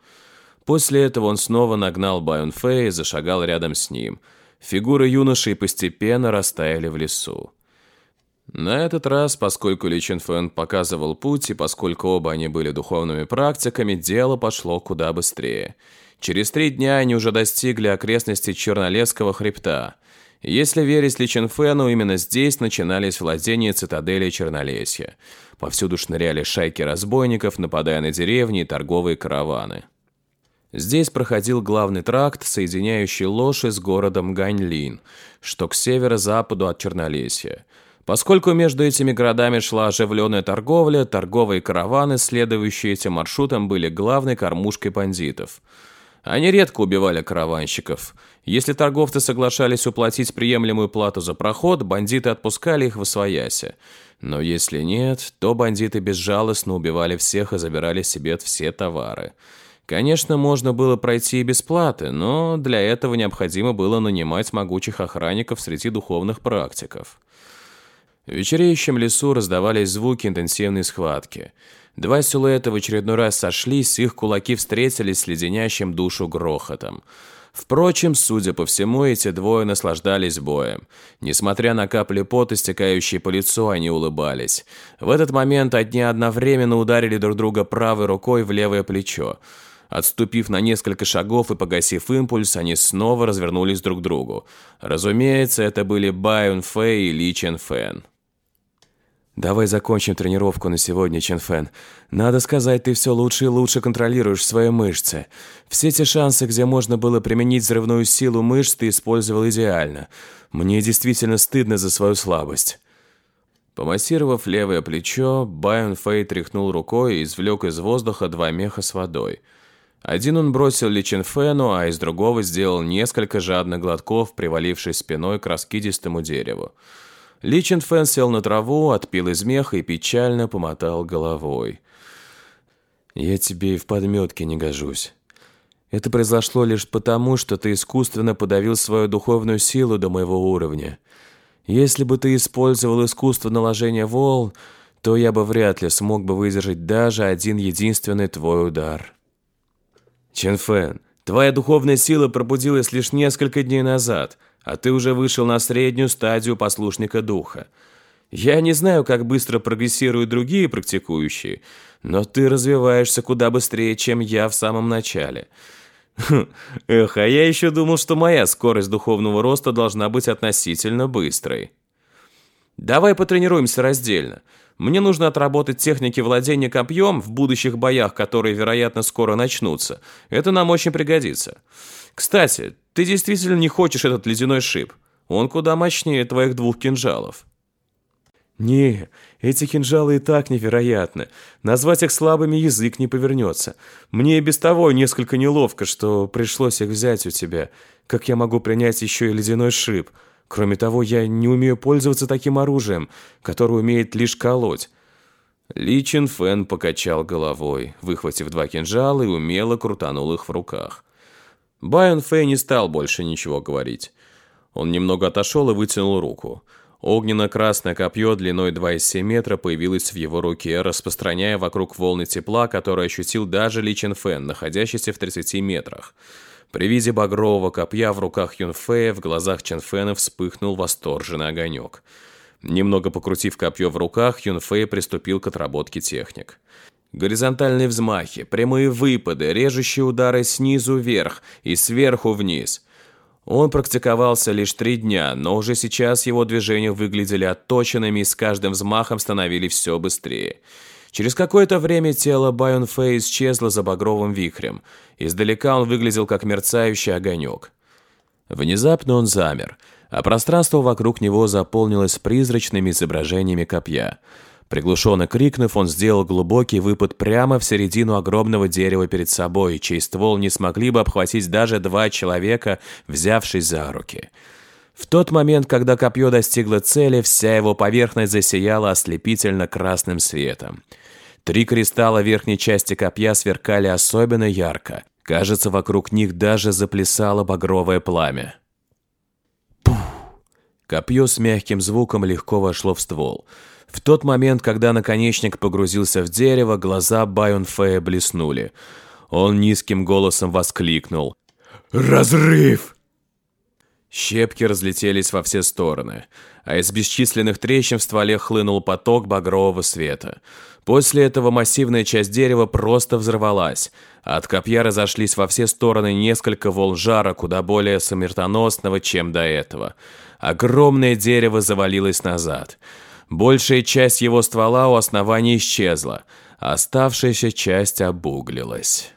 После этого он снова нагнал Байон Фэй и зашагал рядом с ним. Фигуры юноши постепенно растаяли в лесу. На этот раз, поскольку Ли Чинфэн показывал путь, и поскольку оба они были духовными практиками, дело пошло куда быстрее. Через три дня они уже достигли окрестностей Чернолесского хребта. Если верить Ли Чинфэну, именно здесь начинались владения цитадели Чернолесья. Повсюду шныряли шайки разбойников, нападая на деревни и торговые караваны. Здесь проходил главный тракт, соединяющий Лоши с городом Ганьлин, что к северо-западу от Чернолесья. Поскольку между этими городами шла оживленная торговля, торговые караваны, следующие этим маршрутом, были главной кормушкой бандитов. Они редко убивали караванщиков. Если торговцы соглашались уплатить приемлемую плату за проход, бандиты отпускали их в освояси. Но если нет, то бандиты безжалостно убивали всех и забирали себе все товары. Конечно, можно было пройти и без платы, но для этого необходимо было нанимать могучих охранников среди духовных практиков. В вечереющем лесу раздавались звуки интенсивной схватки. Два силуэта в очередной раз сошлись, их кулаки встретились с леденящим душу грохотом. Впрочем, судя по всему, эти двое наслаждались боем. Несмотря на капли пота, стекающие по лицу, они улыбались. В этот момент одни одновременно ударили друг друга правой рукой в левое плечо. Отступив на несколько шагов и погасив импульс, они снова развернулись друг к другу. Разумеется, это были Байон Фэй и Ли Чен Фэн. «Давай закончим тренировку на сегодня, Чен Фэн. Надо сказать, ты все лучше и лучше контролируешь свои мышцы. Все те шансы, где можно было применить взрывную силу мышц, ты использовал идеально. Мне действительно стыдно за свою слабость». Помассировав левое плечо, Байон Фэй тряхнул рукой и извлек из воздуха два меха с водой. Один он бросил Ли Чен Фэну, а из другого сделал несколько жадных глотков, привалившись спиной к раскидистому дереву. Ли Чен Фэн сел на траву, отпил из меха и печально помотал головой. «Я тебе и в подметке не гожусь. Это произошло лишь потому, что ты искусственно подавил свою духовную силу до моего уровня. Если бы ты использовал искусство наложения волн, то я бы вряд ли смог бы выдержать даже один единственный твой удар». Чен Фэн, твоя духовная сила пробудилась лишь несколько дней назад – а ты уже вышел на среднюю стадию послушника духа. Я не знаю, как быстро прогрессируют другие практикующие, но ты развиваешься куда быстрее, чем я в самом начале. Хм, эх, а я еще думал, что моя скорость духовного роста должна быть относительно быстрой. Давай потренируемся раздельно. Мне нужно отработать техники владения копьем в будущих боях, которые, вероятно, скоро начнутся. Это нам очень пригодится. Кстати, ты действительно не хочешь этот ледяной шип? Он куда мощнее твоих двух кинжалов. Не, эти кинжалы и так невероятны. Назвать их слабыми язык не повернется. Мне и без того несколько неловко, что пришлось их взять у тебя. Как я могу принять еще и ледяной шип? Кроме того, я не умею пользоваться таким оружием, которое умеет лишь колоть. Ли Чин Фэн покачал головой, выхватив два кинжала и умело крутанул их в руках. Байон Фэй не стал больше ничего говорить. Он немного отошел и вытянул руку. Огненно-красное копье длиной 2,7 метра появилось в его руке, распространяя вокруг волны тепла, которое ощутил даже Ли Чен Фэн, находящийся в 30 метрах. При виде багрового копья в руках Юнфея в глазах Чанфена вспыхнул восторженный огонек. Немного покрутив копье в руках, Юнфэй приступил к отработке техник. Горизонтальные взмахи, прямые выпады, режущие удары снизу вверх и сверху вниз. Он практиковался лишь три дня, но уже сейчас его движения выглядели отточенными и с каждым взмахом становились все быстрее. Через какое-то время тело Байон Фэй исчезло за багровым вихрем. Издалека он выглядел как мерцающий огонек. Внезапно он замер, а пространство вокруг него заполнилось призрачными изображениями копья. Приглушенно крикнув, он сделал глубокий выпад прямо в середину огромного дерева перед собой, чей ствол не смогли бы обхватить даже два человека, взявшись за руки. В тот момент, когда копье достигло цели, вся его поверхность засияла ослепительно красным светом. Три кристалла верхней части копья сверкали особенно ярко. Кажется, вокруг них даже заплясало багровое пламя. Пух! Копье с мягким звуком легко вошло в ствол. В тот момент, когда наконечник погрузился в дерево, глаза Байонфея блеснули. Он низким голосом воскликнул. «Разрыв!» Щепки разлетелись во все стороны, а из бесчисленных трещин в стволе хлынул поток багрового света. После этого массивная часть дерева просто взорвалась, а от копья разошлись во все стороны несколько волн жара, куда более смертоносного, чем до этого. Огромное дерево завалилось назад. Большая часть его ствола у основания исчезла, оставшаяся часть обуглилась.